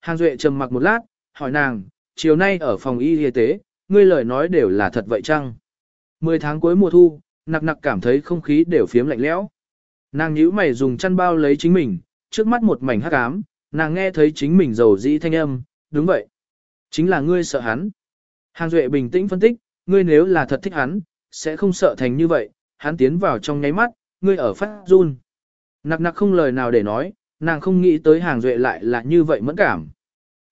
Hàng Duệ trầm mặc một lát, hỏi nàng, chiều nay ở phòng y y tế, ngươi lời nói đều là thật vậy chăng? Mười tháng cuối mùa thu, nặc nặc cảm thấy không khí đều phiếm lạnh lẽo. Nàng nhíu mày dùng chăn bao lấy chính mình, trước mắt một mảnh hắc ám, nàng nghe thấy chính mình dầu dĩ thanh âm, đúng vậy. Chính là ngươi sợ hắn. Hàng Duệ bình tĩnh phân tích, ngươi nếu là thật thích hắn, sẽ không sợ thành như vậy, hắn tiến vào trong nháy mắt, ngươi ở phát run. Nặc nặc không lời nào để nói, nàng không nghĩ tới hàng Duệ lại là như vậy mẫn cảm.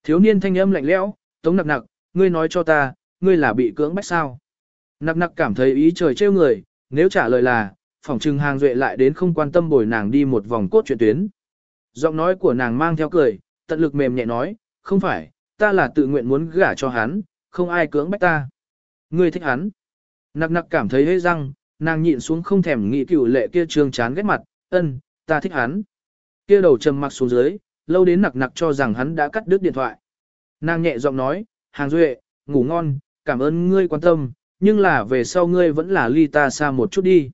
Thiếu niên thanh âm lạnh lẽo, tống nặc nặc, ngươi nói cho ta, ngươi là bị cưỡng bách sao. Nặc nặc cảm thấy ý trời trêu người, nếu trả lời là, phỏng trừng hàng duệ lại đến không quan tâm bồi nàng đi một vòng cốt truyện tuyến. Giọng nói của nàng mang theo cười, tận lực mềm nhẹ nói, không phải, ta là tự nguyện muốn gả cho hắn, không ai cưỡng bách ta. Ngươi thích hắn. Nặc nặc cảm thấy hế răng, nàng nhịn xuống không thèm nghĩ cựu lệ kia trương chán ghét mặt, ân, ta thích hắn. Kia đầu trầm mặc xuống dưới, lâu đến nặc nặc cho rằng hắn đã cắt đứt điện thoại. Nàng nhẹ giọng nói, hàng duệ, ngủ ngon, cảm ơn ngươi quan tâm, nhưng là về sau ngươi vẫn là ly ta xa một chút đi.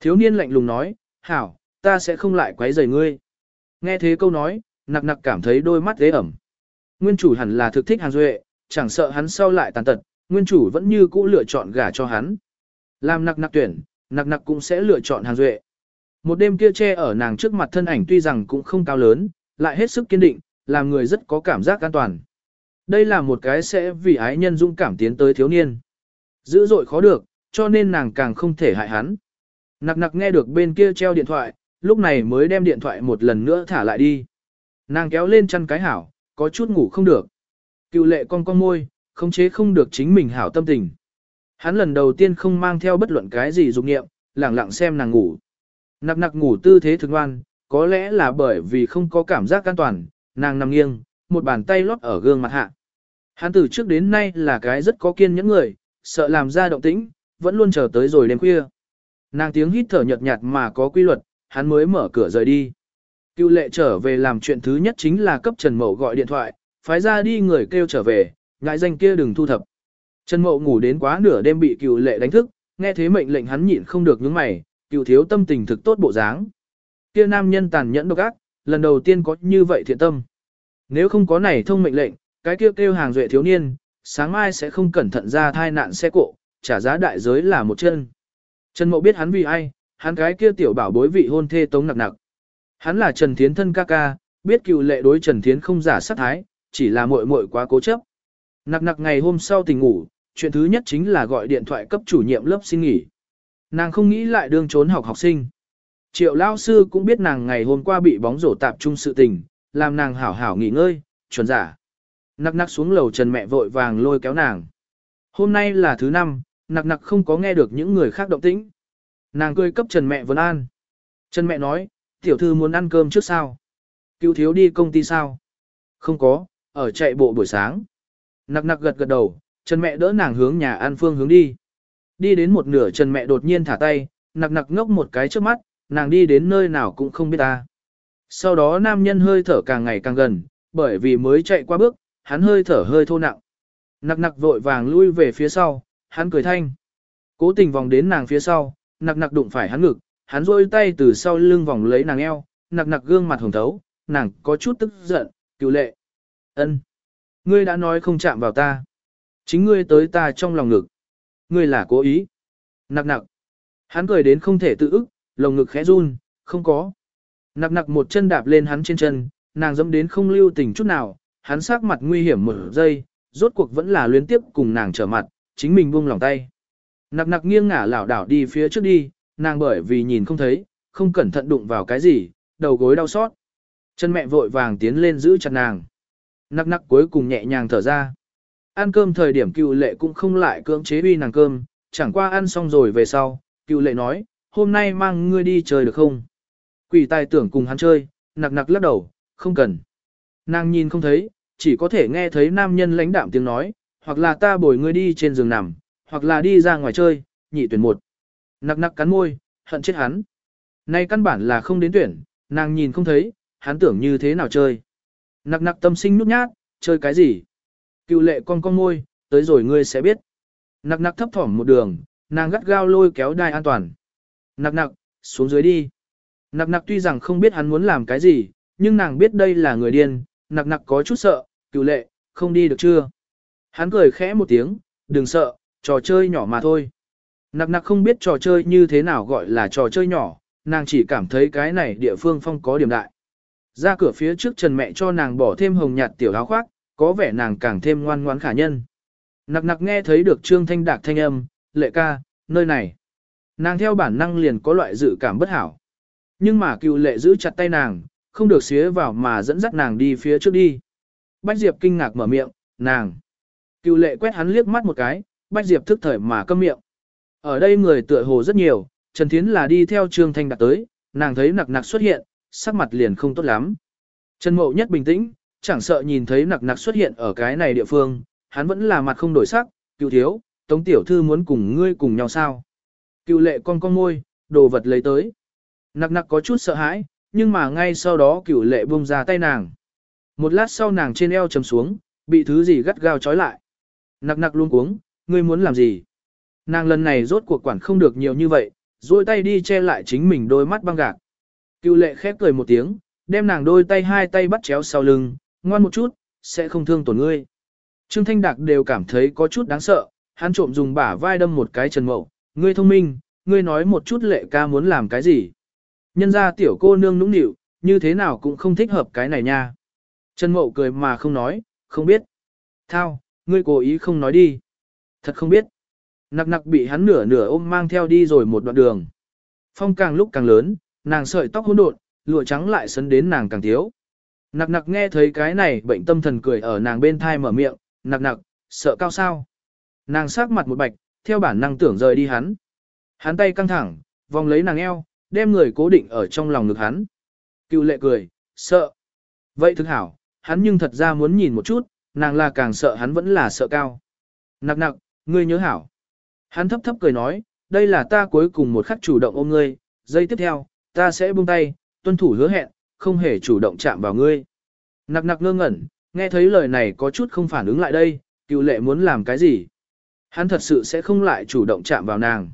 Thiếu niên lạnh lùng nói, hảo, ta sẽ không lại quấy rầy ngươi. Nghe thế câu nói, nặc nặc cảm thấy đôi mắt ghế ẩm. Nguyên chủ hẳn là thực thích hàng duệ, chẳng sợ hắn sau lại tàn tật, nguyên chủ vẫn như cũ lựa chọn gả cho hắn. Làm nặc nặc tuyển, nặc nặc cũng sẽ lựa chọn hàng duệ. Một đêm kia che ở nàng trước mặt thân ảnh tuy rằng cũng không cao lớn, lại hết sức kiên định, làm người rất có cảm giác an toàn. Đây là một cái sẽ vì ái nhân dũng cảm tiến tới thiếu niên. Dữ dội khó được, cho nên nàng càng không thể hại hắn. Nặc nặc nghe được bên kia treo điện thoại, lúc này mới đem điện thoại một lần nữa thả lại đi. Nàng kéo lên chăn cái hảo, có chút ngủ không được. Cựu lệ con con môi, không chế không được chính mình hảo tâm tình. Hắn lần đầu tiên không mang theo bất luận cái gì dục nghiệm, lẳng lặng xem nàng ngủ. Nặc nặc ngủ tư thế thực ngoan, có lẽ là bởi vì không có cảm giác an toàn, nàng nằm nghiêng, một bàn tay lót ở gương mặt hạ. Hắn từ trước đến nay là cái rất có kiên nhẫn người, sợ làm ra động tĩnh, vẫn luôn chờ tới rồi đêm khuya. Nàng tiếng hít thở nhợt nhạt mà có quy luật, hắn mới mở cửa rời đi. Cựu lệ trở về làm chuyện thứ nhất chính là cấp Trần Mậu gọi điện thoại, phái ra đi người kêu trở về, ngại danh kia đừng thu thập. Trần Mậu ngủ đến quá nửa đêm bị cựu lệ đánh thức, nghe thế mệnh lệnh hắn nhịn không được nhướng mày, cựu thiếu tâm tình thực tốt bộ dáng. Kia nam nhân tàn nhẫn độc ác, lần đầu tiên có như vậy thiện tâm. Nếu không có này thông mệnh lệnh, cái kia kêu, kêu hàng duệ thiếu niên, sáng mai sẽ không cẩn thận ra thai nạn xe cộ, trả giá đại giới là một chân. Trần Mậu biết hắn vì ai, hắn cái kia tiểu bảo bối vị hôn thê tống nặc nặc. Hắn là Trần Thiến thân ca ca, biết cựu lệ đối Trần Thiến không giả sát thái, chỉ là muội muội quá cố chấp. Nặc nặc ngày hôm sau tỉnh ngủ, chuyện thứ nhất chính là gọi điện thoại cấp chủ nhiệm lớp xin nghỉ. Nàng không nghĩ lại đương trốn học học sinh. Triệu lao sư cũng biết nàng ngày hôm qua bị bóng rổ tạp trung sự tình, làm nàng hảo hảo nghỉ ngơi, chuẩn giả. Nặc nặc xuống lầu trần mẹ vội vàng lôi kéo nàng. Hôm nay là thứ năm, nặc nặc không có nghe được những người khác động tĩnh. Nàng cười cấp trần mẹ vấn an. Trần mẹ nói, tiểu thư muốn ăn cơm trước sao? Cứu thiếu đi công ty sao? Không có, ở chạy bộ buổi sáng. Nặc nặc gật gật đầu, Trần mẹ đỡ nàng hướng nhà ăn phương hướng đi. Đi đến một nửa Trần mẹ đột nhiên thả tay, nặc nặc ngốc một cái trước mắt, nàng đi đến nơi nào cũng không biết ta. Sau đó nam nhân hơi thở càng ngày càng gần, bởi vì mới chạy qua bước, hắn hơi thở hơi thô nặng. Nặc nặc vội vàng lui về phía sau, hắn cười thanh. Cố tình vòng đến nàng phía sau, nặc nặc đụng phải hắn ngực, hắn rôi tay từ sau lưng vòng lấy nàng eo, nặc nặc gương mặt hồng thấu, nàng có chút tức giận, cựu lệ. ân, Ngươi đã nói không chạm vào ta. Chính ngươi tới ta trong lòng ngực. Ngươi là cố ý. Nặc nặc. Hắn cười đến không thể tự ức, lồng ngực khẽ run, không có. Nặc nặc một chân đạp lên hắn trên chân, nàng dẫm đến không lưu tình chút nào, hắn sắc mặt nguy hiểm một giây, rốt cuộc vẫn là luyến tiếp cùng nàng trở mặt, chính mình buông lòng tay. Nặc nặc nghiêng ngả lảo đảo đi phía trước đi, nàng bởi vì nhìn không thấy, không cẩn thận đụng vào cái gì, đầu gối đau xót. Chân mẹ vội vàng tiến lên giữ chặt nàng. Nặc nặc cuối cùng nhẹ nhàng thở ra. Ăn cơm thời điểm cựu lệ cũng không lại cưỡng chế uy nàng cơm, chẳng qua ăn xong rồi về sau, cựu lệ nói, hôm nay mang ngươi đi chơi được không? Quỷ tài tưởng cùng hắn chơi, nặc nặc lắc đầu, không cần. Nàng nhìn không thấy, chỉ có thể nghe thấy nam nhân lãnh đạm tiếng nói, hoặc là ta bồi ngươi đi trên giường nằm, hoặc là đi ra ngoài chơi, nhị tuyển một. Nặc nặc cắn môi, hận chết hắn. Nay căn bản là không đến tuyển, nàng nhìn không thấy, hắn tưởng như thế nào chơi. Nặc nặc tâm sinh nhút nhát, chơi cái gì? Cựu lệ con con môi, tới rồi ngươi sẽ biết. Nặc nặc thấp thỏm một đường, nàng gắt gao lôi kéo đai an toàn. Nặc nặc, xuống dưới đi. Nặc nặc tuy rằng không biết hắn muốn làm cái gì, nhưng nàng biết đây là người điên, nặc nặc có chút sợ, cựu lệ, không đi được chưa? Hắn cười khẽ một tiếng, đừng sợ, trò chơi nhỏ mà thôi. Nặc nặc không biết trò chơi như thế nào gọi là trò chơi nhỏ, nàng chỉ cảm thấy cái này địa phương phong có điểm đại. Ra cửa phía trước Trần mẹ cho nàng bỏ thêm hồng nhạt tiểu áo khoác, có vẻ nàng càng thêm ngoan ngoãn khả nhân. Nặc nặc nghe thấy được Trương Thanh Đạc thanh âm, lệ ca, nơi này. Nàng theo bản năng liền có loại dự cảm bất hảo. Nhưng mà cựu lệ giữ chặt tay nàng, không được xía vào mà dẫn dắt nàng đi phía trước đi. Bách Diệp kinh ngạc mở miệng, nàng. Cựu lệ quét hắn liếc mắt một cái, Bách Diệp thức thời mà câm miệng. Ở đây người tựa hồ rất nhiều, Trần Thiến là đi theo Trương Thanh Đạt tới, nàng thấy nặc nặc xuất hiện, sắc mặt liền không tốt lắm. Trần Mậu nhất bình tĩnh, chẳng sợ nhìn thấy nặc nặc xuất hiện ở cái này địa phương, hắn vẫn là mặt không đổi sắc, cựu thiếu, Tống Tiểu Thư muốn cùng ngươi cùng nhau sao. Cựu lệ con con môi, đồ vật lấy tới. Nặc nặc có chút sợ hãi, nhưng mà ngay sau đó cựu lệ buông ra tay nàng. Một lát sau nàng trên eo chầm xuống, bị thứ gì gắt gao trói lại. Nặc nặc luôn cuống, ngươi muốn làm gì? Nàng lần này rốt cuộc quản không được nhiều như vậy, duỗi tay đi che lại chính mình đôi mắt băng gạc. Cựu lệ khép cười một tiếng, đem nàng đôi tay hai tay bắt chéo sau lưng, ngoan một chút, sẽ không thương tổn ngươi. Trương Thanh Đạc đều cảm thấy có chút đáng sợ, hắn trộm dùng bả vai đâm một cái Trần Mậu, ngươi thông minh, ngươi nói một chút lệ ca muốn làm cái gì. Nhân ra tiểu cô nương nũng nịu, như thế nào cũng không thích hợp cái này nha. Trần Mậu cười mà không nói, không biết. Thao, ngươi cố ý không nói đi. Thật không biết. Nặc nặc bị hắn nửa nửa ôm mang theo đi rồi một đoạn đường. Phong càng lúc càng lớn, nàng sợi tóc hỗn độn, lụa trắng lại sấn đến nàng càng thiếu. Nặc nặc nghe thấy cái này bệnh tâm thần cười ở nàng bên thai mở miệng, nặc nặc, sợ cao sao. Nàng sắc mặt một bạch, theo bản năng tưởng rời đi hắn. Hắn tay căng thẳng, vòng lấy nàng eo, đem người cố định ở trong lòng ngực hắn. Cựu lệ cười, sợ. Vậy thực hảo, hắn nhưng thật ra muốn nhìn một chút, nàng là càng sợ hắn vẫn là sợ cao. Nặc nặc, ngươi nhớ hảo. Hắn thấp thấp cười nói, đây là ta cuối cùng một khắc chủ động ôm ngươi, giây tiếp theo, ta sẽ buông tay, tuân thủ hứa hẹn, không hề chủ động chạm vào ngươi. Nặc nặc ngơ ngẩn, nghe thấy lời này có chút không phản ứng lại đây, cựu lệ muốn làm cái gì. Hắn thật sự sẽ không lại chủ động chạm vào nàng.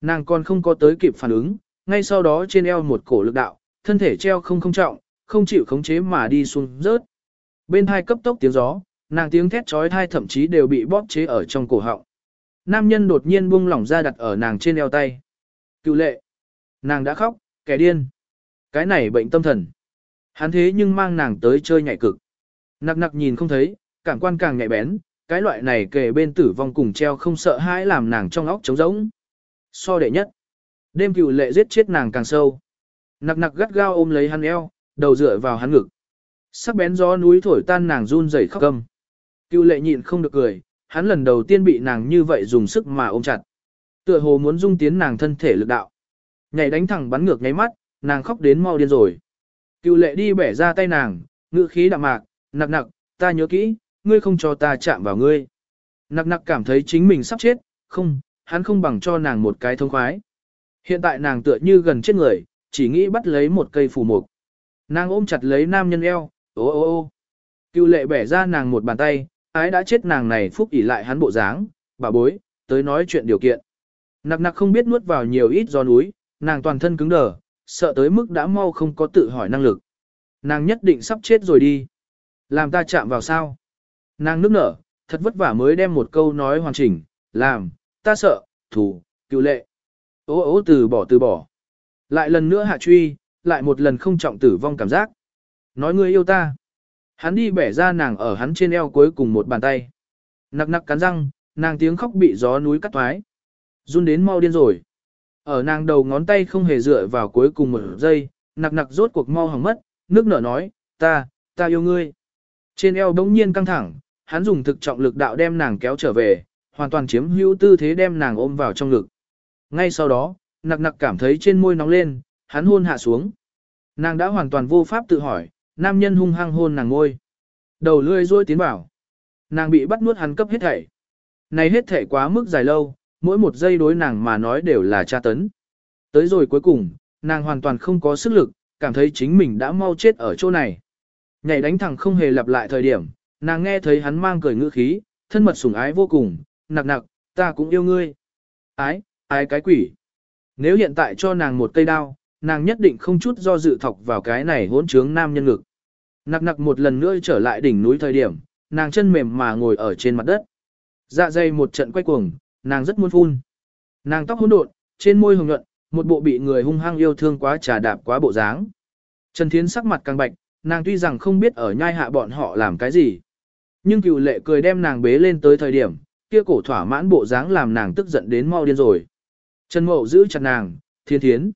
Nàng còn không có tới kịp phản ứng, ngay sau đó trên eo một cổ lực đạo, thân thể treo không không trọng, không chịu khống chế mà đi xuống rớt. Bên hai cấp tốc tiếng gió, nàng tiếng thét trói thai thậm chí đều bị bóp chế ở trong cổ họng. Nam nhân đột nhiên buông lỏng ra đặt ở nàng trên eo tay. Cựu lệ. Nàng đã khóc, kẻ điên. Cái này bệnh tâm thần. Hắn thế nhưng mang nàng tới chơi nhạy cực. Nặc nặc nhìn không thấy, cảm quan càng nhạy bén, cái loại này kề bên tử vong cùng treo không sợ hãi làm nàng trong óc trống rỗng. So đệ nhất. Đêm cựu lệ giết chết nàng càng sâu. Nặc nặc gắt gao ôm lấy hắn eo, đầu dựa vào hắn ngực. Sắc bén gió núi thổi tan nàng run rẩy khóc câm. Cựu lệ nhịn không được cười, hắn lần đầu tiên bị nàng như vậy dùng sức mà ôm chặt. Tựa hồ muốn dung tiến nàng thân thể lực đạo. Nhảy đánh thẳng bắn ngược nháy mắt, nàng khóc đến mau điên rồi. Cựu lệ đi bẻ ra tay nàng, ngữ khí đạm mạc, nặc nặc, ta nhớ kỹ, ngươi không cho ta chạm vào ngươi. Nặc nặc cảm thấy chính mình sắp chết, không, hắn không bằng cho nàng một cái thông khoái. Hiện tại nàng tựa như gần chết người, chỉ nghĩ bắt lấy một cây phù mục. Nàng ôm chặt lấy nam nhân eo, ô ô ô. Cựu lệ bẻ ra nàng một bàn tay, ái đã chết nàng này phúc ỉ lại hắn bộ dáng, bà bối, tới nói chuyện điều kiện. Nặc nặc không biết nuốt vào nhiều ít gió núi, nàng toàn thân cứng đờ, sợ tới mức đã mau không có tự hỏi năng lực. Nàng nhất định sắp chết rồi đi. Làm ta chạm vào sao? Nàng nước nở, thật vất vả mới đem một câu nói hoàn chỉnh, làm, ta sợ, thủ, cựu lệ. Ô ô từ bỏ từ bỏ. Lại lần nữa hạ truy, lại một lần không trọng tử vong cảm giác. Nói ngươi yêu ta. Hắn đi bẻ ra nàng ở hắn trên eo cuối cùng một bàn tay. Nặc nặc cắn răng, nàng tiếng khóc bị gió núi cắt thoái. Run đến mau điên rồi. Ở nàng đầu ngón tay không hề dựa vào cuối cùng một giây, nặc nặc rốt cuộc mau hỏng mất, nước nở nói, ta, ta yêu ngươi. Trên eo bỗng nhiên căng thẳng, hắn dùng thực trọng lực đạo đem nàng kéo trở về, hoàn toàn chiếm hữu tư thế đem nàng ôm vào trong ngực. Ngay sau đó, nặc nặc cảm thấy trên môi nóng lên, hắn hôn hạ xuống. Nàng đã hoàn toàn vô pháp tự hỏi, nam nhân hung hăng hôn nàng ngôi. Đầu lươi rôi tiến vào. Nàng bị bắt nuốt hắn cấp hết thảy. Này hết thảy quá mức dài lâu, mỗi một giây đối nàng mà nói đều là tra tấn. Tới rồi cuối cùng, nàng hoàn toàn không có sức lực, cảm thấy chính mình đã mau chết ở chỗ này. Nhảy đánh thẳng không hề lặp lại thời điểm, nàng nghe thấy hắn mang cười ngữ khí, thân mật sủng ái vô cùng, nặc nặc, ta cũng yêu ngươi. Ái, ái cái quỷ. Nếu hiện tại cho nàng một cây đao, nàng nhất định không chút do dự thọc vào cái này hỗn trướng nam nhân ngực. Nặc nặc một lần nữa trở lại đỉnh núi thời điểm, nàng chân mềm mà ngồi ở trên mặt đất. Dạ dày một trận quay cuồng, nàng rất muốn phun. Nàng tóc hỗn độn, trên môi hồng nhuận, một bộ bị người hung hăng yêu thương quá trà đạp quá bộ dáng. Trần Thiến sắc mặt càng bạch, nàng tuy rằng không biết ở nhai hạ bọn họ làm cái gì. Nhưng cựu lệ cười đem nàng bế lên tới thời điểm, kia cổ thỏa mãn bộ dáng làm nàng tức giận đến mau điên rồi. Trần Mậu giữ chặt nàng, thiên thiến.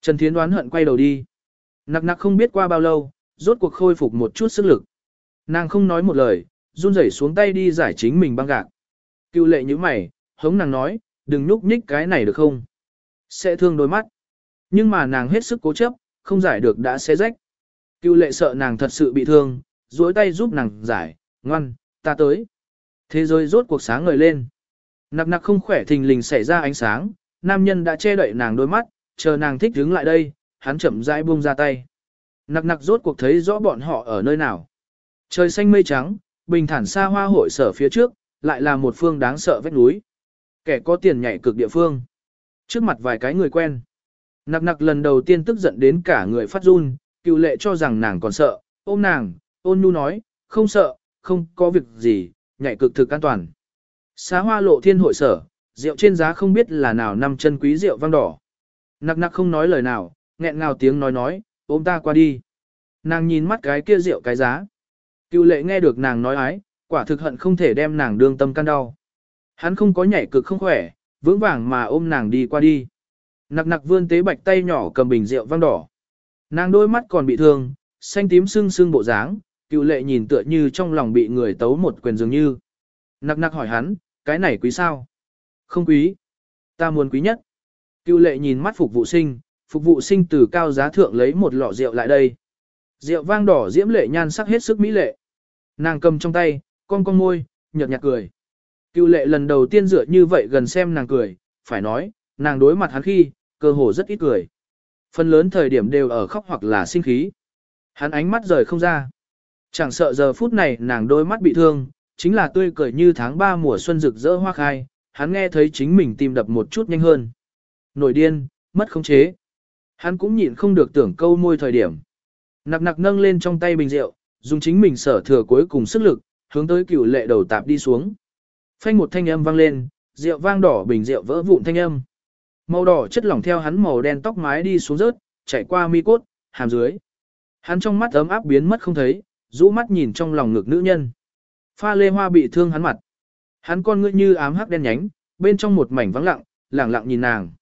Trần Thiến đoán hận quay đầu đi. Nặc nặc không biết qua bao lâu, rốt cuộc khôi phục một chút sức lực. Nàng không nói một lời, run rẩy xuống tay đi giải chính mình băng gạc. Cựu lệ như mày, hống nàng nói, đừng nhúc nhích cái này được không? Sẽ thương đôi mắt. Nhưng mà nàng hết sức cố chấp, không giải được đã xé rách. Cựu lệ sợ nàng thật sự bị thương, duỗi tay giúp nàng giải, ngoan, ta tới. Thế giới rốt cuộc sáng ngời lên. Nặc nặc không khỏe thình lình xảy ra ánh sáng, nam nhân đã che đậy nàng đôi mắt, chờ nàng thích đứng lại đây, hắn chậm rãi buông ra tay. Nặc nặc rốt cuộc thấy rõ bọn họ ở nơi nào. Trời xanh mây trắng, bình thản xa hoa hội sở phía trước, lại là một phương đáng sợ vách núi. Kẻ có tiền nhảy cực địa phương. Trước mặt vài cái người quen. Nặc nặc lần đầu tiên tức giận đến cả người phát run, cựu lệ cho rằng nàng còn sợ, ôm nàng, ôn nhu nói, không sợ, không có việc gì, nhảy cực thực an toàn. Xá hoa lộ thiên hội sở, rượu trên giá không biết là nào năm chân quý rượu vang đỏ. Nặc nặc không nói lời nào, nghẹn ngào tiếng nói nói, ôm ta qua đi. Nàng nhìn mắt cái kia rượu cái giá. Cựu lệ nghe được nàng nói ái, quả thực hận không thể đem nàng đương tâm can đau. Hắn không có nhảy cực không khỏe, vững vàng mà ôm nàng đi qua đi. Nặc nặc vươn tế bạch tay nhỏ cầm bình rượu vang đỏ. Nàng đôi mắt còn bị thương, xanh tím sưng sưng bộ dáng, cựu lệ nhìn tựa như trong lòng bị người tấu một quyền dường như. Nặc nặc hỏi hắn, cái này quý sao? Không quý. Ta muốn quý nhất. Cựu lệ nhìn mắt phục vụ sinh, phục vụ sinh từ cao giá thượng lấy một lọ rượu lại đây. Rượu vang đỏ diễm lệ nhan sắc hết sức mỹ lệ. Nàng cầm trong tay, con con môi, nhợt nhạt cười. Cựu lệ lần đầu tiên dựa như vậy gần xem nàng cười, phải nói, nàng đối mặt hắn khi, cơ hồ rất ít cười. Phần lớn thời điểm đều ở khóc hoặc là sinh khí. Hắn ánh mắt rời không ra. Chẳng sợ giờ phút này nàng đôi mắt bị thương, chính là tươi cười như tháng 3 mùa xuân rực rỡ hoa khai, hắn nghe thấy chính mình tim đập một chút nhanh hơn. Nổi điên, mất khống chế. Hắn cũng nhịn không được tưởng câu môi thời điểm. Nặc nặc nâng lên trong tay bình rượu, dùng chính mình sở thừa cuối cùng sức lực, hướng tới cựu lệ đầu tạp đi xuống. Phanh một thanh âm vang lên, rượu vang đỏ bình rượu vỡ vụn thanh âm. Màu đỏ chất lỏng theo hắn màu đen tóc mái đi xuống rớt, chảy qua mi cốt, hàm dưới. Hắn trong mắt ấm áp biến mất không thấy, rũ mắt nhìn trong lòng ngực nữ nhân. Pha lê hoa bị thương hắn mặt. Hắn con ngươi như ám hắc đen nhánh, bên trong một mảnh vắng lặng, lặng lặng nhìn nàng.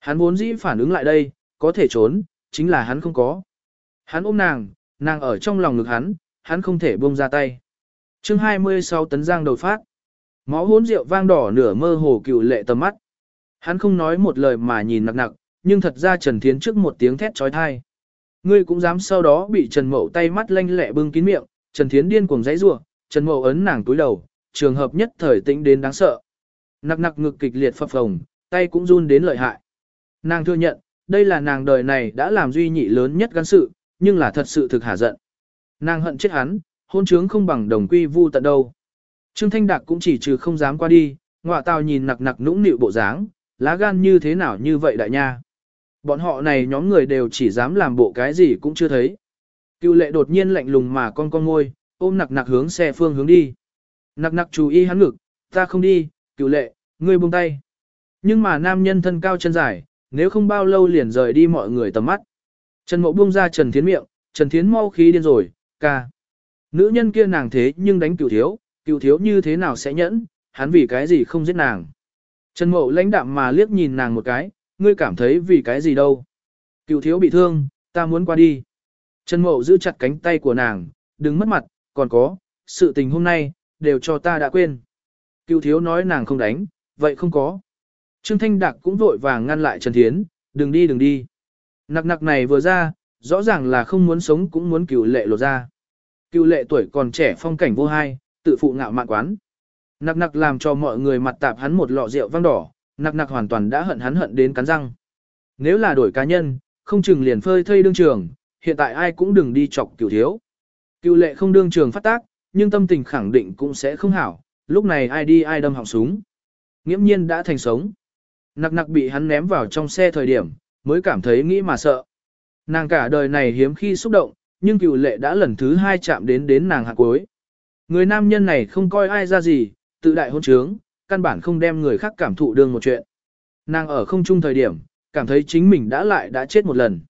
Hắn vốn dĩ phản ứng lại đây, có thể trốn, chính là hắn không có. Hắn ôm nàng, nàng ở trong lòng ngực hắn, hắn không thể buông ra tay. chương 26 tấn giang đầu phát. Máu hỗn rượu vang đỏ nửa mơ hồ cựu lệ tầm mắt. Hắn không nói một lời mà nhìn nặc nặc, nhưng thật ra Trần Thiến trước một tiếng thét trói thai. Ngươi cũng dám sau đó bị Trần Mậu tay mắt lanh lẹ bưng kín miệng, Trần Thiến điên cuồng giãy giụa, Trần Mậu ấn nàng túi đầu, trường hợp nhất thời tĩnh đến đáng sợ. Nặc nặc ngực kịch liệt phập phồng, tay cũng run đến lợi hại. Nàng thừa nhận, đây là nàng đời này đã làm duy nhị lớn nhất gan sự, nhưng là thật sự thực hả giận. Nàng hận chết hắn, hôn trướng không bằng đồng quy vu tận đâu. Trương Thanh Đạc cũng chỉ trừ không dám qua đi, ngọa tào nhìn nặc nặc nũng nịu bộ dáng, lá gan như thế nào như vậy đại nha. Bọn họ này nhóm người đều chỉ dám làm bộ cái gì cũng chưa thấy. Cựu lệ đột nhiên lạnh lùng mà con con ngôi, ôm nặc nặc hướng xe phương hướng đi. Nặc nặc chú ý hắn ngực, ta không đi, cựu lệ, ngươi buông tay. Nhưng mà nam nhân thân cao chân dài, nếu không bao lâu liền rời đi mọi người tầm mắt. Trần Mộ buông ra Trần Thiến miệng, Trần Thiến mau khí điên rồi, ca. Nữ nhân kia nàng thế nhưng đánh cựu thiếu, cựu thiếu như thế nào sẽ nhẫn, hắn vì cái gì không giết nàng. Trần Mộ lãnh đạm mà liếc nhìn nàng một cái, ngươi cảm thấy vì cái gì đâu. Cựu thiếu bị thương, ta muốn qua đi. Trần Mộ giữ chặt cánh tay của nàng, đừng mất mặt, còn có, sự tình hôm nay, đều cho ta đã quên. Cựu thiếu nói nàng không đánh, vậy không có. Trương Thanh Đạc cũng vội vàng ngăn lại Trần Thiến, đừng đi đừng đi. Nặc nặc này vừa ra, rõ ràng là không muốn sống cũng muốn cựu lệ lột ra. Cựu lệ tuổi còn trẻ phong cảnh vô hai, tự phụ ngạo mạn quán. Nặc nặc làm cho mọi người mặt tạp hắn một lọ rượu vang đỏ, nặc nặc hoàn toàn đã hận hắn hận đến cắn răng. Nếu là đổi cá nhân, không chừng liền phơi thây đương trường, hiện tại ai cũng đừng đi chọc cửu thiếu. Cựu lệ không đương trường phát tác, nhưng tâm tình khẳng định cũng sẽ không hảo, lúc này ai đi ai đâm họng súng. Nghiễm nhiên đã thành sống. Nặc nặc bị hắn ném vào trong xe thời điểm, mới cảm thấy nghĩ mà sợ. Nàng cả đời này hiếm khi xúc động, nhưng cựu lệ đã lần thứ hai chạm đến đến nàng hạt cuối. Người nam nhân này không coi ai ra gì, tự đại hôn trướng, căn bản không đem người khác cảm thụ đương một chuyện. Nàng ở không chung thời điểm, cảm thấy chính mình đã lại đã chết một lần.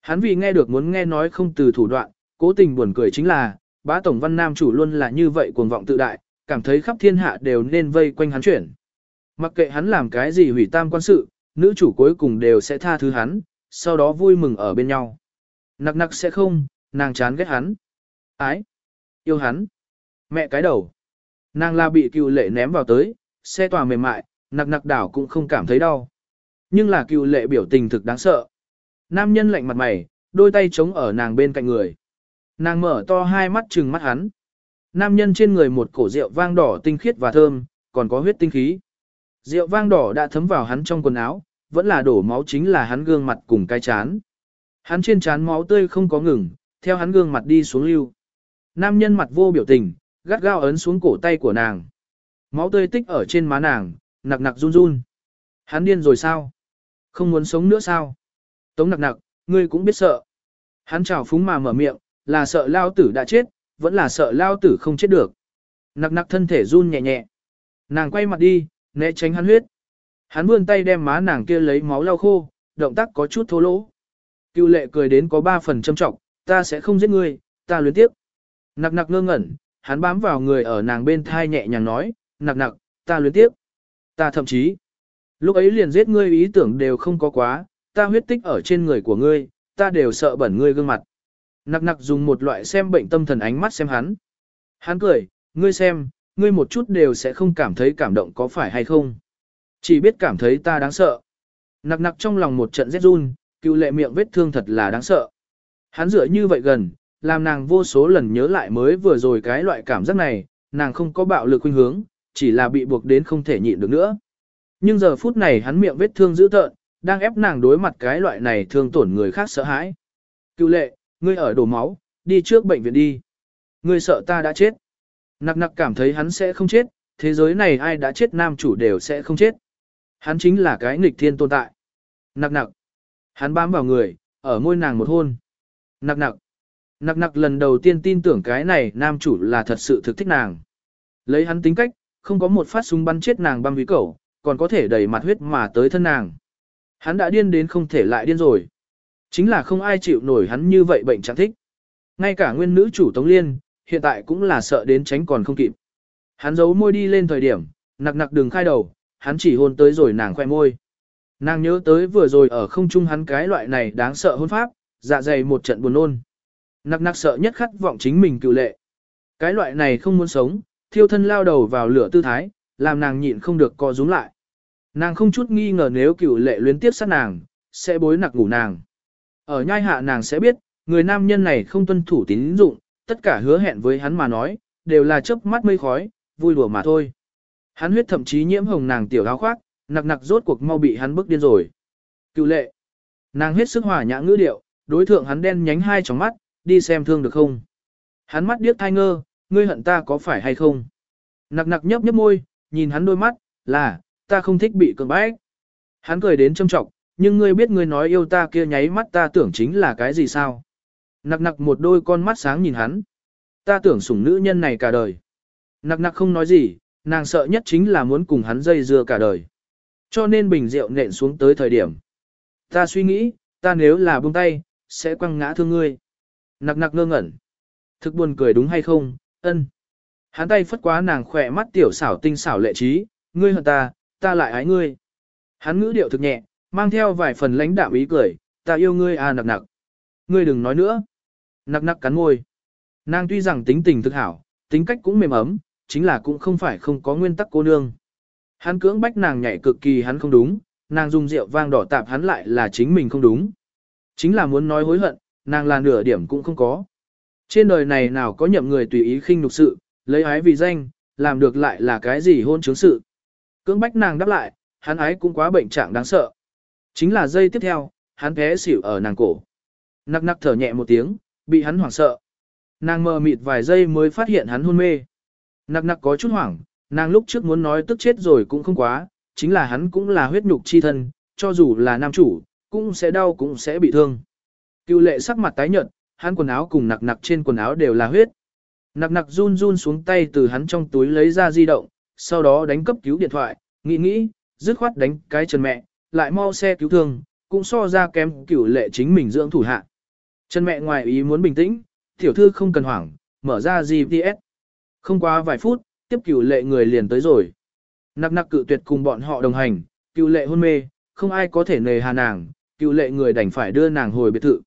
Hắn vì nghe được muốn nghe nói không từ thủ đoạn, cố tình buồn cười chính là, bá tổng văn nam chủ luôn là như vậy cuồng vọng tự đại, cảm thấy khắp thiên hạ đều nên vây quanh hắn chuyển. Mặc kệ hắn làm cái gì hủy tam quan sự, nữ chủ cuối cùng đều sẽ tha thứ hắn, sau đó vui mừng ở bên nhau. Nặc nặc sẽ không, nàng chán ghét hắn. Ái, yêu hắn. Mẹ cái đầu. Nàng la bị cựu lệ ném vào tới, xe tòa mềm mại, nặc nặc đảo cũng không cảm thấy đau. Nhưng là cựu lệ biểu tình thực đáng sợ. Nam nhân lạnh mặt mày, đôi tay chống ở nàng bên cạnh người. Nàng mở to hai mắt trừng mắt hắn. Nam nhân trên người một cổ rượu vang đỏ tinh khiết và thơm, còn có huyết tinh khí. Rượu vang đỏ đã thấm vào hắn trong quần áo, vẫn là đổ máu chính là hắn gương mặt cùng cái chán. Hắn trên chán máu tươi không có ngừng, theo hắn gương mặt đi xuống lưu. Nam nhân mặt vô biểu tình, gắt gao ấn xuống cổ tay của nàng. Máu tươi tích ở trên má nàng, nặc nặc run run. Hắn điên rồi sao? Không muốn sống nữa sao? Tống nặc nặc, ngươi cũng biết sợ. Hắn chào phúng mà mở miệng, là sợ lao tử đã chết, vẫn là sợ lao tử không chết được. Nặc nặc thân thể run nhẹ nhẹ. Nàng quay mặt đi, né tránh hắn huyết. Hắn vươn tay đem má nàng kia lấy máu lau khô, động tác có chút thô lỗ. Cựu lệ cười đến có ba phần châm trọng, ta sẽ không giết ngươi, ta luyến tiếp. Nặc nặc ngơ ngẩn, hắn bám vào người ở nàng bên thai nhẹ nhàng nói, nặc nặc, ta luyến tiếp. Ta thậm chí, lúc ấy liền giết ngươi ý tưởng đều không có quá, ta huyết tích ở trên người của ngươi, ta đều sợ bẩn ngươi gương mặt. Nặc nặc dùng một loại xem bệnh tâm thần ánh mắt xem hắn. Hắn cười, ngươi xem, ngươi một chút đều sẽ không cảm thấy cảm động có phải hay không. Chỉ biết cảm thấy ta đáng sợ. Nặc nặc trong lòng một trận rét run, cựu lệ miệng vết thương thật là đáng sợ. Hắn rửa như vậy gần, làm nàng vô số lần nhớ lại mới vừa rồi cái loại cảm giác này, nàng không có bạo lực khuynh hướng, chỉ là bị buộc đến không thể nhịn được nữa. Nhưng giờ phút này hắn miệng vết thương dữ tợn, đang ép nàng đối mặt cái loại này thương tổn người khác sợ hãi. Cựu lệ, ngươi ở đổ máu, đi trước bệnh viện đi. Ngươi sợ ta đã chết. Nặc nặc cảm thấy hắn sẽ không chết, thế giới này ai đã chết nam chủ đều sẽ không chết. Hắn chính là cái nghịch thiên tồn tại. Nặc nặc. Hắn bám vào người, ở môi nàng một hôn. Nặc nặc. Nặc nặc lần đầu tiên tin tưởng cái này nam chủ là thật sự thực thích nàng. Lấy hắn tính cách, không có một phát súng bắn chết nàng băm ví cẩu, còn có thể đẩy mặt huyết mà tới thân nàng. Hắn đã điên đến không thể lại điên rồi. Chính là không ai chịu nổi hắn như vậy bệnh chẳng thích. Ngay cả nguyên nữ chủ Tống Liên, hiện tại cũng là sợ đến tránh còn không kịp. Hắn giấu môi đi lên thời điểm, nặc nặc đừng khai đầu, hắn chỉ hôn tới rồi nàng khoe môi. Nàng nhớ tới vừa rồi ở không trung hắn cái loại này đáng sợ hôn pháp, dạ dày một trận buồn nôn. Nặc nặc sợ nhất khát vọng chính mình cựu lệ. Cái loại này không muốn sống, thiêu thân lao đầu vào lửa tư thái, làm nàng nhịn không được co rúm lại. Nàng không chút nghi ngờ nếu cựu lệ luyến tiếp sát nàng, sẽ bối nặc ngủ nàng. Ở nhai hạ nàng sẽ biết, người nam nhân này không tuân thủ tín dụng, tất cả hứa hẹn với hắn mà nói, đều là chớp mắt mây khói, vui đùa mà thôi. Hắn huyết thậm chí nhiễm hồng nàng tiểu áo khoác, nặc nặc rốt cuộc mau bị hắn bức điên rồi. Cựu lệ. Nàng hết sức hòa nhã ngữ điệu, đối thượng hắn đen nhánh hai tròng mắt, đi xem thương được không. Hắn mắt điếc thai ngơ, ngươi hận ta có phải hay không? Nặc nặc nhấp nhấp môi, nhìn hắn đôi mắt, là, ta không thích bị cưỡng bách. Hắn cười đến châm trọng, nhưng ngươi biết ngươi nói yêu ta kia nháy mắt ta tưởng chính là cái gì sao? Nặc nặc một đôi con mắt sáng nhìn hắn. Ta tưởng sủng nữ nhân này cả đời. Nặc nặc không nói gì, nàng sợ nhất chính là muốn cùng hắn dây dưa cả đời. Cho nên bình rượu nện xuống tới thời điểm. Ta suy nghĩ, ta nếu là buông tay, sẽ quăng ngã thương ngươi. Nặc nặc ngơ ngẩn. Thực buồn cười đúng hay không, ân. Hắn tay phất quá nàng khỏe mắt tiểu xảo tinh xảo lệ trí, ngươi hận ta, ta lại ái ngươi. Hắn ngữ điệu thực nhẹ, mang theo vài phần lãnh đạm ý cười, ta yêu ngươi à nặc nặc. Ngươi đừng nói nữa. Nặc nặc cắn môi. Nàng tuy rằng tính tình thực hảo, tính cách cũng mềm ấm, chính là cũng không phải không có nguyên tắc cô nương. Hắn cưỡng bách nàng nhảy cực kỳ hắn không đúng, nàng dùng rượu vang đỏ tạp hắn lại là chính mình không đúng. Chính là muốn nói hối hận, nàng là nửa điểm cũng không có. Trên đời này nào có nhậm người tùy ý khinh nhục sự, lấy ái vì danh, làm được lại là cái gì hôn chứng sự. Cưỡng bách nàng đáp lại, hắn ái cũng quá bệnh trạng đáng sợ. Chính là giây tiếp theo, hắn té xỉu ở nàng cổ. Nặc nặc thở nhẹ một tiếng, bị hắn hoảng sợ. Nàng mờ mịt vài giây mới phát hiện hắn hôn mê. Nặc nặc có chút hoảng, nàng lúc trước muốn nói tức chết rồi cũng không quá, chính là hắn cũng là huyết nhục chi thân, cho dù là nam chủ, cũng sẽ đau cũng sẽ bị thương. Cựu lệ sắc mặt tái nhợt, hắn quần áo cùng nặc nặc trên quần áo đều là huyết. Nặc nặc run run xuống tay từ hắn trong túi lấy ra di động, sau đó đánh cấp cứu điện thoại, nghĩ nghĩ, dứt khoát đánh cái chân mẹ, lại mau xe cứu thương, cũng so ra kém cửu lệ chính mình dưỡng thủ hạ. Chân mẹ ngoài ý muốn bình tĩnh, tiểu thư không cần hoảng, mở ra GPS. Không quá vài phút, tiếp cửu lệ người liền tới rồi. Nặc nặc cự tuyệt cùng bọn họ đồng hành, cửu lệ hôn mê, không ai có thể nề hà nàng, cửu lệ người đành phải đưa nàng hồi biệt thự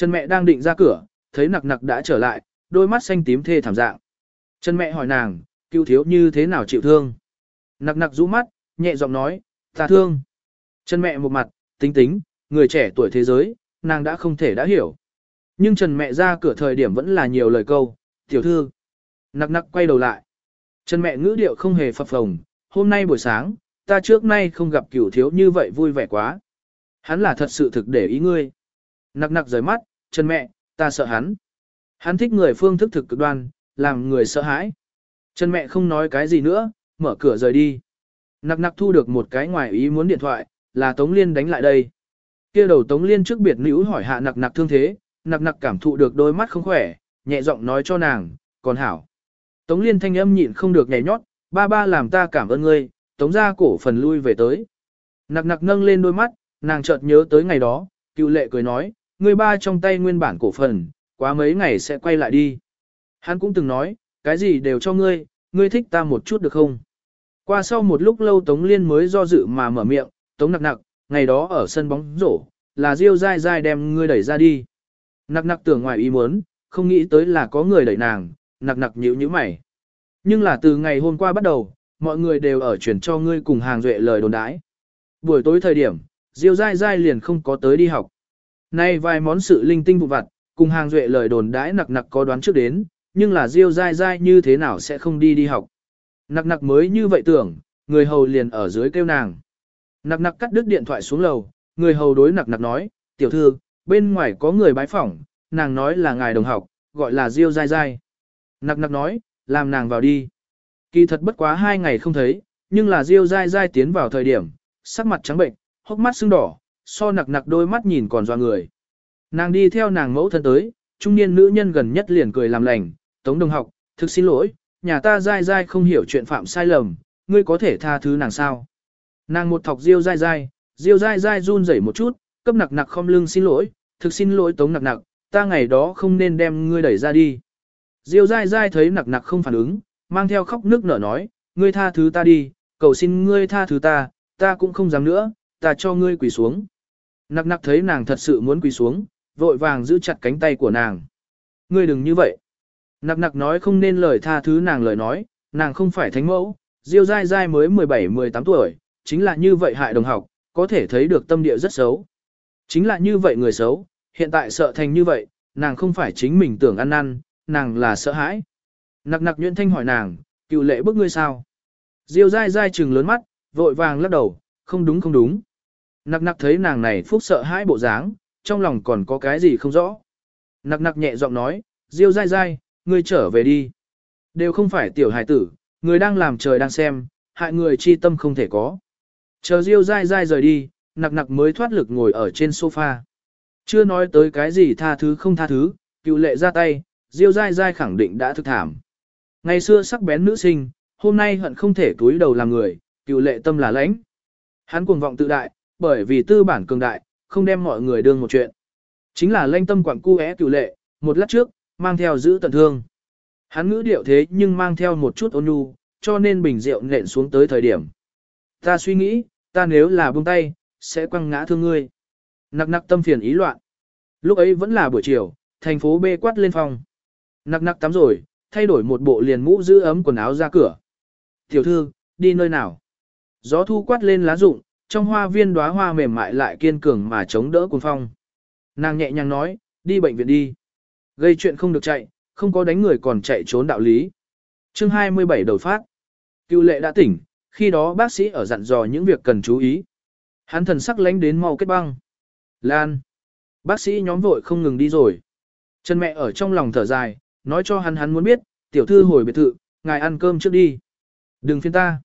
trần mẹ đang định ra cửa, thấy nặc nặc đã trở lại, đôi mắt xanh tím thê thảm dạng. trần mẹ hỏi nàng, cựu thiếu như thế nào chịu thương? Nặc nặc rũ mắt, nhẹ giọng nói, ta thương. trần mẹ một mặt, tính tính, người trẻ tuổi thế giới, nàng đã không thể đã hiểu. Nhưng Trần mẹ ra cửa thời điểm vẫn là nhiều lời câu, tiểu thư. Nặc nặc quay đầu lại. Trần mẹ ngữ điệu không hề phập phồng, hôm nay buổi sáng, ta trước nay không gặp cửu thiếu như vậy vui vẻ quá. Hắn là thật sự thực để ý ngươi. Nặc nặc rời mắt, Trần mẹ, ta sợ hắn. Hắn thích người phương thức thực cực đoan, làm người sợ hãi. Trần mẹ không nói cái gì nữa, mở cửa rời đi. Nặc nặc thu được một cái ngoài ý muốn điện thoại, là Tống Liên đánh lại đây. kia đầu Tống Liên trước biệt nữ hỏi hạ nặc nặc thương thế, nặc nặc cảm thụ được đôi mắt không khỏe, nhẹ giọng nói cho nàng, còn hảo. Tống Liên thanh âm nhịn không được nhảy nhót, ba ba làm ta cảm ơn ngươi, Tống ra cổ phần lui về tới. Nặc nặc nâng lên đôi mắt, nàng chợt nhớ tới ngày đó, cựu lệ cười nói, ngươi ba trong tay nguyên bản cổ phần, quá mấy ngày sẽ quay lại đi. Hắn cũng từng nói, cái gì đều cho ngươi, ngươi thích ta một chút được không? Qua sau một lúc lâu Tống Liên mới do dự mà mở miệng, Tống nặc nặc, ngày đó ở sân bóng rổ, là Diêu dai dai đem ngươi đẩy ra đi. Nặc nặc tưởng ngoài ý muốn, không nghĩ tới là có người đẩy nàng, nặc nặc nhíu nhíu mày. Nhưng là từ ngày hôm qua bắt đầu, mọi người đều ở chuyển cho ngươi cùng hàng duệ lời đồn đãi. Buổi tối thời điểm, Diêu dai dai liền không có tới đi học. Nay vài món sự linh tinh vụ vặt, cùng hàng duệ lời đồn đãi nặc nặc có đoán trước đến, nhưng là Diêu dai dai như thế nào sẽ không đi đi học. Nặc nặc mới như vậy tưởng, người hầu liền ở dưới kêu nàng. Nặc nặc cắt đứt điện thoại xuống lầu, người hầu đối nặc nặc nói, tiểu thư, bên ngoài có người bái phỏng, nàng nói là ngài đồng học, gọi là Diêu dai dai. Nặc nặc nói, làm nàng vào đi. Kỳ thật bất quá hai ngày không thấy, nhưng là Diêu dai dai tiến vào thời điểm, sắc mặt trắng bệnh, hốc mắt sưng đỏ, so nặc nặc đôi mắt nhìn còn doa người. Nàng đi theo nàng mẫu thân tới, trung niên nữ nhân gần nhất liền cười làm lành, tống đồng học, thực xin lỗi, nhà ta dai dai không hiểu chuyện phạm sai lầm, ngươi có thể tha thứ nàng sao. Nàng một thọc riêu dai dai, riêu dai dai run rẩy một chút, cấp nặc nặc không lưng xin lỗi, thực xin lỗi tống nặc nặc, ta ngày đó không nên đem ngươi đẩy ra đi. Diêu dai dai thấy nặc nặc không phản ứng, mang theo khóc nước nở nói, ngươi tha thứ ta đi, cầu xin ngươi tha thứ ta, ta cũng không dám nữa, ta cho ngươi quỳ xuống. Nặc nặc thấy nàng thật sự muốn quỳ xuống, vội vàng giữ chặt cánh tay của nàng. Ngươi đừng như vậy. Nặc nặc nói không nên lời tha thứ nàng lời nói, nàng không phải thánh mẫu, Diêu dai dai mới 17-18 tuổi, chính là như vậy hại đồng học, có thể thấy được tâm địa rất xấu. Chính là như vậy người xấu, hiện tại sợ thành như vậy, nàng không phải chính mình tưởng ăn năn, nàng là sợ hãi. Nặc nặc nhuyễn thanh hỏi nàng, cựu lệ bức ngươi sao? Diêu dai dai trừng lớn mắt, vội vàng lắc đầu, không đúng không đúng. Nặc nặc thấy nàng này phúc sợ hãi bộ dáng, trong lòng còn có cái gì không rõ. Nặc nặc nhẹ giọng nói, Diêu dai dai, ngươi trở về đi. Đều không phải tiểu hài tử, người đang làm trời đang xem, hại người chi tâm không thể có. Chờ Diêu dai dai rời đi, nặc nặc mới thoát lực ngồi ở trên sofa. Chưa nói tới cái gì tha thứ không tha thứ, cựu lệ ra tay, Diêu dai dai khẳng định đã thực thảm. Ngày xưa sắc bén nữ sinh, hôm nay hận không thể túi đầu làm người, cựu lệ tâm là lãnh. Hắn cuồng vọng tự đại, bởi vì tư bản cường đại, không đem mọi người đương một chuyện. Chính là lanh tâm quặng cu é cựu lệ, một lát trước, mang theo giữ tận thương. Hắn ngữ điệu thế nhưng mang theo một chút ôn nhu, cho nên bình rượu nện xuống tới thời điểm. Ta suy nghĩ, ta nếu là buông tay, sẽ quăng ngã thương ngươi. Nặc nặc tâm phiền ý loạn. Lúc ấy vẫn là buổi chiều, thành phố bê quát lên phòng. Nặc nặc tắm rồi, thay đổi một bộ liền mũ giữ ấm quần áo ra cửa. Tiểu thư, đi nơi nào? Gió thu quát lên lá rụng, trong hoa viên đóa hoa mềm mại lại kiên cường mà chống đỡ cuồng phong. Nàng nhẹ nhàng nói, đi bệnh viện đi. Gây chuyện không được chạy, không có đánh người còn chạy trốn đạo lý. Chương 27 đầu phát. Cựu lệ đã tỉnh, khi đó bác sĩ ở dặn dò những việc cần chú ý. Hắn thần sắc lánh đến mau kết băng. Lan. Bác sĩ nhóm vội không ngừng đi rồi. Chân mẹ ở trong lòng thở dài, nói cho hắn hắn muốn biết, tiểu thư hồi biệt thự, ngài ăn cơm trước đi. Đừng phiên ta.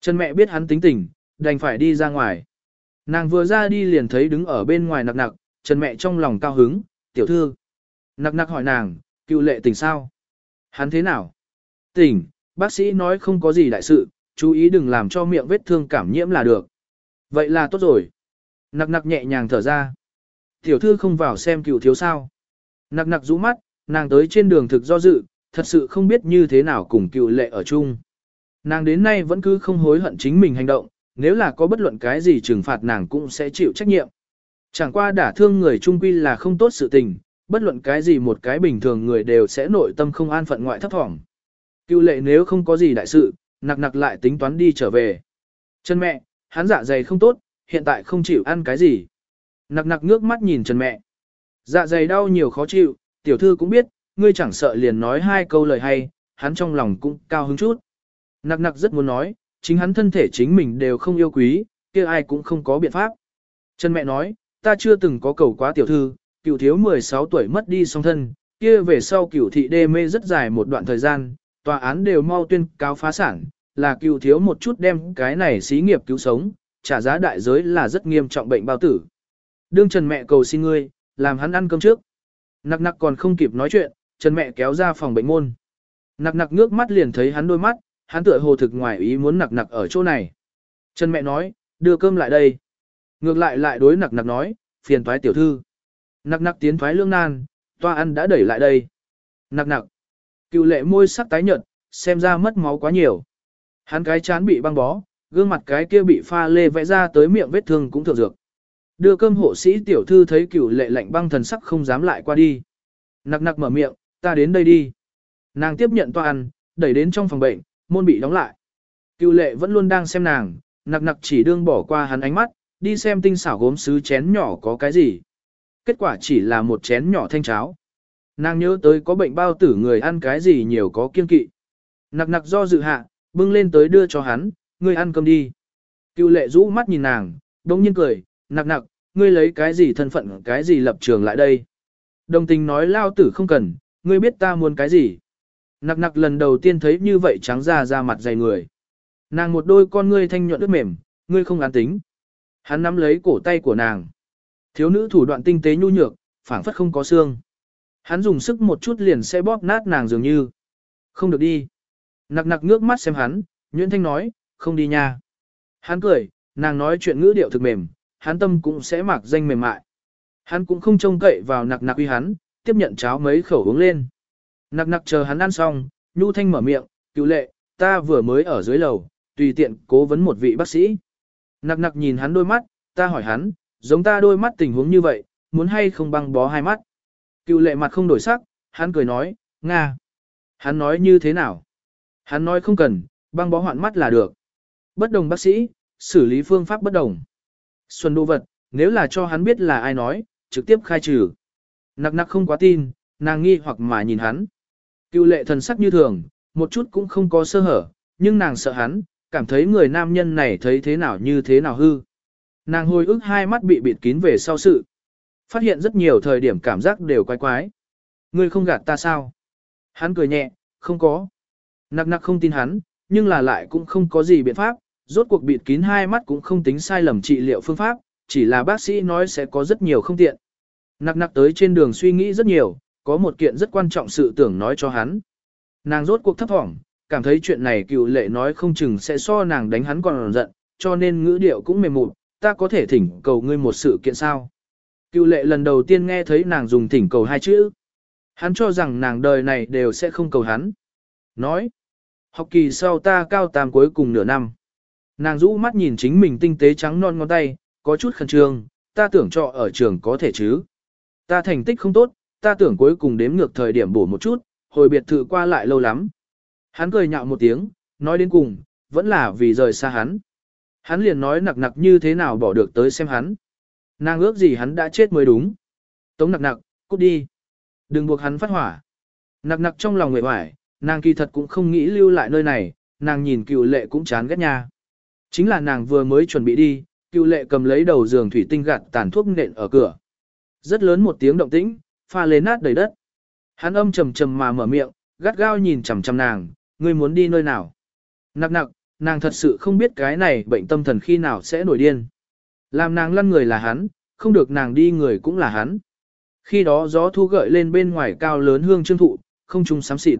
Chân mẹ biết hắn tính tình, đành phải đi ra ngoài. Nàng vừa ra đi liền thấy đứng ở bên ngoài nặc nặc, Trần mẹ trong lòng cao hứng, tiểu thư. Nặc nặc hỏi nàng, cựu lệ tỉnh sao? Hắn thế nào? Tỉnh, bác sĩ nói không có gì đại sự, chú ý đừng làm cho miệng vết thương cảm nhiễm là được. Vậy là tốt rồi. Nặc nặc nhẹ nhàng thở ra. Tiểu thư không vào xem cựu thiếu sao. Nặc nặc rũ mắt, nàng tới trên đường thực do dự, thật sự không biết như thế nào cùng cựu lệ ở chung. Nàng đến nay vẫn cứ không hối hận chính mình hành động, nếu là có bất luận cái gì trừng phạt nàng cũng sẽ chịu trách nhiệm. Chẳng qua đả thương người trung quy là không tốt sự tình, bất luận cái gì một cái bình thường người đều sẽ nội tâm không an phận ngoại thấp thỏm. Cựu lệ nếu không có gì đại sự, nặc nặc lại tính toán đi trở về. Chân mẹ, hắn dạ dày không tốt, hiện tại không chịu ăn cái gì. Nặc nặc ngước mắt nhìn chân mẹ. Dạ dày đau nhiều khó chịu, tiểu thư cũng biết, ngươi chẳng sợ liền nói hai câu lời hay, hắn trong lòng cũng cao hứng chút. Nặc nặc rất muốn nói, chính hắn thân thể chính mình đều không yêu quý, kia ai cũng không có biện pháp. Trần mẹ nói, ta chưa từng có cầu quá tiểu thư, cựu thiếu 16 tuổi mất đi song thân, kia về sau cựu thị đê mê rất dài một đoạn thời gian, tòa án đều mau tuyên cáo phá sản, là cựu thiếu một chút đem cái này xí nghiệp cứu sống, trả giá đại giới là rất nghiêm trọng bệnh bao tử. Đương Trần mẹ cầu xin ngươi, làm hắn ăn cơm trước. Nặc nặc còn không kịp nói chuyện, Trần mẹ kéo ra phòng bệnh môn. Nặc nặc ngước mắt liền thấy hắn đôi mắt, hắn tựa hồ thực ngoài ý muốn nặc nặc ở chỗ này. Trần mẹ nói, đưa cơm lại đây. Ngược lại lại đối nặc nặc nói, phiền toái tiểu thư. Nặc nặc tiến thoái lương nan, toa ăn đã đẩy lại đây. Nặc nặc. Cựu lệ môi sắc tái nhợt, xem ra mất máu quá nhiều. Hắn cái chán bị băng bó, gương mặt cái kia bị pha lê vẽ ra tới miệng vết thương cũng thượng dược. Đưa cơm hộ sĩ tiểu thư thấy cựu lệ lạnh băng thần sắc không dám lại qua đi. Nặc nặc mở miệng, ta đến đây đi. Nàng tiếp nhận toa ăn, đẩy đến trong phòng bệnh, môn bị đóng lại. Cựu lệ vẫn luôn đang xem nàng, nặc nặc chỉ đương bỏ qua hắn ánh mắt, đi xem tinh xảo gốm sứ chén nhỏ có cái gì. Kết quả chỉ là một chén nhỏ thanh cháo. Nàng nhớ tới có bệnh bao tử người ăn cái gì nhiều có kiên kỵ. Nặc nặc do dự hạ, bưng lên tới đưa cho hắn, ngươi ăn cơm đi. Cựu lệ rũ mắt nhìn nàng, đông nhiên cười, nặc nặc, ngươi lấy cái gì thân phận cái gì lập trường lại đây. Đồng tình nói lao tử không cần, ngươi biết ta muốn cái gì. Nặc nặc lần đầu tiên thấy như vậy trắng ra ra mặt dày người. Nàng một đôi con ngươi thanh nhuận ướt mềm, ngươi không án tính. Hắn nắm lấy cổ tay của nàng. Thiếu nữ thủ đoạn tinh tế nhu nhược, phảng phất không có xương. Hắn dùng sức một chút liền sẽ bóp nát nàng dường như. Không được đi. Nặc nặc ngước mắt xem hắn, Nguyễn Thanh nói, không đi nha. Hắn cười, nàng nói chuyện ngữ điệu thực mềm, hắn tâm cũng sẽ mặc danh mềm mại. Hắn cũng không trông cậy vào nặc nặc uy hắn, tiếp nhận cháo mấy khẩu uống lên. Nặc nặc chờ hắn ăn xong, Nhu Thanh mở miệng, cựu lệ, ta vừa mới ở dưới lầu, tùy tiện cố vấn một vị bác sĩ. Nặc nặc nhìn hắn đôi mắt, ta hỏi hắn, giống ta đôi mắt tình huống như vậy, muốn hay không băng bó hai mắt. Cựu lệ mặt không đổi sắc, hắn cười nói, Nga. Hắn nói như thế nào? Hắn nói không cần, băng bó hoạn mắt là được. Bất đồng bác sĩ, xử lý phương pháp bất đồng. Xuân đô vật, nếu là cho hắn biết là ai nói, trực tiếp khai trừ. Nặc nặc không quá tin, nàng nghi hoặc mà nhìn hắn. Cựu lệ thần sắc như thường, một chút cũng không có sơ hở, nhưng nàng sợ hắn, cảm thấy người nam nhân này thấy thế nào như thế nào hư. Nàng hồi ức hai mắt bị bịt kín về sau sự. Phát hiện rất nhiều thời điểm cảm giác đều quái quái. Ngươi không gạt ta sao? Hắn cười nhẹ, không có. Nặc nặc không tin hắn, nhưng là lại cũng không có gì biện pháp, rốt cuộc bịt kín hai mắt cũng không tính sai lầm trị liệu phương pháp, chỉ là bác sĩ nói sẽ có rất nhiều không tiện. Nặc nặc tới trên đường suy nghĩ rất nhiều, có một kiện rất quan trọng sự tưởng nói cho hắn. Nàng rốt cuộc thấp thỏm, cảm thấy chuyện này cựu lệ nói không chừng sẽ so nàng đánh hắn còn giận, cho nên ngữ điệu cũng mềm mụn, ta có thể thỉnh cầu ngươi một sự kiện sao. Cựu lệ lần đầu tiên nghe thấy nàng dùng thỉnh cầu hai chữ. Hắn cho rằng nàng đời này đều sẽ không cầu hắn. Nói, học kỳ sau ta cao tam cuối cùng nửa năm. Nàng rũ mắt nhìn chính mình tinh tế trắng non ngón tay, có chút khẩn trương, ta tưởng trọ ở trường có thể chứ. Ta thành tích không tốt, ta tưởng cuối cùng đếm ngược thời điểm bổ một chút, hồi biệt thự qua lại lâu lắm. Hắn cười nhạo một tiếng, nói đến cùng, vẫn là vì rời xa hắn. Hắn liền nói nặc nặc như thế nào bỏ được tới xem hắn. Nàng ước gì hắn đã chết mới đúng. Tống nặc nặc, cút đi. Đừng buộc hắn phát hỏa. Nặc nặc trong lòng nguyện hoài, nàng kỳ thật cũng không nghĩ lưu lại nơi này, nàng nhìn cựu lệ cũng chán ghét nha. Chính là nàng vừa mới chuẩn bị đi, cựu lệ cầm lấy đầu giường thủy tinh gạt tàn thuốc nện ở cửa. Rất lớn một tiếng động tĩnh, pha lên nát đầy đất. Hắn âm trầm trầm mà mở miệng, gắt gao nhìn chằm chằm nàng, ngươi muốn đi nơi nào. Nặc nặc, nàng thật sự không biết cái này bệnh tâm thần khi nào sẽ nổi điên. Làm nàng lăn người là hắn, không được nàng đi người cũng là hắn. Khi đó gió thu gợi lên bên ngoài cao lớn hương trương thụ, không trung xám xịt.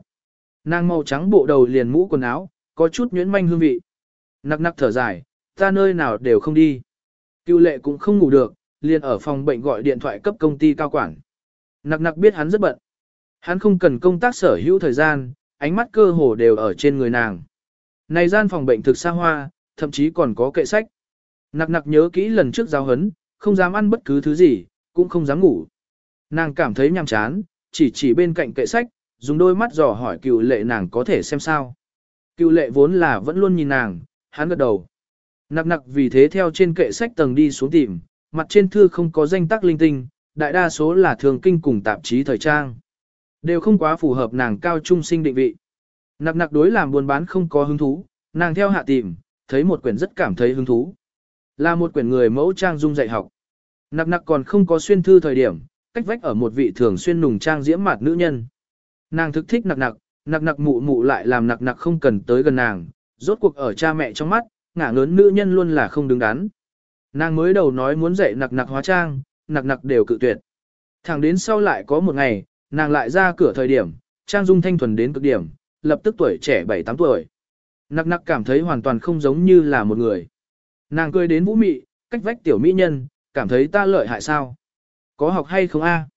Nàng màu trắng bộ đầu liền mũ quần áo, có chút nhuyễn manh hương vị. Nặc nặc thở dài, ta nơi nào đều không đi. Cưu lệ cũng không ngủ được, liền ở phòng bệnh gọi điện thoại cấp công ty cao quản. Nặc nặc biết hắn rất bận. Hắn không cần công tác sở hữu thời gian, ánh mắt cơ hồ đều ở trên người nàng. Này gian phòng bệnh thực xa hoa, thậm chí còn có kệ sách. Nặc nặc nhớ kỹ lần trước giao hấn, không dám ăn bất cứ thứ gì, cũng không dám ngủ. Nàng cảm thấy nhàm chán, chỉ chỉ bên cạnh kệ sách, dùng đôi mắt dò hỏi cựu lệ nàng có thể xem sao. Cựu lệ vốn là vẫn luôn nhìn nàng, hắn gật đầu. Nặc nặc vì thế theo trên kệ sách tầng đi xuống tìm, mặt trên thư không có danh tác linh tinh, đại đa số là thường kinh cùng tạp chí thời trang. Đều không quá phù hợp nàng cao trung sinh định vị. Nặc nặc đối làm buôn bán không có hứng thú, nàng theo hạ tìm, thấy một quyển rất cảm thấy hứng thú. Là một quyển người mẫu trang dung dạy học. Nặc nặc còn không có xuyên thư thời điểm, cách vách ở một vị thường xuyên nùng trang diễm mạt nữ nhân. Nàng thực thích nặc nặc, nặc nặc mụ mụ lại làm nặc nặc không cần tới gần nàng, rốt cuộc ở cha mẹ trong mắt, ngả lớn nữ nhân luôn là không đứng đắn. Nàng mới đầu nói muốn dạy nặc nặc hóa trang, nặc nặc đều cự tuyệt. Thẳng đến sau lại có một ngày, nàng lại ra cửa thời điểm, trang dung thanh thuần đến cực điểm, lập tức tuổi trẻ 7-8 tuổi. Nặc nặc cảm thấy hoàn toàn không giống như là một người. Nàng cười đến vũ mị, cách vách tiểu mỹ nhân, cảm thấy ta lợi hại sao? Có học hay không a?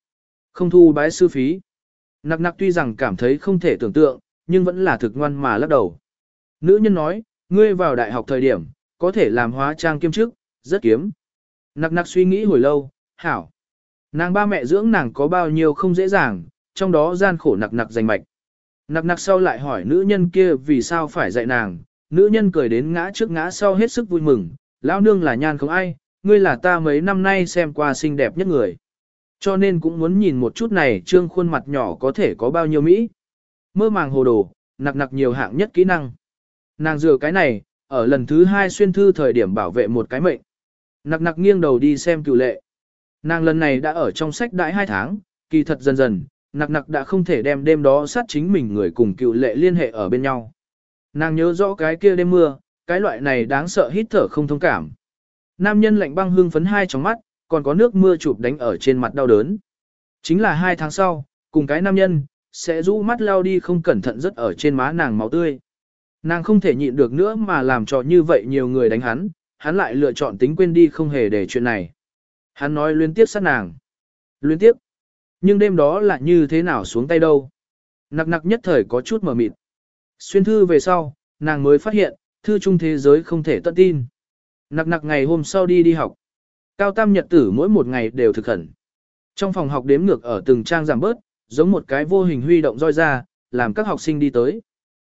Không thu bái sư phí. Nặc nặc tuy rằng cảm thấy không thể tưởng tượng, nhưng vẫn là thực ngoan mà lắc đầu. Nữ nhân nói, ngươi vào đại học thời điểm, có thể làm hóa trang kiêm chức, rất kiếm. Nặc nặc suy nghĩ hồi lâu, hảo. Nàng ba mẹ dưỡng nàng có bao nhiêu không dễ dàng, trong đó gian khổ nặc nặc giành mạch. Nặc nặc sau lại hỏi nữ nhân kia vì sao phải dạy nàng, nữ nhân cười đến ngã trước ngã sau hết sức vui mừng, lão nương là nhan không ai, ngươi là ta mấy năm nay xem qua xinh đẹp nhất người. Cho nên cũng muốn nhìn một chút này trương khuôn mặt nhỏ có thể có bao nhiêu Mỹ. Mơ màng hồ đồ, nặc nặc nhiều hạng nhất kỹ năng. Nàng dừa cái này, ở lần thứ hai xuyên thư thời điểm bảo vệ một cái mệnh. Nặc nặc nghiêng đầu đi xem cựu lệ. Nàng lần này đã ở trong sách đãi hai tháng, kỳ thật dần dần, nặc nặc đã không thể đem đêm đó sát chính mình người cùng cựu lệ liên hệ ở bên nhau. Nàng nhớ rõ cái kia đêm mưa, cái loại này đáng sợ hít thở không thông cảm. Nam nhân lạnh băng hương phấn hai trong mắt, còn có nước mưa chụp đánh ở trên mặt đau đớn. Chính là hai tháng sau, cùng cái nam nhân, sẽ rũ mắt lao đi không cẩn thận rất ở trên má nàng máu tươi. Nàng không thể nhịn được nữa mà làm cho như vậy nhiều người đánh hắn, hắn lại lựa chọn tính quên đi không hề để chuyện này. Hắn nói liên tiếp sát nàng. Liên tiếp. Nhưng đêm đó là như thế nào xuống tay đâu. Nặc nặc nhất thời có chút mở mịt. Xuyên thư về sau, nàng mới phát hiện, thư trung thế giới không thể tận tin. Nặc nặc ngày hôm sau đi đi học. Cao tam nhật tử mỗi một ngày đều thực khẩn. Trong phòng học đếm ngược ở từng trang giảm bớt, giống một cái vô hình huy động roi ra, làm các học sinh đi tới.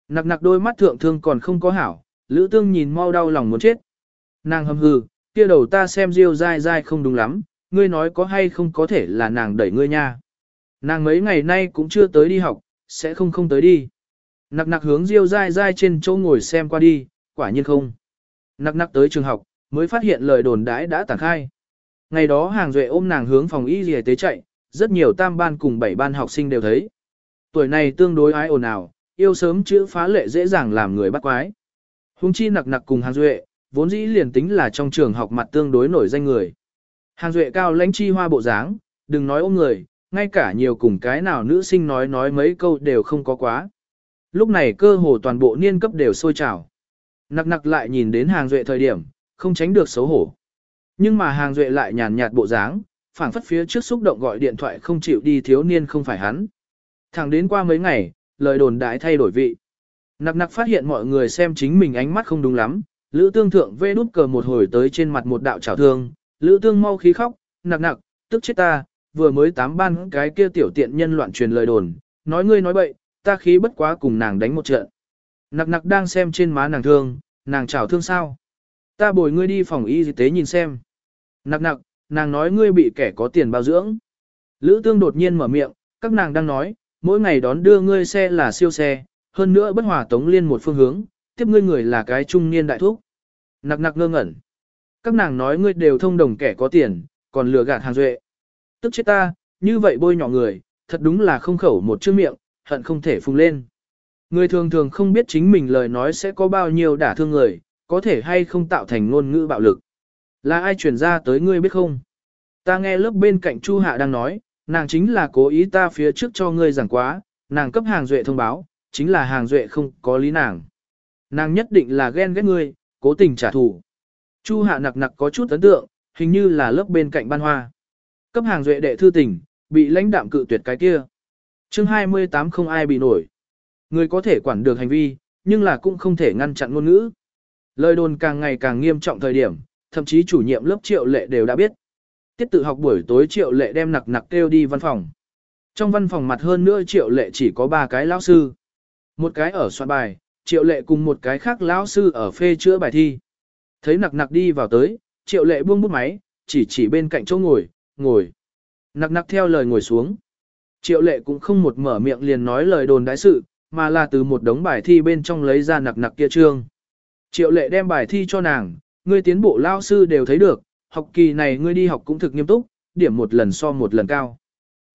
Nặc nặc đôi mắt thượng thương còn không có hảo, lữ tương nhìn mau đau lòng muốn chết. Nàng hâm hừ, kia đầu ta xem diêu dai dai không đúng lắm, ngươi nói có hay không có thể là nàng đẩy ngươi nha. Nàng mấy ngày nay cũng chưa tới đi học, sẽ không không tới đi. Nặc nặc hướng diêu dai dai trên chỗ ngồi xem qua đi, quả nhiên không. Nặc nặc tới trường học, mới phát hiện lời đồn đãi đã tản khai. Ngày đó hàng duệ ôm nàng hướng phòng y y tế chạy, rất nhiều tam ban cùng bảy ban học sinh đều thấy. Tuổi này tương đối ái ồn ào, yêu sớm chữ phá lệ dễ dàng làm người bắt quái. Hùng chi nặc nặc cùng hàng duệ, vốn dĩ liền tính là trong trường học mặt tương đối nổi danh người. Hàng duệ cao lãnh chi hoa bộ dáng, đừng nói ôm người, ngay cả nhiều cùng cái nào nữ sinh nói nói mấy câu đều không có quá. Lúc này cơ hồ toàn bộ niên cấp đều sôi trào. Nặc nặc lại nhìn đến hàng duệ thời điểm, không tránh được xấu hổ. Nhưng mà hàng duệ lại nhàn nhạt bộ dáng, phảng phất phía trước xúc động gọi điện thoại không chịu đi thiếu niên không phải hắn. Thẳng đến qua mấy ngày, lời đồn đại thay đổi vị. Nặc nặc phát hiện mọi người xem chính mình ánh mắt không đúng lắm, Lữ Tương thượng vê đút cờ một hồi tới trên mặt một đạo chảo thương, Lữ Tương mau khí khóc, nặc nặc, tức chết ta, vừa mới tám ban cái kia tiểu tiện nhân loạn truyền lời đồn, nói ngươi nói bậy, ta khí bất quá cùng nàng đánh một trận. Nặc nặc đang xem trên má nàng thương, nàng chảo thương sao? Ta bồi ngươi đi phòng y tế nhìn xem. Nặc nặc, nàng nói ngươi bị kẻ có tiền bao dưỡng. Lữ Tương đột nhiên mở miệng, các nàng đang nói, mỗi ngày đón đưa ngươi xe là siêu xe, hơn nữa bất hòa tống liên một phương hướng, tiếp ngươi người là cái trung niên đại thúc. Nặc nặc ngơ ngẩn. Các nàng nói ngươi đều thông đồng kẻ có tiền, còn lừa gạt hàng duệ. Tức chết ta, như vậy bôi nhỏ người, thật đúng là không khẩu một chữ miệng, hận không thể phùng lên. Người thường thường không biết chính mình lời nói sẽ có bao nhiêu đả thương người, có thể hay không tạo thành ngôn ngữ bạo lực. Là ai truyền ra tới ngươi biết không? Ta nghe lớp bên cạnh Chu Hạ đang nói, nàng chính là cố ý ta phía trước cho ngươi giảng quá, nàng cấp hàng duệ thông báo, chính là hàng duệ không có lý nàng. Nàng nhất định là ghen ghét ngươi, cố tình trả thù. Chu hạ nặc nặc có chút ấn tượng, hình như là lớp bên cạnh ban hoa. Cấp hàng duệ đệ thư tình, bị lãnh đạm cự tuyệt cái kia. chương 28 không ai bị nổi. Người có thể quản được hành vi, nhưng là cũng không thể ngăn chặn ngôn ngữ. Lời đồn càng ngày càng nghiêm trọng thời điểm, thậm chí chủ nhiệm lớp triệu lệ đều đã biết. Tiết tự học buổi tối triệu lệ đem nặc nặc kêu đi văn phòng. Trong văn phòng mặt hơn nữa triệu lệ chỉ có ba cái lão sư. Một cái ở soạn bài, triệu lệ cùng một cái khác lão sư ở phê chữa bài thi. Thấy nặc nặc đi vào tới, triệu lệ buông bút máy, chỉ chỉ bên cạnh chỗ ngồi, ngồi. Nặc nặc theo lời ngồi xuống. Triệu lệ cũng không một mở miệng liền nói lời đồn đại sự, mà là từ một đống bài thi bên trong lấy ra nặc nặc kia trương. Triệu lệ đem bài thi cho nàng, ngươi tiến bộ lao sư đều thấy được, học kỳ này ngươi đi học cũng thực nghiêm túc, điểm một lần so một lần cao.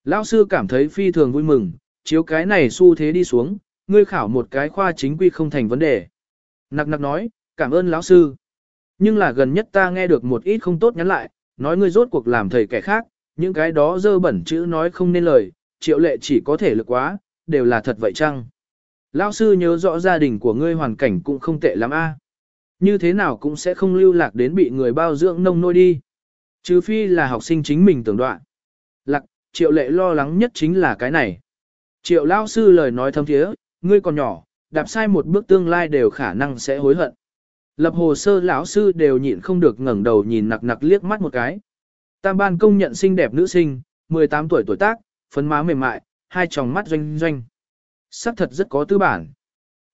Lao sư cảm thấy phi thường vui mừng, chiếu cái này xu thế đi xuống, ngươi khảo một cái khoa chính quy không thành vấn đề. Nặc nặc nói, cảm ơn lão sư. Nhưng là gần nhất ta nghe được một ít không tốt nhắn lại, nói ngươi rốt cuộc làm thầy kẻ khác, những cái đó dơ bẩn chữ nói không nên lời, triệu lệ chỉ có thể lực quá, đều là thật vậy chăng? Lão sư nhớ rõ gia đình của ngươi hoàn cảnh cũng không tệ lắm a. À? Như thế nào cũng sẽ không lưu lạc đến bị người bao dưỡng nông nôi đi. Trừ phi là học sinh chính mình tưởng đoạn. Lạc, triệu lệ lo lắng nhất chính là cái này. Triệu lão sư lời nói thâm thiế, ngươi còn nhỏ, đạp sai một bước tương lai đều khả năng sẽ hối hận. Lập hồ sơ lão sư đều nhịn không được ngẩng đầu nhìn nặc nặc liếc mắt một cái. Tam ban công nhận xinh đẹp nữ sinh, 18 tuổi tuổi tác, phấn má mềm mại, hai tròng mắt doanh doanh. Sắc thật rất có tư bản.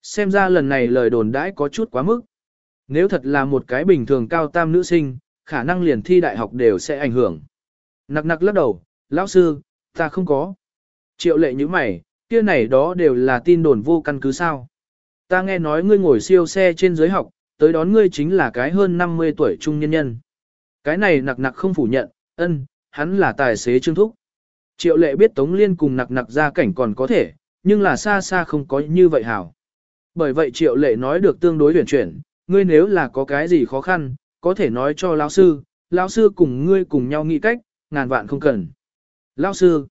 Xem ra lần này lời đồn đãi có chút quá mức. Nếu thật là một cái bình thường cao tam nữ sinh, khả năng liền thi đại học đều sẽ ảnh hưởng. Nặc nặc lắc đầu, lão sư, ta không có. Triệu lệ như mày, kia này đó đều là tin đồn vô căn cứ sao. Ta nghe nói ngươi ngồi siêu xe trên dưới học, tới đón ngươi chính là cái hơn 50 tuổi trung nhân nhân. Cái này nặc nặc không phủ nhận, ân, hắn là tài xế trương thúc. Triệu lệ biết Tống Liên cùng nặc nặc ra cảnh còn có thể, nhưng là xa xa không có như vậy hảo. Bởi vậy triệu lệ nói được tương đối huyền chuyển, ngươi nếu là có cái gì khó khăn, có thể nói cho lão sư, lão sư cùng ngươi cùng nhau nghĩ cách, ngàn vạn không cần. Lão sư,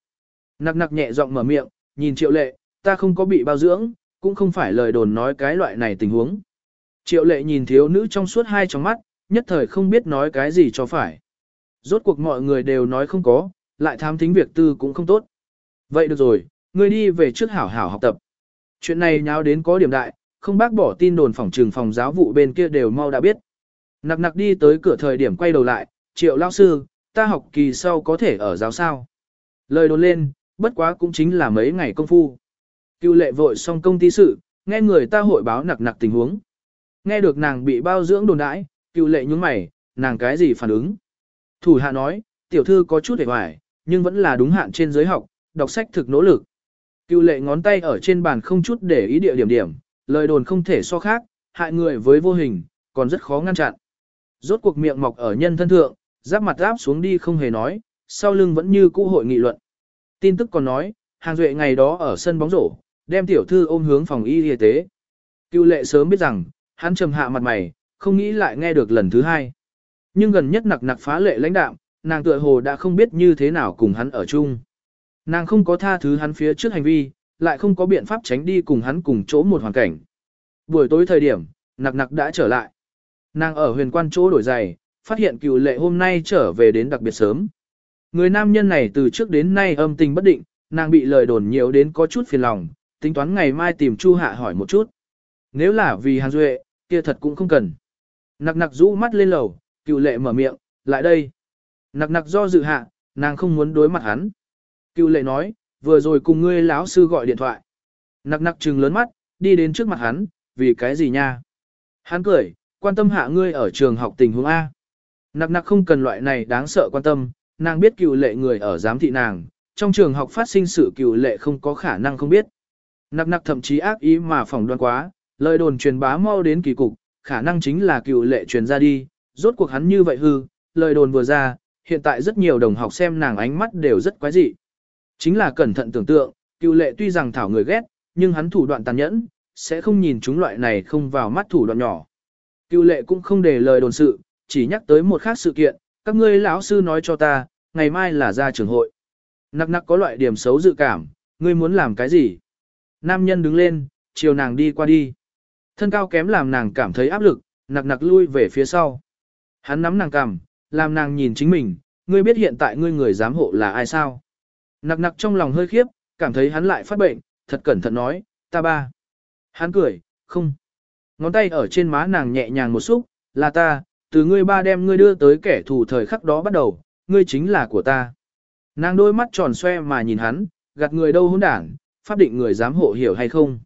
nặc nặc nhẹ giọng mở miệng, nhìn triệu lệ, ta không có bị bao dưỡng, cũng không phải lời đồn nói cái loại này tình huống. Triệu lệ nhìn thiếu nữ trong suốt hai trong mắt, nhất thời không biết nói cái gì cho phải. Rốt cuộc mọi người đều nói không có, lại tham thính việc tư cũng không tốt. Vậy được rồi, ngươi đi về trước hảo hảo học tập. Chuyện này nháo đến có điểm đại, không bác bỏ tin đồn phòng trường phòng giáo vụ bên kia đều mau đã biết. Nặc nặc đi tới cửa thời điểm quay đầu lại, triệu lao sư, ta học kỳ sau có thể ở giáo sao. Lời đồn lên, bất quá cũng chính là mấy ngày công phu. Cựu lệ vội xong công ty sự, nghe người ta hội báo nặc nặc tình huống. Nghe được nàng bị bao dưỡng đồn đãi, cựu lệ nhúng mày, nàng cái gì phản ứng. Thủ hạ nói, tiểu thư có chút hề hoài, nhưng vẫn là đúng hạn trên giới học, đọc sách thực nỗ lực. Cựu lệ ngón tay ở trên bàn không chút để ý địa điểm điểm, lời đồn không thể so khác, hại người với vô hình, còn rất khó ngăn chặn. Rốt cuộc miệng mọc ở nhân thân thượng, giáp mặt áp xuống đi không hề nói, sau lưng vẫn như cũ hội nghị luận. Tin tức còn nói, hàng duệ ngày đó ở sân bóng rổ, đem tiểu thư ôm hướng phòng y y tế. Cựu lệ sớm biết rằng, hắn trầm hạ mặt mày, không nghĩ lại nghe được lần thứ hai. Nhưng gần nhất nặc nặc phá lệ lãnh đạm, nàng tựa hồ đã không biết như thế nào cùng hắn ở chung. Nàng không có tha thứ hắn phía trước hành vi, lại không có biện pháp tránh đi cùng hắn cùng chỗ một hoàn cảnh. Buổi tối thời điểm, nặc nặc đã trở lại. Nàng ở huyền quan chỗ đổi giày, phát hiện cựu lệ hôm nay trở về đến đặc biệt sớm. Người nam nhân này từ trước đến nay âm tình bất định, nàng bị lời đồn nhiều đến có chút phiền lòng, tính toán ngày mai tìm Chu Hạ hỏi một chút. Nếu là vì Hàn Duệ, kia thật cũng không cần. Nặc nặc rũ mắt lên lầu, cựu lệ mở miệng, lại đây. Nặc nặc do dự hạ, nàng không muốn đối mặt hắn. Cựu lệ nói, vừa rồi cùng ngươi lão sư gọi điện thoại. Nặc nặc trừng lớn mắt, đi đến trước mặt hắn, vì cái gì nha? Hắn cười, quan tâm hạ ngươi ở trường học tình huống A. Nặc nặc không cần loại này đáng sợ quan tâm, nàng biết cựu lệ người ở giám thị nàng, trong trường học phát sinh sự cựu lệ không có khả năng không biết. Nặc nặc thậm chí ác ý mà phỏng đoán quá, lời đồn truyền bá mau đến kỳ cục, khả năng chính là cựu lệ truyền ra đi, rốt cuộc hắn như vậy hư, lời đồn vừa ra, hiện tại rất nhiều đồng học xem nàng ánh mắt đều rất quái dị. Chính là cẩn thận tưởng tượng, cựu lệ tuy rằng thảo người ghét, nhưng hắn thủ đoạn tàn nhẫn, sẽ không nhìn chúng loại này không vào mắt thủ đoạn nhỏ. Cựu lệ cũng không để lời đồn sự, chỉ nhắc tới một khác sự kiện, các ngươi lão sư nói cho ta, ngày mai là ra trường hội. Nặc nặc có loại điểm xấu dự cảm, ngươi muốn làm cái gì? Nam nhân đứng lên, chiều nàng đi qua đi. Thân cao kém làm nàng cảm thấy áp lực, nặc nặc lui về phía sau. Hắn nắm nàng cằm, làm nàng nhìn chính mình, ngươi biết hiện tại ngươi người giám hộ là ai sao? Nặc nặc trong lòng hơi khiếp, cảm thấy hắn lại phát bệnh, thật cẩn thận nói, ta ba. Hắn cười, không. Ngón tay ở trên má nàng nhẹ nhàng một xúc, là ta, từ ngươi ba đem ngươi đưa tới kẻ thù thời khắc đó bắt đầu, ngươi chính là của ta. Nàng đôi mắt tròn xoe mà nhìn hắn, gạt người đâu hỗn đảng, pháp định người dám hộ hiểu hay không.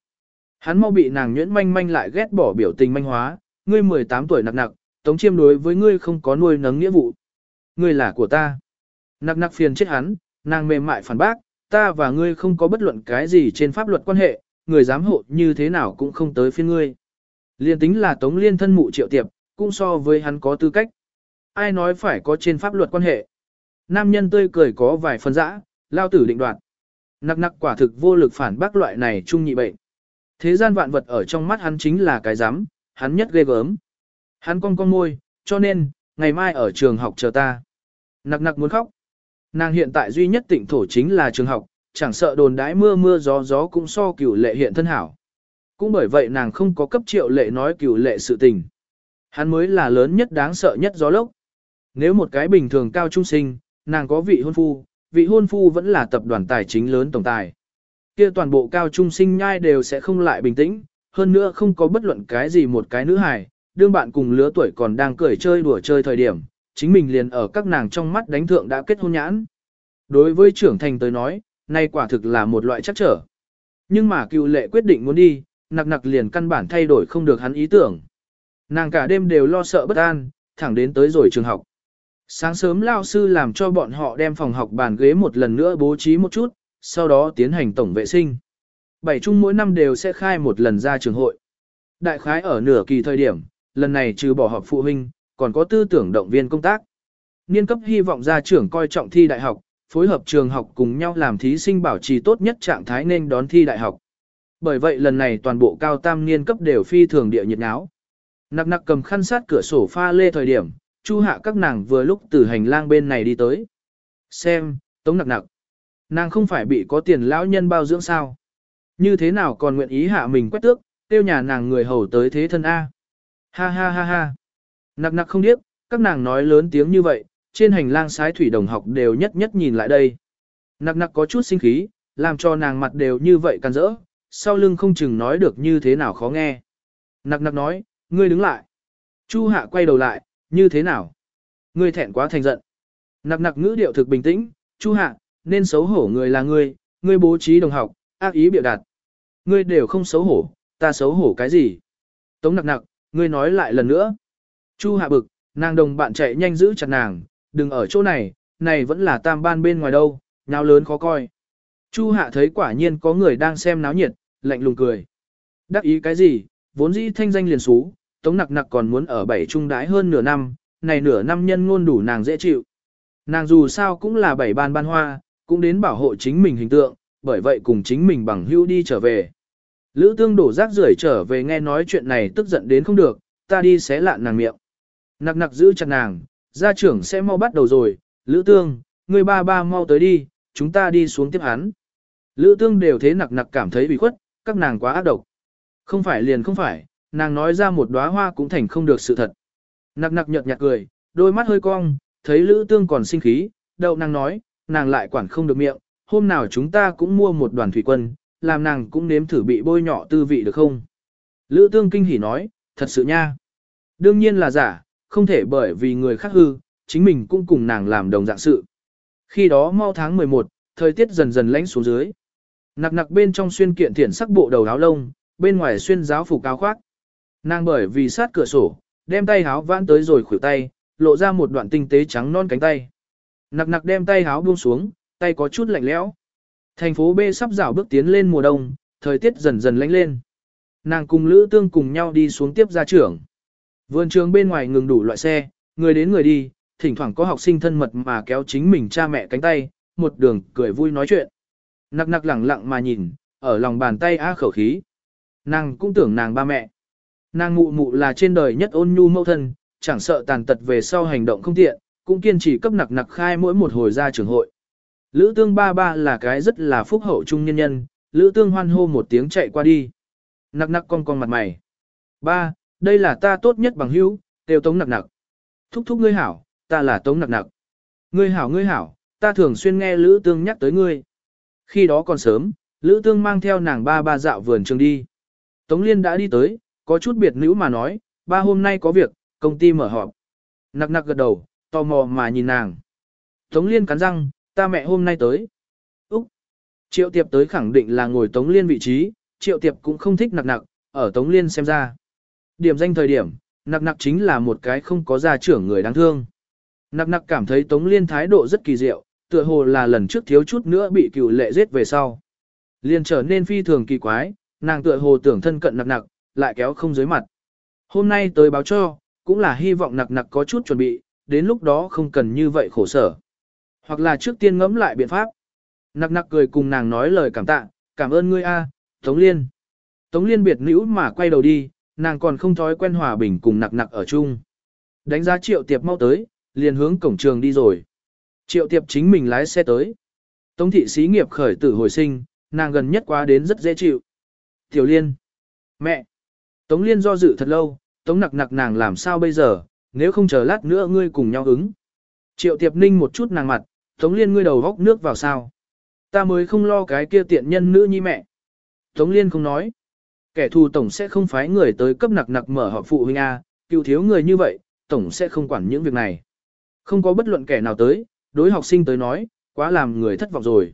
Hắn mau bị nàng nhuyễn manh manh lại ghét bỏ biểu tình manh hóa, ngươi 18 tuổi nặc nặc, tống chiêm đối với ngươi không có nuôi nấng nghĩa vụ. Ngươi là của ta. Nặc nặc phiền chết hắn, nàng mềm mại phản bác, ta và ngươi không có bất luận cái gì trên pháp luật quan hệ, người dám hộ như thế nào cũng không tới phiên ngươi. Liên tính là tống liên thân mụ triệu tiệp, cũng so với hắn có tư cách. Ai nói phải có trên pháp luật quan hệ. Nam nhân tươi cười có vài phần dã, lao tử định đoạt. Nặc nặc quả thực vô lực phản bác loại này trung nhị bệnh. Thế gian vạn vật ở trong mắt hắn chính là cái giám, hắn nhất ghê gớm. Hắn cong cong môi, cho nên, ngày mai ở trường học chờ ta. Nặc nặc muốn khóc. Nàng hiện tại duy nhất tỉnh thổ chính là trường học, chẳng sợ đồn đãi mưa mưa gió gió cũng so cửu lệ hiện thân hảo. Cũng bởi vậy nàng không có cấp triệu lệ nói cửu lệ sự tình. Hắn mới là lớn nhất đáng sợ nhất gió lốc. Nếu một cái bình thường cao trung sinh, nàng có vị hôn phu, vị hôn phu vẫn là tập đoàn tài chính lớn tổng tài. kia toàn bộ cao trung sinh nhai đều sẽ không lại bình tĩnh, hơn nữa không có bất luận cái gì một cái nữ hài, đương bạn cùng lứa tuổi còn đang cười chơi đùa chơi thời điểm, chính mình liền ở các nàng trong mắt đánh thượng đã kết hôn nhãn. Đối với trưởng thành tới nói, nay quả thực là một loại chắc trở. Nhưng mà cựu lệ quyết định muốn đi, nặc nặc liền căn bản thay đổi không được hắn ý tưởng. Nàng cả đêm đều lo sợ bất an, thẳng đến tới rồi trường học. Sáng sớm lao sư làm cho bọn họ đem phòng học bàn ghế một lần nữa bố trí một chút, sau đó tiến hành tổng vệ sinh. Bảy chung mỗi năm đều sẽ khai một lần ra trường hội. Đại khái ở nửa kỳ thời điểm, lần này trừ bỏ họp phụ huynh, còn có tư tưởng động viên công tác. Niên cấp hy vọng ra trưởng coi trọng thi đại học, phối hợp trường học cùng nhau làm thí sinh bảo trì tốt nhất trạng thái nên đón thi đại học. Bởi vậy lần này toàn bộ cao tam niên cấp đều phi thường địa nhiệt náo. Nặc nặc cầm khăn sát cửa sổ pha lê thời điểm, chu hạ các nàng vừa lúc từ hành lang bên này đi tới. Xem, tống nặc nặc. Nàng không phải bị có tiền lão nhân bao dưỡng sao. Như thế nào còn nguyện ý hạ mình quét tước, tiêu nhà nàng người hầu tới thế thân A. Ha ha ha ha. Nặc nặc không điếc, các nàng nói lớn tiếng như vậy, trên hành lang sái thủy đồng học đều nhất nhất nhìn lại đây. Nặc nặc có chút sinh khí, làm cho nàng mặt đều như vậy can rỡ, sau lưng không chừng nói được như thế nào khó nghe. Nặc nặc nói, ngươi đứng lại. Chu hạ quay đầu lại, như thế nào? Ngươi thẹn quá thành giận. Nặc nặc ngữ điệu thực bình tĩnh, Chu hạ, nên xấu hổ người là ngươi, ngươi bố trí đồng học, ác ý biểu đạt. Ngươi đều không xấu hổ, ta xấu hổ cái gì? Tống nặc nặc, ngươi nói lại lần nữa. Chu hạ bực, nàng đồng bạn chạy nhanh giữ chặt nàng, đừng ở chỗ này, này vẫn là tam ban bên ngoài đâu, nháo lớn khó coi. Chu hạ thấy quả nhiên có người đang xem náo nhiệt, lạnh lùng cười. Đắc ý cái gì, vốn dĩ thanh danh liền xú, tống nặc nặc còn muốn ở bảy trung đái hơn nửa năm, này nửa năm nhân ngôn đủ nàng dễ chịu. Nàng dù sao cũng là bảy ban ban hoa, cũng đến bảo hộ chính mình hình tượng, bởi vậy cùng chính mình bằng hữu đi trở về. Lữ tương đổ rác rưởi trở về nghe nói chuyện này tức giận đến không được, ta đi xé lạn nàng miệng. Nặc nặc giữ chặt nàng, gia trưởng sẽ mau bắt đầu rồi, Lữ tương, người ba ba mau tới đi, chúng ta đi xuống tiếp hắn. Lữ tương đều thế nặc nặc cảm thấy bị khuất, các nàng quá ác độc. Không phải liền không phải, nàng nói ra một đóa hoa cũng thành không được sự thật. Nặc nặc nhợt nhạt cười, đôi mắt hơi cong, thấy Lữ tương còn sinh khí, đậu nàng nói, nàng lại quản không được miệng, hôm nào chúng ta cũng mua một đoàn thủy quân, làm nàng cũng nếm thử bị bôi nhọ tư vị được không? Lữ tương kinh hỉ nói, thật sự nha. Đương nhiên là giả, không thể bởi vì người khác hư, chính mình cũng cùng nàng làm đồng dạng sự. Khi đó mau tháng 11, thời tiết dần dần lạnh xuống dưới. Nặc nặc bên trong xuyên kiện thiển sắc bộ đầu áo lông, bên ngoài xuyên giáo phục áo khoác. Nàng bởi vì sát cửa sổ, đem tay háo vãn tới rồi khuỷu tay, lộ ra một đoạn tinh tế trắng non cánh tay. Nặc nặc đem tay háo buông xuống, tay có chút lạnh lẽo. Thành phố B sắp rảo bước tiến lên mùa đông, thời tiết dần dần lạnh lên. Nàng cùng Lữ Tương cùng nhau đi xuống tiếp gia trưởng. Vườn trường bên ngoài ngừng đủ loại xe, người đến người đi, thỉnh thoảng có học sinh thân mật mà kéo chính mình cha mẹ cánh tay, một đường cười vui nói chuyện. Nặc nặc lẳng lặng mà nhìn, ở lòng bàn tay á khẩu khí. Nàng cũng tưởng nàng ba mẹ. Nàng mụ mụ là trên đời nhất ôn nhu mẫu thân, chẳng sợ tàn tật về sau hành động không tiện, cũng kiên trì cấp nặc nặc khai mỗi một hồi ra trường hội. Lữ tương ba ba là cái rất là phúc hậu trung nhân nhân, Lữ tương hoan hô một tiếng chạy qua đi. Nặc nặc con con mặt mày. Ba, đây là ta tốt nhất bằng hữu, đều tống nặc nặc. Thúc thúc ngươi hảo, ta là tống nặc nặc. Ngươi hảo ngươi hảo, ta thường xuyên nghe Lữ tương nhắc tới ngươi. Khi đó còn sớm, Lữ tương mang theo nàng ba ba dạo vườn trường đi. Tống liên đã đi tới, có chút biệt nữ mà nói, ba hôm nay có việc, công ty mở họp. Nặc nặc gật đầu, tò mò mà nhìn nàng. Tống liên cắn răng, ta mẹ hôm nay tới. Úc! Triệu tiệp tới khẳng định là ngồi Tống liên vị trí, triệu tiệp cũng không thích nặc nặc, ở Tống liên xem ra. Điểm danh thời điểm, nặc nặc chính là một cái không có gia trưởng người đáng thương. Nặc nặc cảm thấy Tống liên thái độ rất kỳ diệu, tựa hồ là lần trước thiếu chút nữa bị cựu lệ giết về sau. Liên trở nên phi thường kỳ quái, nàng tựa hồ tưởng thân cận nặc nặc, lại kéo không dưới mặt. Hôm nay tới báo cho, cũng là hy vọng nặc nặc có chút chuẩn bị, đến lúc đó không cần như vậy khổ sở. Hoặc là trước tiên ngẫm lại biện pháp. Nặc nặc cười cùng nàng nói lời cảm tạ, cảm ơn ngươi a, Tống Liên. Tống Liên biệt nữ mà quay đầu đi, nàng còn không thói quen hòa bình cùng nặc nặc ở chung. Đánh giá triệu tiệp mau tới, liền hướng cổng trường đi rồi. Triệu tiệp chính mình lái xe tới. Tống thị xí nghiệp khởi tử hồi sinh, nàng gần nhất quá đến rất dễ chịu. Tiểu Liên. Mẹ. Tống Liên do dự thật lâu, Tống nặc nặc nàng làm sao bây giờ, nếu không chờ lát nữa ngươi cùng nhau ứng. Triệu Tiệp Ninh một chút nàng mặt, Tống Liên ngươi đầu góc nước vào sao. Ta mới không lo cái kia tiện nhân nữ nhi mẹ. Tống Liên không nói. Kẻ thù tổng sẽ không phái người tới cấp nặc nặc mở họp phụ huynh A, cựu thiếu người như vậy, tổng sẽ không quản những việc này. Không có bất luận kẻ nào tới, đối học sinh tới nói, quá làm người thất vọng rồi.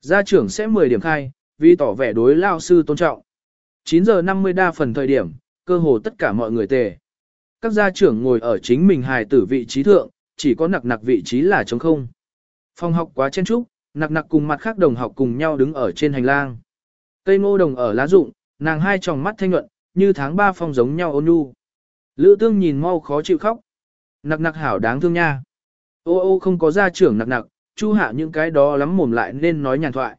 Gia trưởng sẽ 10 điểm khai, vì tỏ vẻ đối lao sư tôn trọng. 9 giờ 50 đa phần thời điểm, cơ hồ tất cả mọi người tề. Các gia trưởng ngồi ở chính mình hài tử vị trí thượng, chỉ có nặc nặc vị trí là trống không. Phòng học quá chen trúc, nặc nặc cùng mặt khác đồng học cùng nhau đứng ở trên hành lang. Cây ngô đồng ở lá rụng, nàng hai tròng mắt thanh nhuận, như tháng ba phong giống nhau ôn nhu. Lữ tương nhìn mau khó chịu khóc. Nặc nặc hảo đáng thương nha. Ô ô không có gia trưởng nặc nặc, chu hạ những cái đó lắm mồm lại nên nói nhàn thoại.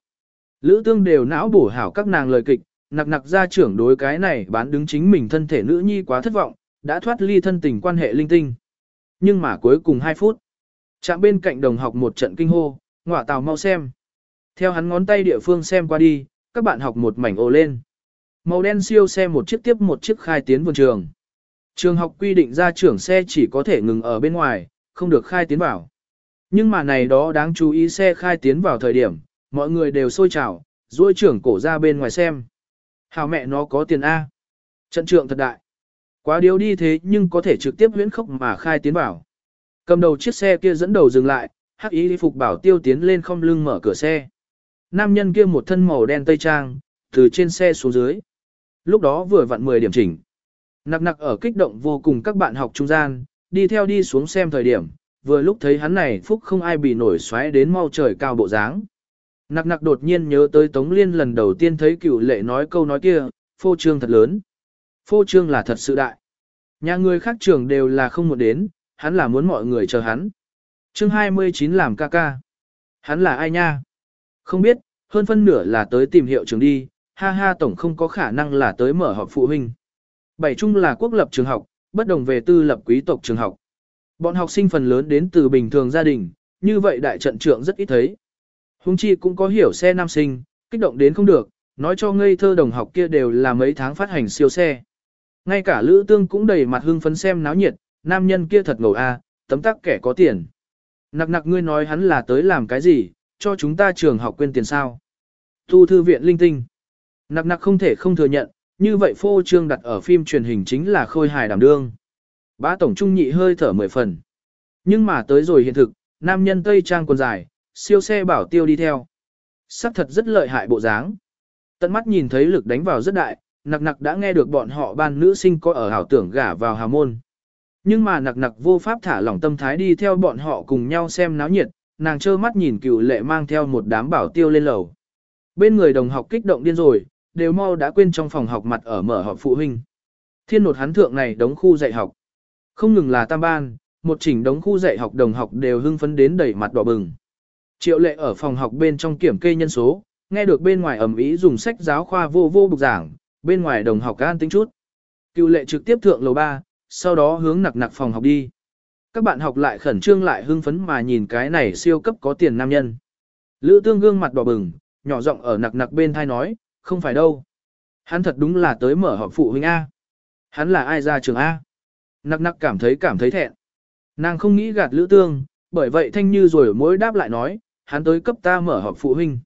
Lữ tương đều não bổ hảo các nàng lời kịch, nặc nặc gia trưởng đối cái này bán đứng chính mình thân thể nữ nhi quá thất vọng, đã thoát ly thân tình quan hệ linh tinh. Nhưng mà cuối cùng 2 phút, chạm bên cạnh đồng học một trận kinh hô, ngọa tào mau xem. Theo hắn ngón tay địa phương xem qua đi, các bạn học một mảnh ồ lên. Màu đen siêu xe một chiếc tiếp một chiếc khai tiến vườn trường. Trường học quy định ra trưởng xe chỉ có thể ngừng ở bên ngoài, không được khai tiến vào. Nhưng mà này đó đáng chú ý xe khai tiến vào thời điểm, mọi người đều sôi trào, duỗi trưởng cổ ra bên ngoài xem. Hào mẹ nó có tiền A. Trận trượng thật đại. Quá điếu đi thế nhưng có thể trực tiếp huyễn khốc mà khai tiến vào. Cầm đầu chiếc xe kia dẫn đầu dừng lại, hắc ý đi phục bảo tiêu tiến lên không lưng mở cửa xe. Nam nhân kia một thân màu đen tây trang, từ trên xe xuống dưới. Lúc đó vừa vặn 10 điểm chỉnh. Nặc nặc ở kích động vô cùng các bạn học trung gian, đi theo đi xuống xem thời điểm, vừa lúc thấy hắn này phúc không ai bị nổi xoáy đến mau trời cao bộ dáng. Nặc nặc đột nhiên nhớ tới Tống Liên lần đầu tiên thấy cựu lệ nói câu nói kia, phô trương thật lớn. Phô trương là thật sự đại. Nhà người khác trường đều là không muốn đến, hắn là muốn mọi người chờ hắn. chương 29 làm ca ca. Hắn là ai nha? Không biết, hơn phân nửa là tới tìm hiệu trường đi, ha ha tổng không có khả năng là tới mở họp phụ huynh. Bảy chung là quốc lập trường học, bất đồng về tư lập quý tộc trường học. Bọn học sinh phần lớn đến từ bình thường gia đình, như vậy đại trận trưởng rất ít thấy. Hùng chi cũng có hiểu xe nam sinh, kích động đến không được, nói cho ngây thơ đồng học kia đều là mấy tháng phát hành siêu xe. Ngay cả Lữ Tương cũng đầy mặt hưng phấn xem náo nhiệt, nam nhân kia thật ngầu a, tấm tắc kẻ có tiền. Nặc nặc ngươi nói hắn là tới làm cái gì, cho chúng ta trường học quên tiền sao. Thu thư viện linh tinh. Nặc nặc không thể không thừa nhận, như vậy phô trương đặt ở phim truyền hình chính là khôi hài đảm đương. Bá tổng trung nhị hơi thở mười phần. Nhưng mà tới rồi hiện thực, nam nhân tây trang quần dài, siêu xe bảo tiêu đi theo. Sắc thật rất lợi hại bộ dáng. Tận mắt nhìn thấy lực đánh vào rất đại, nặc nặc đã nghe được bọn họ ban nữ sinh có ở hảo tưởng gả vào hào môn. Nhưng mà nặc nặc vô pháp thả lỏng tâm thái đi theo bọn họ cùng nhau xem náo nhiệt, nàng trơ mắt nhìn cựu lệ mang theo một đám bảo tiêu lên lầu. Bên người đồng học kích động điên rồi, đều mau đã quên trong phòng học mặt ở mở họp phụ huynh. Thiên nột hắn thượng này đóng khu dạy học. Không ngừng là tam ban, một chỉnh đống khu dạy học đồng học đều hưng phấn đến đẩy mặt đỏ bừng. Triệu lệ ở phòng học bên trong kiểm kê nhân số, nghe được bên ngoài ẩm ý dùng sách giáo khoa vô vô bục giảng, bên ngoài đồng học an tính chút. Cựu lệ trực tiếp thượng lầu 3, sau đó hướng nặc nặc phòng học đi. Các bạn học lại khẩn trương lại hưng phấn mà nhìn cái này siêu cấp có tiền nam nhân. Lữ tương gương mặt đỏ bừng, nhỏ giọng ở nặc nặc bên thai nói, không phải đâu. Hắn thật đúng là tới mở họp phụ huynh A. Hắn là ai ra trường A. Nặc nặc cảm thấy cảm thấy thẹn. Nàng không nghĩ gạt lữ tương, bởi vậy thanh như rồi mối đáp lại nói, hắn tới cấp ta mở họp phụ huynh.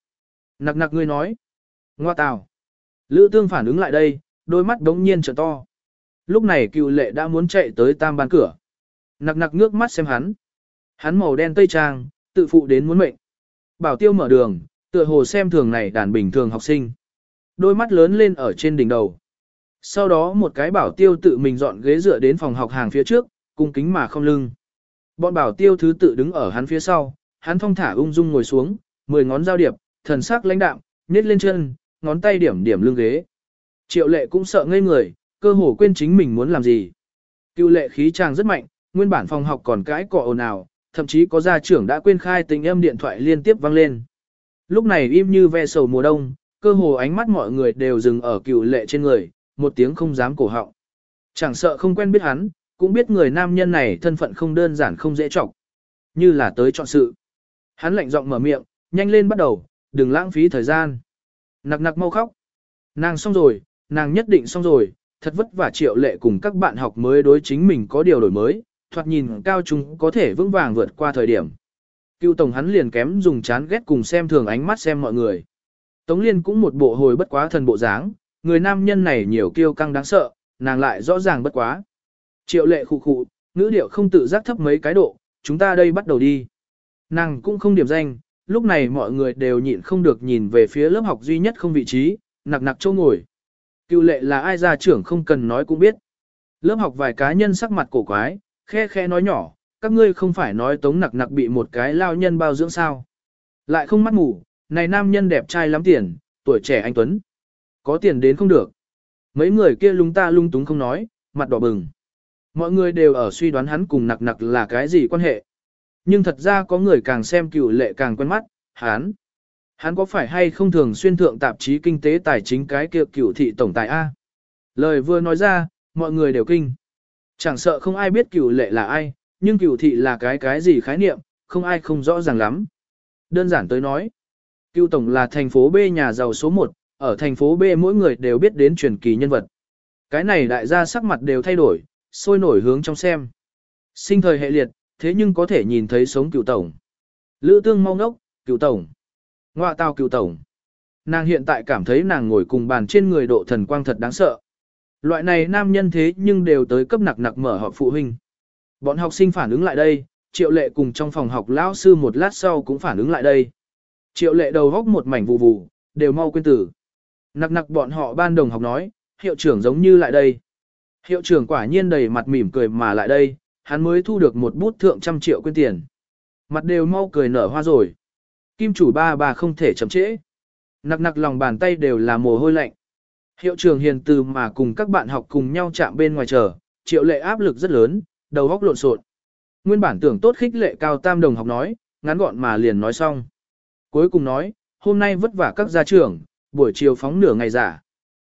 Nặc nặc ngươi nói. Ngoa tào. Lữ tương phản ứng lại đây, đôi mắt đống nhiên trở to. Lúc này cựu lệ đã muốn chạy tới tam ban cửa. Nặc nặc ngước mắt xem hắn. Hắn màu đen tây trang, tự phụ đến muốn mệnh. Bảo tiêu mở đường, tựa hồ xem thường này đàn bình thường học sinh. Đôi mắt lớn lên ở trên đỉnh đầu. Sau đó một cái bảo tiêu tự mình dọn ghế dựa đến phòng học hàng phía trước, cung kính mà không lưng. Bọn bảo tiêu thứ tự đứng ở hắn phía sau, hắn thong thả ung dung ngồi xuống, mười ngón giao điệp, thần sắc lãnh đạm, nhét lên chân, ngón tay điểm điểm lưng ghế. Triệu lệ cũng sợ ngây người, cơ hồ quên chính mình muốn làm gì. Cựu lệ khí trang rất mạnh, nguyên bản phòng học còn cãi cọ ồn ào, thậm chí có gia trưởng đã quên khai tình âm điện thoại liên tiếp vang lên. Lúc này im như ve sầu mùa đông, cơ hồ ánh mắt mọi người đều dừng ở cựu lệ trên người, một tiếng không dám cổ họng. Chẳng sợ không quen biết hắn, cũng biết người nam nhân này thân phận không đơn giản không dễ trọng. Như là tới chọn sự. Hắn lạnh giọng mở miệng, nhanh lên bắt đầu, đừng lãng phí thời gian. Nặc nặc mau khóc. Nàng xong rồi, nàng nhất định xong rồi, thật vất vả triệu lệ cùng các bạn học mới đối chính mình có điều đổi mới, thoạt nhìn cao trung có thể vững vàng vượt qua thời điểm. Cựu tổng hắn liền kém dùng chán ghét cùng xem thường ánh mắt xem mọi người. Tống liên cũng một bộ hồi bất quá thần bộ dáng, người nam nhân này nhiều kiêu căng đáng sợ, nàng lại rõ ràng bất quá. Triệu lệ khụ khụ, ngữ điệu không tự giác thấp mấy cái độ, chúng ta đây bắt đầu đi. Nàng cũng không điểm danh, lúc này mọi người đều nhịn không được nhìn về phía lớp học duy nhất không vị trí, nặc nặc châu ngồi. Cựu lệ là ai ra trưởng không cần nói cũng biết. Lớp học vài cá nhân sắc mặt cổ quái, khe khe nói nhỏ, các ngươi không phải nói tống nặc nặc bị một cái lao nhân bao dưỡng sao. Lại không mắt ngủ, này nam nhân đẹp trai lắm tiền, tuổi trẻ anh Tuấn. Có tiền đến không được. Mấy người kia lung ta lung túng không nói, mặt đỏ bừng. Mọi người đều ở suy đoán hắn cùng nặc nặc là cái gì quan hệ. Nhưng thật ra có người càng xem cựu lệ càng quen mắt, hắn. Hắn có phải hay không thường xuyên thượng tạp chí kinh tế tài chính cái kia cựu thị tổng tài A? Lời vừa nói ra, mọi người đều kinh. Chẳng sợ không ai biết cựu lệ là ai, nhưng cựu thị là cái cái gì khái niệm, không ai không rõ ràng lắm. Đơn giản tới nói, cựu tổng là thành phố B nhà giàu số 1, ở thành phố B mỗi người đều biết đến truyền kỳ nhân vật. Cái này đại gia sắc mặt đều thay đổi, sôi nổi hướng trong xem. Sinh thời hệ liệt, thế nhưng có thể nhìn thấy sống cựu tổng. Lữ tương mau ngốc, cựu tổng. Ngoạ tao cựu tổng. Nàng hiện tại cảm thấy nàng ngồi cùng bàn trên người độ thần quang thật đáng sợ. Loại này nam nhân thế nhưng đều tới cấp nặc nặc mở họp phụ huynh. Bọn học sinh phản ứng lại đây, triệu lệ cùng trong phòng học lão sư một lát sau cũng phản ứng lại đây. Triệu lệ đầu góc một mảnh vụ vụ, đều mau quên tử. Nặc nặc bọn họ ban đồng học nói, hiệu trưởng giống như lại đây. Hiệu trưởng quả nhiên đầy mặt mỉm cười mà lại đây, hắn mới thu được một bút thượng trăm triệu quyên tiền. Mặt đều mau cười nở hoa rồi. Kim chủ ba bà không thể chậm trễ. Nặc nặc lòng bàn tay đều là mồ hôi lạnh. Hiệu trưởng hiền từ mà cùng các bạn học cùng nhau chạm bên ngoài chờ, triệu lệ áp lực rất lớn, đầu óc lộn xộn. Nguyên bản tưởng tốt khích lệ cao tam đồng học nói, ngắn gọn mà liền nói xong. Cuối cùng nói, hôm nay vất vả các gia trưởng, buổi chiều phóng nửa ngày giả.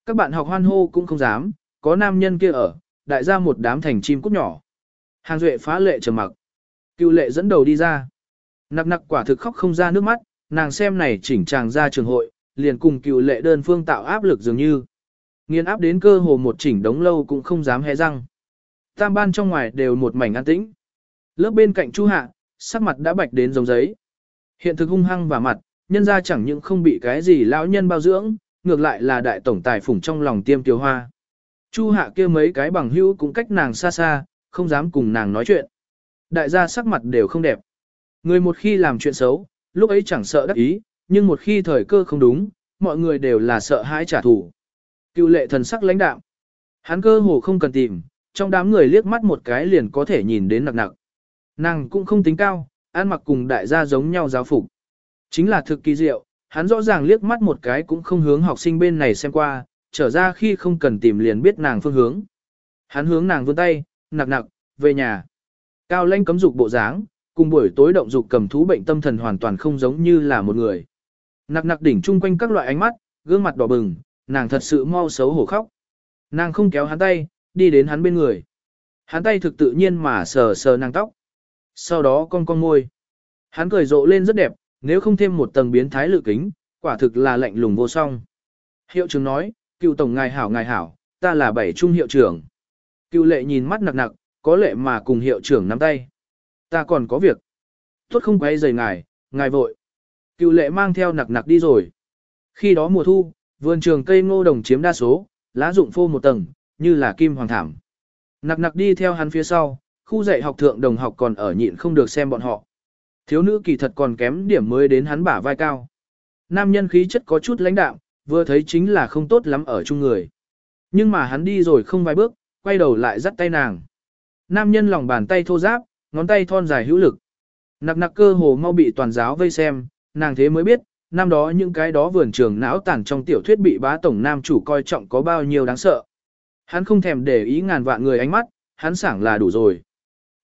Các bạn học hoan hô cũng không dám, có nam nhân kia ở, đại gia một đám thành chim cút nhỏ. Hàng Duệ phá lệ trầm mặc. Cựu lệ dẫn đầu đi ra. Nặc nặc quả thực khóc không ra nước mắt, nàng xem này chỉnh chàng ra trường hội, liền cùng cựu lệ đơn phương tạo áp lực dường như. Nghiên áp đến cơ hồ một chỉnh đống lâu cũng không dám hé răng. Tam ban trong ngoài đều một mảnh an tĩnh. Lớp bên cạnh Chu Hạ, sắc mặt đã bạch đến giống giấy. Hiện thực hung hăng và mặt, nhân ra chẳng những không bị cái gì lão nhân bao dưỡng, ngược lại là đại tổng tài phủng trong lòng tiêm tiêu hoa. Chu Hạ kia mấy cái bằng hữu cũng cách nàng xa xa, không dám cùng nàng nói chuyện. Đại gia sắc mặt đều không đẹp. Người một khi làm chuyện xấu, lúc ấy chẳng sợ đắc ý, nhưng một khi thời cơ không đúng, mọi người đều là sợ hãi trả thù. Cựu lệ thần sắc lãnh đạm. Hắn cơ hồ không cần tìm, trong đám người liếc mắt một cái liền có thể nhìn đến nặc nặc. Nàng cũng không tính cao, ăn mặc cùng đại gia giống nhau giáo phục. Chính là thực kỳ diệu, hắn rõ ràng liếc mắt một cái cũng không hướng học sinh bên này xem qua, trở ra khi không cần tìm liền biết nàng phương hướng. Hắn hướng nàng vươn tay, nặc nặc, về nhà. Cao lãnh cấm dục bộ dáng, cùng buổi tối động dục cầm thú bệnh tâm thần hoàn toàn không giống như là một người. Nặc nặc đỉnh chung quanh các loại ánh mắt, gương mặt đỏ bừng, nàng thật sự mau xấu hổ khóc. Nàng không kéo hắn tay, đi đến hắn bên người. Hắn tay thực tự nhiên mà sờ sờ nàng tóc. Sau đó con con môi. Hắn cười rộ lên rất đẹp, nếu không thêm một tầng biến thái lự kính, quả thực là lạnh lùng vô song. Hiệu trưởng nói, cựu tổng ngài hảo ngài hảo, ta là bảy trung hiệu trưởng. Cựu lệ nhìn mắt nặc nặc, có lệ mà cùng hiệu trưởng nắm tay. Ta còn có việc. Tốt không quay rời ngài, ngài vội. Cựu lệ mang theo nặc nặc đi rồi. Khi đó mùa thu, vườn trường cây ngô đồng chiếm đa số, lá rụng phô một tầng, như là kim hoàng thảm. Nặc nặc đi theo hắn phía sau, khu dạy học thượng đồng học còn ở nhịn không được xem bọn họ. Thiếu nữ kỳ thật còn kém điểm mới đến hắn bả vai cao. Nam nhân khí chất có chút lãnh đạm, vừa thấy chính là không tốt lắm ở chung người. Nhưng mà hắn đi rồi không vài bước, quay đầu lại dắt tay nàng. Nam nhân lòng bàn tay thô giáp, ngón tay thon dài hữu lực. Nặc nặc cơ hồ mau bị toàn giáo vây xem, nàng thế mới biết, năm đó những cái đó vườn trường não tản trong tiểu thuyết bị bá tổng nam chủ coi trọng có bao nhiêu đáng sợ. Hắn không thèm để ý ngàn vạn người ánh mắt, hắn sảng là đủ rồi.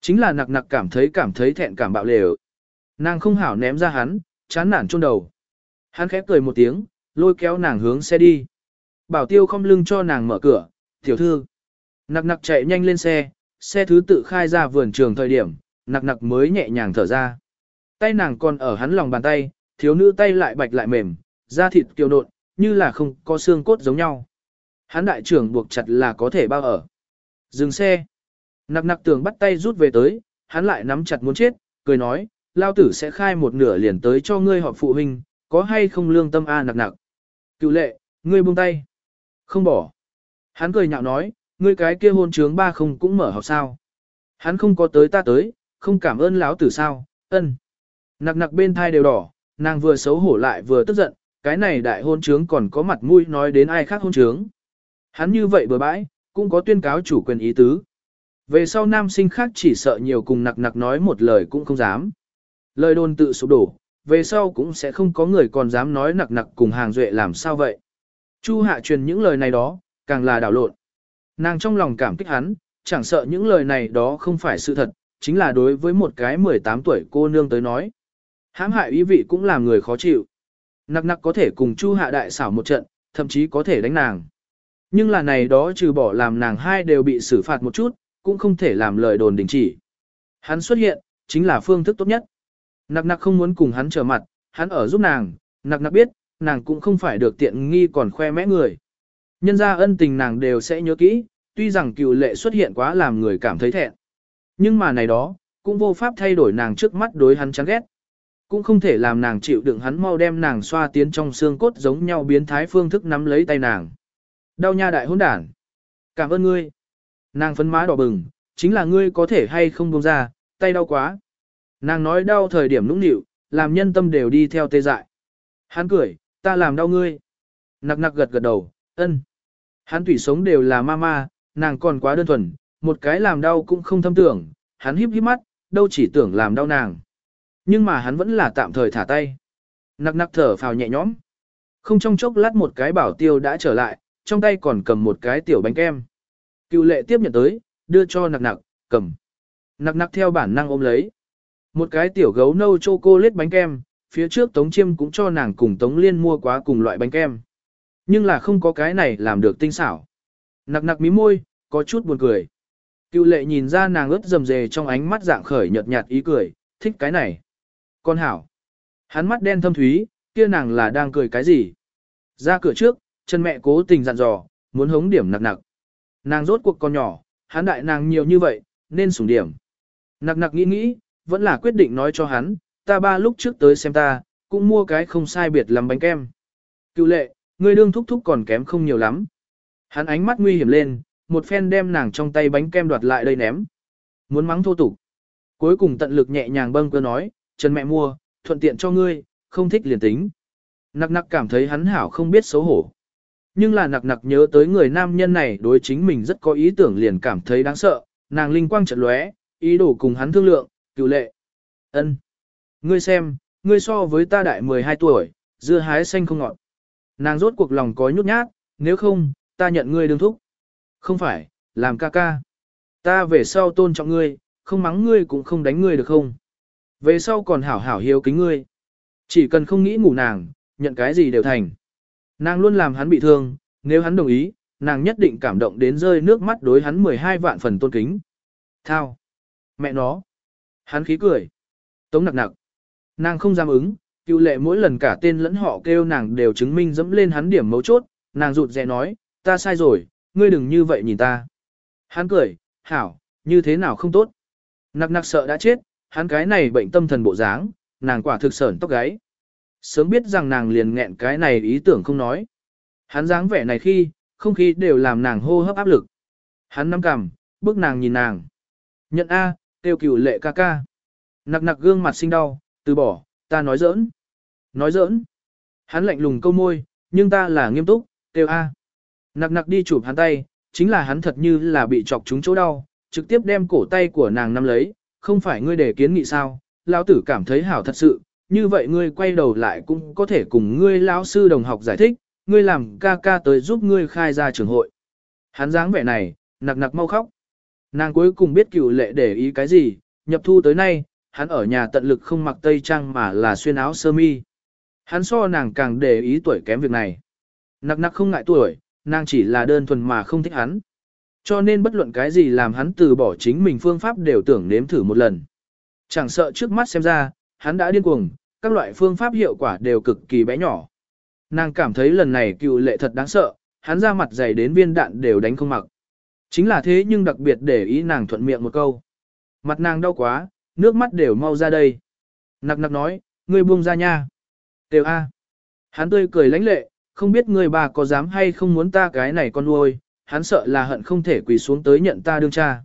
Chính là nặc nặc cảm thấy cảm thấy thẹn cảm bạo lều. Nàng không hảo ném ra hắn, chán nản chôn đầu. Hắn khép cười một tiếng, lôi kéo nàng hướng xe đi. Bảo tiêu không lưng cho nàng mở cửa, tiểu thư. Nặc nặc chạy nhanh lên xe, xe thứ tự khai ra vườn trường thời điểm, nặc nặc mới nhẹ nhàng thở ra. Tay nàng còn ở hắn lòng bàn tay, thiếu nữ tay lại bạch lại mềm, da thịt kiều nộn, như là không có xương cốt giống nhau. Hắn đại trưởng buộc chặt là có thể bao ở. Dừng xe. Nặc nặc tưởng bắt tay rút về tới, hắn lại nắm chặt muốn chết, cười nói, lao tử sẽ khai một nửa liền tới cho ngươi họp phụ huynh, có hay không lương tâm a nặc nặc. Cựu lệ, ngươi buông tay. Không bỏ. Hắn cười nhạo nói, ngươi cái kia hôn trướng ba không cũng mở học sao. Hắn không có tới ta tới, không cảm ơn lão tử sao, ân. Nặc nặc bên thai đều đỏ, nàng vừa xấu hổ lại vừa tức giận, cái này đại hôn trướng còn có mặt mũi nói đến ai khác hôn trướng. Hắn như vậy bừa bãi, cũng có tuyên cáo chủ quyền ý tứ. Về sau nam sinh khác chỉ sợ nhiều cùng nặc nặc nói một lời cũng không dám. Lời đồn tự sụp đổ, về sau cũng sẽ không có người còn dám nói nặc nặc cùng hàng duệ làm sao vậy. Chu hạ truyền những lời này đó, càng là đảo lộn. Nàng trong lòng cảm kích hắn, chẳng sợ những lời này đó không phải sự thật, chính là đối với một cái 18 tuổi cô nương tới nói. Hãm hại ý vị cũng làm người khó chịu. Nặc nặc có thể cùng Chu hạ đại xảo một trận, thậm chí có thể đánh nàng. Nhưng là này đó trừ bỏ làm nàng hai đều bị xử phạt một chút, cũng không thể làm lời đồn đình chỉ. Hắn xuất hiện, chính là phương thức tốt nhất. Nặc nặc không muốn cùng hắn trở mặt, hắn ở giúp nàng, nặc nặc biết, nàng cũng không phải được tiện nghi còn khoe mẽ người. Nhân ra ân tình nàng đều sẽ nhớ kỹ, tuy rằng cựu lệ xuất hiện quá làm người cảm thấy thẹn. Nhưng mà này đó, cũng vô pháp thay đổi nàng trước mắt đối hắn chán ghét. Cũng không thể làm nàng chịu đựng hắn mau đem nàng xoa tiến trong xương cốt giống nhau biến thái phương thức nắm lấy tay nàng. Đau nha đại hôn đản. Cảm ơn ngươi. Nàng phấn má đỏ bừng, chính là ngươi có thể hay không buông ra, tay đau quá. Nàng nói đau thời điểm nũng nịu, làm nhân tâm đều đi theo tê dại. Hắn cười, ta làm đau ngươi. Nặc nặc gật gật đầu, ân. Hắn tủy sống đều là ma ma, nàng còn quá đơn thuần, một cái làm đau cũng không thâm tưởng, hắn híp híp mắt, đâu chỉ tưởng làm đau nàng. Nhưng mà hắn vẫn là tạm thời thả tay. Nặc nặc thở phào nhẹ nhõm. Không trong chốc lát một cái bảo tiêu đã trở lại, trong tay còn cầm một cái tiểu bánh kem. Cựu lệ tiếp nhận tới, đưa cho nặc nặc, cầm. Nặc nặc theo bản năng ôm lấy. Một cái tiểu gấu nâu chocolate bánh kem, phía trước Tống Chiêm cũng cho nàng cùng Tống Liên mua quá cùng loại bánh kem. Nhưng là không có cái này làm được tinh xảo. Nặc nặc mí môi, có chút buồn cười. Cựu lệ nhìn ra nàng ướt rầm rề trong ánh mắt dạng khởi nhợt nhạt ý cười, thích cái này. Con hảo. Hắn mắt đen thâm thúy, kia nàng là đang cười cái gì? Ra cửa trước, chân mẹ cố tình dặn dò, muốn hống điểm nặc nặc. Nàng rốt cuộc con nhỏ, hắn đại nàng nhiều như vậy, nên sủng điểm. Nặc nặc nghĩ nghĩ, vẫn là quyết định nói cho hắn, ta ba lúc trước tới xem ta, cũng mua cái không sai biệt làm bánh kem. Cựu lệ, Ngươi đương thúc thúc còn kém không nhiều lắm. Hắn ánh mắt nguy hiểm lên, một phen đem nàng trong tay bánh kem đoạt lại đây ném. Muốn mắng thô tục. Cuối cùng tận lực nhẹ nhàng bâng cơ nói, Trần mẹ mua, thuận tiện cho ngươi, không thích liền tính. Nặc nặc cảm thấy hắn hảo không biết xấu hổ. Nhưng là nặc nặc nhớ tới người nam nhân này đối chính mình rất có ý tưởng liền cảm thấy đáng sợ, nàng linh quang trận lóe, ý đồ cùng hắn thương lượng, cựu lệ. ân, Ngươi xem, ngươi so với ta đại 12 tuổi, dưa hái xanh không ngọt. Nàng rốt cuộc lòng có nhút nhát, nếu không, ta nhận ngươi đương thúc. Không phải, làm ca ca. Ta về sau tôn trọng ngươi, không mắng ngươi cũng không đánh ngươi được không? Về sau còn hảo hảo hiếu kính ngươi. Chỉ cần không nghĩ ngủ nàng, nhận cái gì đều thành. Nàng luôn làm hắn bị thương, nếu hắn đồng ý, nàng nhất định cảm động đến rơi nước mắt đối hắn 12 vạn phần tôn kính. Thao. Mẹ nó. Hắn khí cười. Tống nặc nặc. Nàng không dám ứng, Cựu lệ mỗi lần cả tên lẫn họ kêu nàng đều chứng minh dẫm lên hắn điểm mấu chốt, nàng rụt rè nói, ta sai rồi, ngươi đừng như vậy nhìn ta. Hắn cười, hảo, như thế nào không tốt. Nặc nặc sợ đã chết, hắn cái này bệnh tâm thần bộ dáng, nàng quả thực sởn tóc gáy. Sớm biết rằng nàng liền nghẹn cái này ý tưởng không nói. Hắn dáng vẻ này khi, không khí đều làm nàng hô hấp áp lực. Hắn nắm cằm, bước nàng nhìn nàng. Nhận A, tiêu cửu lệ ca ca. Nặc nặc gương mặt sinh đau, từ bỏ, ta nói giỡn. Nói giỡn. Hắn lạnh lùng câu môi, nhưng ta là nghiêm túc, tiêu A. Nặc nặc đi chụp hắn tay, chính là hắn thật như là bị chọc trúng chỗ đau, trực tiếp đem cổ tay của nàng nắm lấy, không phải ngươi để kiến nghị sao, lão tử cảm thấy hảo thật sự, như vậy ngươi quay đầu lại cũng có thể cùng ngươi lão sư đồng học giải thích, ngươi làm ca ca tới giúp ngươi khai ra trường hội. Hắn dáng vẻ này, nặc nặc mau khóc. Nàng cuối cùng biết cựu lệ để ý cái gì, nhập thu tới nay, hắn ở nhà tận lực không mặc tây trang mà là xuyên áo sơ mi. Hắn so nàng càng để ý tuổi kém việc này. Nặc nặc không ngại tuổi, nàng chỉ là đơn thuần mà không thích hắn. Cho nên bất luận cái gì làm hắn từ bỏ chính mình phương pháp đều tưởng nếm thử một lần. Chẳng sợ trước mắt xem ra, hắn đã điên cuồng, các loại phương pháp hiệu quả đều cực kỳ bé nhỏ. Nàng cảm thấy lần này cựu lệ thật đáng sợ, hắn ra mặt dày đến viên đạn đều đánh không mặc. Chính là thế nhưng đặc biệt để ý nàng thuận miệng một câu. Mặt nàng đau quá, nước mắt đều mau ra đây. Nặc nặc nói, ngươi buông ra nha. Tiêu A. Hắn tươi cười lãnh lệ, không biết người bà có dám hay không muốn ta cái này con nuôi, hắn sợ là hận không thể quỳ xuống tới nhận ta đương cha.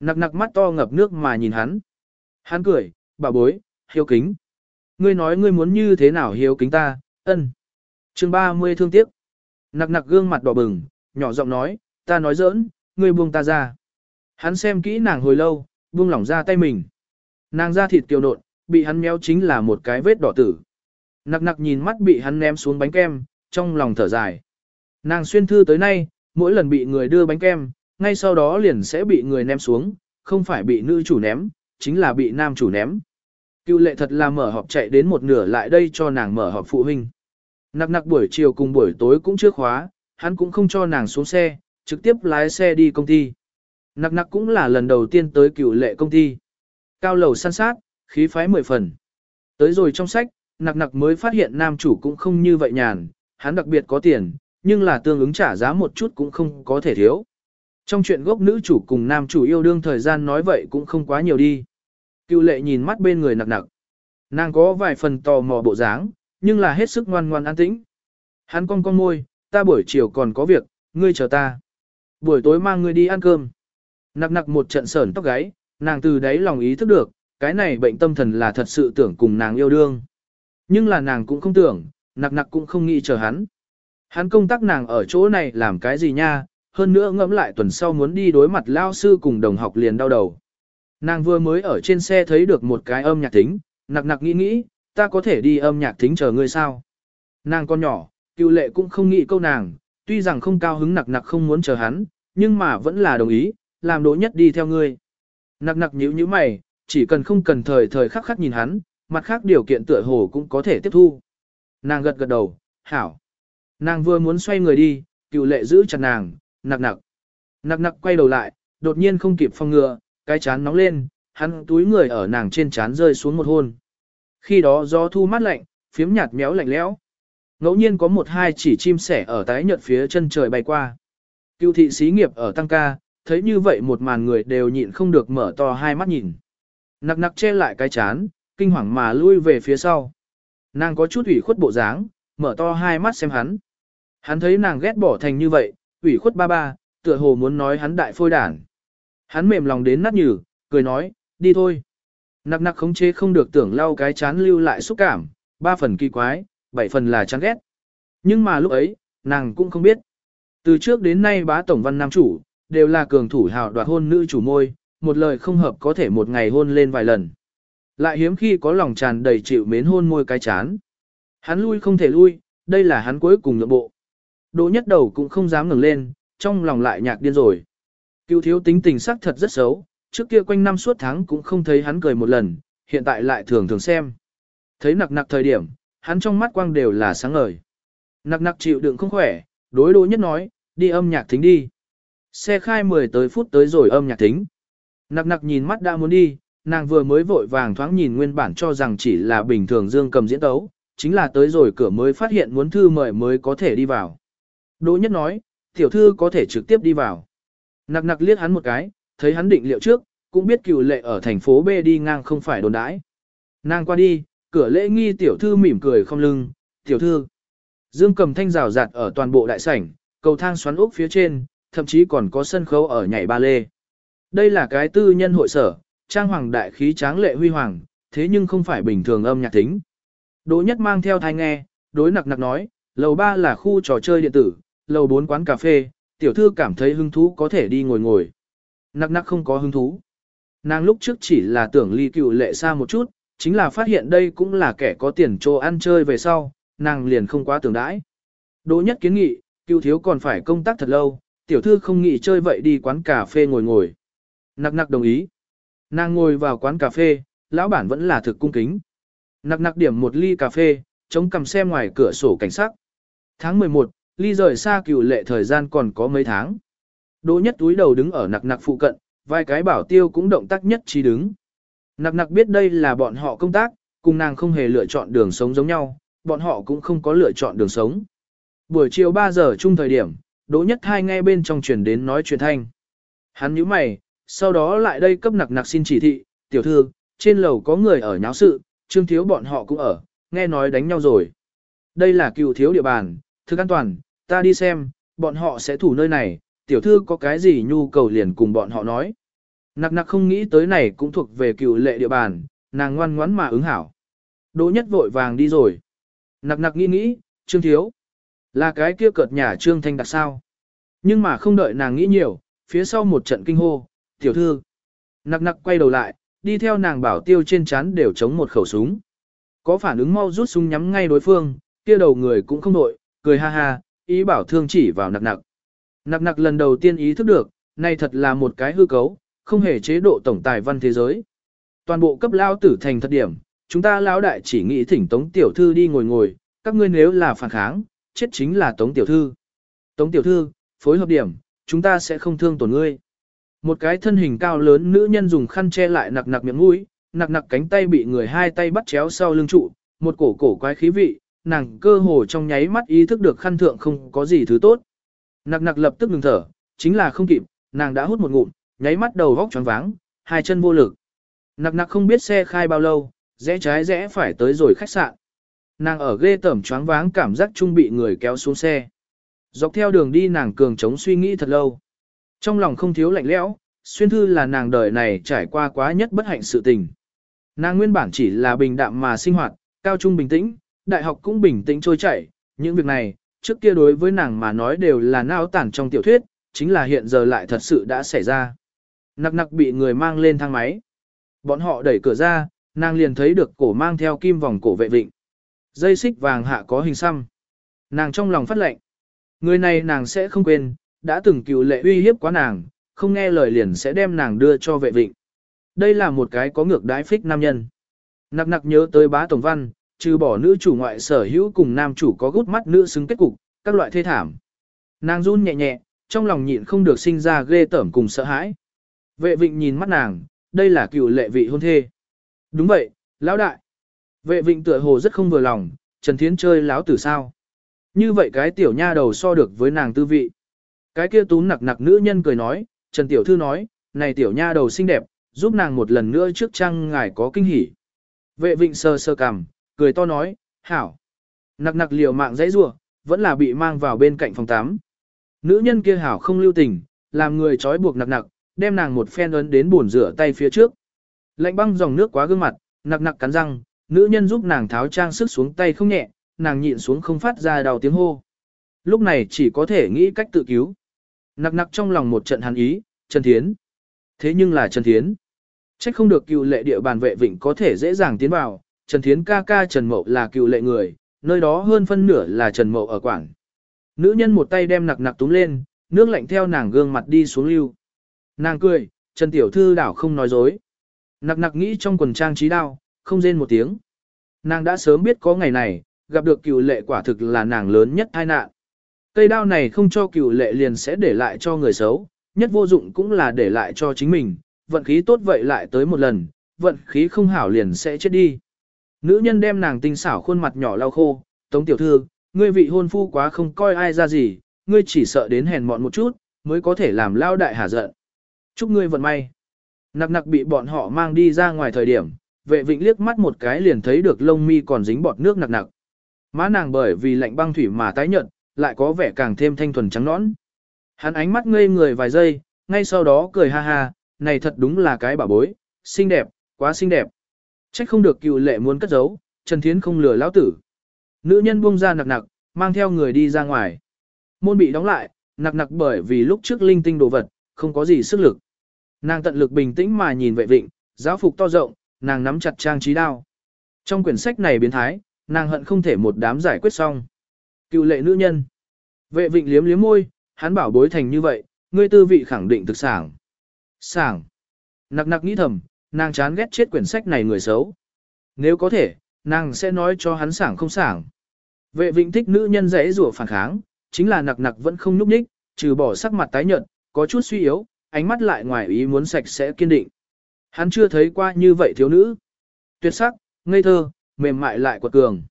Nặc nặc mắt to ngập nước mà nhìn hắn. Hắn cười, bà bối, hiếu kính. Ngươi nói ngươi muốn như thế nào hiếu kính ta, ân. chương 30 thương tiếc. Nặc nặc gương mặt đỏ bừng, nhỏ giọng nói, ta nói giỡn, ngươi buông ta ra. Hắn xem kỹ nàng hồi lâu, buông lỏng ra tay mình. Nàng ra thịt tiêu nộn, bị hắn méo chính là một cái vết đỏ tử. Nặc nặc nhìn mắt bị hắn ném xuống bánh kem, trong lòng thở dài. Nàng xuyên thư tới nay, mỗi lần bị người đưa bánh kem, ngay sau đó liền sẽ bị người ném xuống, không phải bị nữ chủ ném, chính là bị nam chủ ném. Cựu lệ thật là mở họp chạy đến một nửa lại đây cho nàng mở họp phụ huynh. Nặc nặc buổi chiều cùng buổi tối cũng chưa khóa, hắn cũng không cho nàng xuống xe, trực tiếp lái xe đi công ty. Nặc nặc cũng là lần đầu tiên tới cựu lệ công ty. Cao lầu săn sát, khí phái mười phần. Tới rồi trong sách, nặc nặc mới phát hiện nam chủ cũng không như vậy nhàn, hắn đặc biệt có tiền, nhưng là tương ứng trả giá một chút cũng không có thể thiếu. Trong chuyện gốc nữ chủ cùng nam chủ yêu đương thời gian nói vậy cũng không quá nhiều đi. Cựu lệ nhìn mắt bên người nặc nặc. Nàng có vài phần tò mò bộ dáng, nhưng là hết sức ngoan ngoan an tĩnh. Hắn cong cong môi, ta buổi chiều còn có việc, ngươi chờ ta. Buổi tối mang ngươi đi ăn cơm. Nặc nặc một trận sởn tóc gáy, nàng từ đấy lòng ý thức được, cái này bệnh tâm thần là thật sự tưởng cùng nàng yêu đương. Nhưng là nàng cũng không tưởng, nặc nặc cũng không nghĩ chờ hắn. Hắn công tác nàng ở chỗ này làm cái gì nha, hơn nữa ngẫm lại tuần sau muốn đi đối mặt lao sư cùng đồng học liền đau đầu. Nàng vừa mới ở trên xe thấy được một cái âm nhạc thính, nặc nặc nghĩ nghĩ, ta có thể đi âm nhạc thính chờ ngươi sao. Nàng con nhỏ, cựu lệ cũng không nghĩ câu nàng, tuy rằng không cao hứng nặc nặc không muốn chờ hắn, nhưng mà vẫn là đồng ý, làm đỗ nhất đi theo ngươi. Nặc nặc nhíu như mày, chỉ cần không cần thời thời khắc khắc nhìn hắn, mặt khác điều kiện tựa hồ cũng có thể tiếp thu. Nàng gật gật đầu, hảo. Nàng vừa muốn xoay người đi, cựu lệ giữ chặt nàng, nặc nặc. Nặc nặc quay đầu lại, đột nhiên không kịp phong ngừa, cái chán nóng lên, hắn túi người ở nàng trên chán rơi xuống một hôn. Khi đó gió thu mát lạnh, phiếm nhạt méo lạnh lẽo. Ngẫu nhiên có một hai chỉ chim sẻ ở tái nhợt phía chân trời bay qua. Cựu thị xí nghiệp ở tăng ca, thấy như vậy một màn người đều nhịn không được mở to hai mắt nhìn. Nặc nặc che lại cái chán, kinh hoàng mà lui về phía sau. Nàng có chút ủy khuất bộ dáng, mở to hai mắt xem hắn. Hắn thấy nàng ghét bỏ thành như vậy, ủy khuất ba ba, tựa hồ muốn nói hắn đại phôi đản. Hắn mềm lòng đến nát nhừ, cười nói, đi thôi. Nặc nặc khống chế không được tưởng lau cái chán lưu lại xúc cảm, ba phần kỳ quái, bảy phần là chán ghét. Nhưng mà lúc ấy, nàng cũng không biết. Từ trước đến nay bá tổng văn nam chủ, đều là cường thủ hào đoạt hôn nữ chủ môi, một lời không hợp có thể một ngày hôn lên vài lần. Lại hiếm khi có lòng tràn đầy chịu mến hôn môi cái chán. Hắn lui không thể lui, đây là hắn cuối cùng nhượng bộ. Đỗ nhất đầu cũng không dám ngẩng lên, trong lòng lại nhạc điên rồi. Cựu thiếu tính tình sắc thật rất xấu, trước kia quanh năm suốt tháng cũng không thấy hắn cười một lần, hiện tại lại thường thường xem. Thấy nặc nặc thời điểm, hắn trong mắt quang đều là sáng ngời. Nặc nặc chịu đựng không khỏe, đối đỗ nhất nói, đi âm nhạc thính đi. Xe khai 10 tới phút tới rồi âm nhạc thính. Nặc nặc nhìn mắt đã muốn đi, nàng vừa mới vội vàng thoáng nhìn nguyên bản cho rằng chỉ là bình thường dương cầm diễn tấu, chính là tới rồi cửa mới phát hiện muốn thư mời mới có thể đi vào. Đỗ nhất nói, tiểu thư có thể trực tiếp đi vào. Nặc nặc liếc hắn một cái, thấy hắn định liệu trước, cũng biết cựu lệ ở thành phố B đi ngang không phải đồn đãi. Nàng qua đi, cửa lễ nghi tiểu thư mỉm cười không lưng, tiểu thư. Dương cầm thanh rào rạt ở toàn bộ đại sảnh, cầu thang xoắn ốc phía trên, thậm chí còn có sân khấu ở nhảy ba lê. Đây là cái tư nhân hội sở, trang hoàng đại khí tráng lệ huy hoàng, thế nhưng không phải bình thường âm nhạc tính. Đỗ nhất mang theo thai nghe, đối nặc nặc nói, lầu 3 là khu trò chơi điện tử, lầu 4 quán cà phê, tiểu thư cảm thấy hứng thú có thể đi ngồi ngồi. Nặc nặc không có hứng thú. Nàng lúc trước chỉ là tưởng ly cựu lệ xa một chút, chính là phát hiện đây cũng là kẻ có tiền trô ăn chơi về sau, nàng liền không quá tưởng đãi. Đỗ nhất kiến nghị, cựu thiếu còn phải công tác thật lâu, tiểu thư không nghĩ chơi vậy đi quán cà phê ngồi ngồi. Nặc nặc đồng ý. Nàng ngồi vào quán cà phê, lão bản vẫn là thực cung kính. Nặc nặc điểm một ly cà phê, chống cầm xem ngoài cửa sổ cảnh sắc. Tháng 11, ly rời xa cựu lệ thời gian còn có mấy tháng. Đỗ nhất túi đầu đứng ở nặc nặc phụ cận, vài cái bảo tiêu cũng động tác nhất trí đứng. Nặc nặc biết đây là bọn họ công tác, cùng nàng không hề lựa chọn đường sống giống nhau, bọn họ cũng không có lựa chọn đường sống. Buổi chiều 3 giờ chung thời điểm, Đỗ Nhất Hai nghe bên trong truyền đến nói chuyện thanh. Hắn nhíu mày, sau đó lại đây cấp nặc nặc xin chỉ thị, tiểu thư, trên lầu có người ở nháo sự, trương thiếu bọn họ cũng ở, nghe nói đánh nhau rồi. Đây là cựu thiếu địa bàn, thực an toàn, ta đi xem, bọn họ sẽ thủ nơi này, tiểu thư có cái gì nhu cầu liền cùng bọn họ nói. Nặc nặc không nghĩ tới này cũng thuộc về cựu lệ địa bàn, nàng ngoan ngoãn mà ứng hảo. Đỗ nhất vội vàng đi rồi. Nặc nặc nghĩ nghĩ, trương thiếu. Là cái kia cợt nhà trương thanh đặc sao. Nhưng mà không đợi nàng nghĩ nhiều, phía sau một trận kinh hô, tiểu thư. Nặc nặc quay đầu lại, đi theo nàng bảo tiêu trên chán đều chống một khẩu súng. Có phản ứng mau rút súng nhắm ngay đối phương, kia đầu người cũng không đội, cười ha ha, ý bảo thương chỉ vào nặc nặc. Nặc nặc lần đầu tiên ý thức được, này thật là một cái hư cấu, không hề chế độ tổng tài văn thế giới. Toàn bộ cấp lao tử thành thật điểm, chúng ta lão đại chỉ nghĩ thỉnh tống tiểu thư đi ngồi ngồi, các ngươi nếu là phản kháng, chết chính là tống tiểu thư. Tống tiểu thư, phối hợp điểm, chúng ta sẽ không thương tổn ngươi. Một cái thân hình cao lớn nữ nhân dùng khăn che lại nặc nặc miệng mũi, nặc nặc cánh tay bị người hai tay bắt chéo sau lưng trụ, một cổ cổ quái khí vị, nàng cơ hồ trong nháy mắt ý thức được khăn thượng không có gì thứ tốt. Nặc nặc lập tức ngừng thở, chính là không kịp, nàng đã hút một ngụm, nháy mắt đầu vóc choáng váng, hai chân vô lực. Nặc nặc không biết xe khai bao lâu, rẽ trái rẽ phải tới rồi khách sạn. Nàng ở ghê tẩm choáng váng cảm giác trung bị người kéo xuống xe. Dọc theo đường đi nàng cường chống suy nghĩ thật lâu. Trong lòng không thiếu lạnh lẽo, xuyên thư là nàng đời này trải qua quá nhất bất hạnh sự tình. Nàng nguyên bản chỉ là bình đạm mà sinh hoạt, cao trung bình tĩnh, đại học cũng bình tĩnh trôi chảy, những việc này, trước kia đối với nàng mà nói đều là nao tản trong tiểu thuyết, chính là hiện giờ lại thật sự đã xảy ra. Nặc nặc bị người mang lên thang máy. Bọn họ đẩy cửa ra, nàng liền thấy được cổ mang theo kim vòng cổ vệ vịnh. Dây xích vàng hạ có hình xăm. Nàng trong lòng phát lệnh. Người này nàng sẽ không quên, đã từng cựu lệ uy hiếp quá nàng, không nghe lời liền sẽ đem nàng đưa cho vệ vịnh. Đây là một cái có ngược đái phích nam nhân. Nặc nặc nhớ tới bá tổng văn, trừ bỏ nữ chủ ngoại sở hữu cùng nam chủ có gút mắt nữ xứng kết cục, các loại thê thảm. Nàng run nhẹ nhẹ, trong lòng nhịn không được sinh ra ghê tởm cùng sợ hãi. Vệ vịnh nhìn mắt nàng, đây là cựu lệ vị hôn thê. Đúng vậy, lão đại. Vệ vịnh tựa hồ rất không vừa lòng, Trần Thiến chơi láo tử sao. Như vậy cái tiểu nha đầu so được với nàng tư vị. Cái kia tú nặc nặc nữ nhân cười nói, Trần Tiểu Thư nói, này tiểu nha đầu xinh đẹp, giúp nàng một lần nữa trước trăng ngài có kinh hỉ. Vệ vịnh sơ sơ cằm, cười to nói, hảo. Nặc nặc liều mạng dãy rua, vẫn là bị mang vào bên cạnh phòng 8. Nữ nhân kia hảo không lưu tình, làm người trói buộc nặc nặc, đem nàng một phen ấn đến buồn rửa tay phía trước. Lạnh băng dòng nước quá gương mặt, nặc nặc cắn răng, nữ nhân giúp nàng tháo trang sức xuống tay không nhẹ, nàng nhịn xuống không phát ra đau tiếng hô. Lúc này chỉ có thể nghĩ cách tự cứu. Nặc nặc trong lòng một trận hàn ý, Trần Thiến. Thế nhưng là Trần Thiến. Trách không được cựu lệ địa bàn vệ vịnh có thể dễ dàng tiến vào, Trần Thiến ca ca Trần Mậu là cựu lệ người, nơi đó hơn phân nửa là Trần Mậu ở quảng. Nữ nhân một tay đem nặc nặc túm lên, nước lạnh theo nàng gương mặt đi xuống lưu. Nàng cười, Trần Tiểu Thư đảo không nói dối. Nặc nặc nghĩ trong quần trang trí đao, không rên một tiếng. Nàng đã sớm biết có ngày này, gặp được cựu lệ quả thực là nàng lớn nhất tai nạn. Cây đao này không cho cựu lệ liền sẽ để lại cho người xấu, nhất vô dụng cũng là để lại cho chính mình, vận khí tốt vậy lại tới một lần, vận khí không hảo liền sẽ chết đi. Nữ nhân đem nàng tinh xảo khuôn mặt nhỏ lau khô, tống tiểu thư, ngươi vị hôn phu quá không coi ai ra gì, ngươi chỉ sợ đến hèn mọn một chút, mới có thể làm lao đại hả giận. Chúc ngươi vận may. Nặc nặc bị bọn họ mang đi ra ngoài thời điểm, vệ vịnh liếc mắt một cái liền thấy được lông mi còn dính bọt nước nặc nặc. Má nàng bởi vì lạnh băng thủy mà tái nhợt, lại có vẻ càng thêm thanh thuần trắng nõn. Hắn ánh mắt ngây người vài giây, ngay sau đó cười ha ha, này thật đúng là cái bảo bối, xinh đẹp, quá xinh đẹp. Trách không được cựu lệ muốn cất giấu, Trần Thiến không lừa lão tử. Nữ nhân buông ra nặc nặc, mang theo người đi ra ngoài. Môn bị đóng lại, nặc nặc bởi vì lúc trước linh tinh đồ vật, không có gì sức lực. Nàng tận lực bình tĩnh mà nhìn vệ vịnh, giáo phục to rộng, nàng nắm chặt trang trí đao. Trong quyển sách này biến thái, nàng hận không thể một đám giải quyết xong. Cựu lệ nữ nhân. Vệ vịnh liếm liếm môi, hắn bảo bối thành như vậy, ngươi tư vị khẳng định thực sảng. Sảng. Nặc nặc nghĩ thầm, nàng chán ghét chết quyển sách này người xấu. Nếu có thể, nàng sẽ nói cho hắn sảng không sảng. Vệ vịnh thích nữ nhân dễ rủa phản kháng, chính là nặc nặc vẫn không nhúc nhích, trừ bỏ sắc mặt tái nhợt, có chút suy yếu, ánh mắt lại ngoài ý muốn sạch sẽ kiên định. Hắn chưa thấy qua như vậy thiếu nữ. Tuyệt sắc, ngây thơ, mềm mại lại quật cường.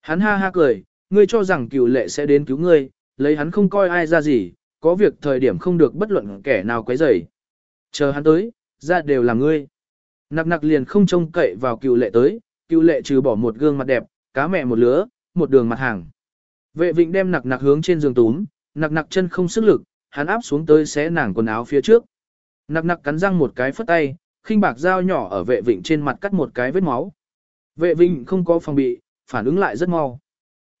Hắn ha ha cười, ngươi cho rằng cựu lệ sẽ đến cứu ngươi, lấy hắn không coi ai ra gì, có việc thời điểm không được bất luận kẻ nào quấy rầy. Chờ hắn tới, ra đều là ngươi. Nặc nặc liền không trông cậy vào cựu lệ tới, cựu lệ trừ bỏ một gương mặt đẹp, cá mẹ một lứa, một đường mặt hàng. Vệ vịnh đem nặc nặc hướng trên giường túm, nặc nặc chân không sức lực, hắn áp xuống tới xé nàng quần áo phía trước. Nặc nặc cắn răng một cái phất tay, khinh bạc dao nhỏ ở vệ vịnh trên mặt cắt một cái vết máu. Vệ vịnh không có phòng bị, phản ứng lại rất mau.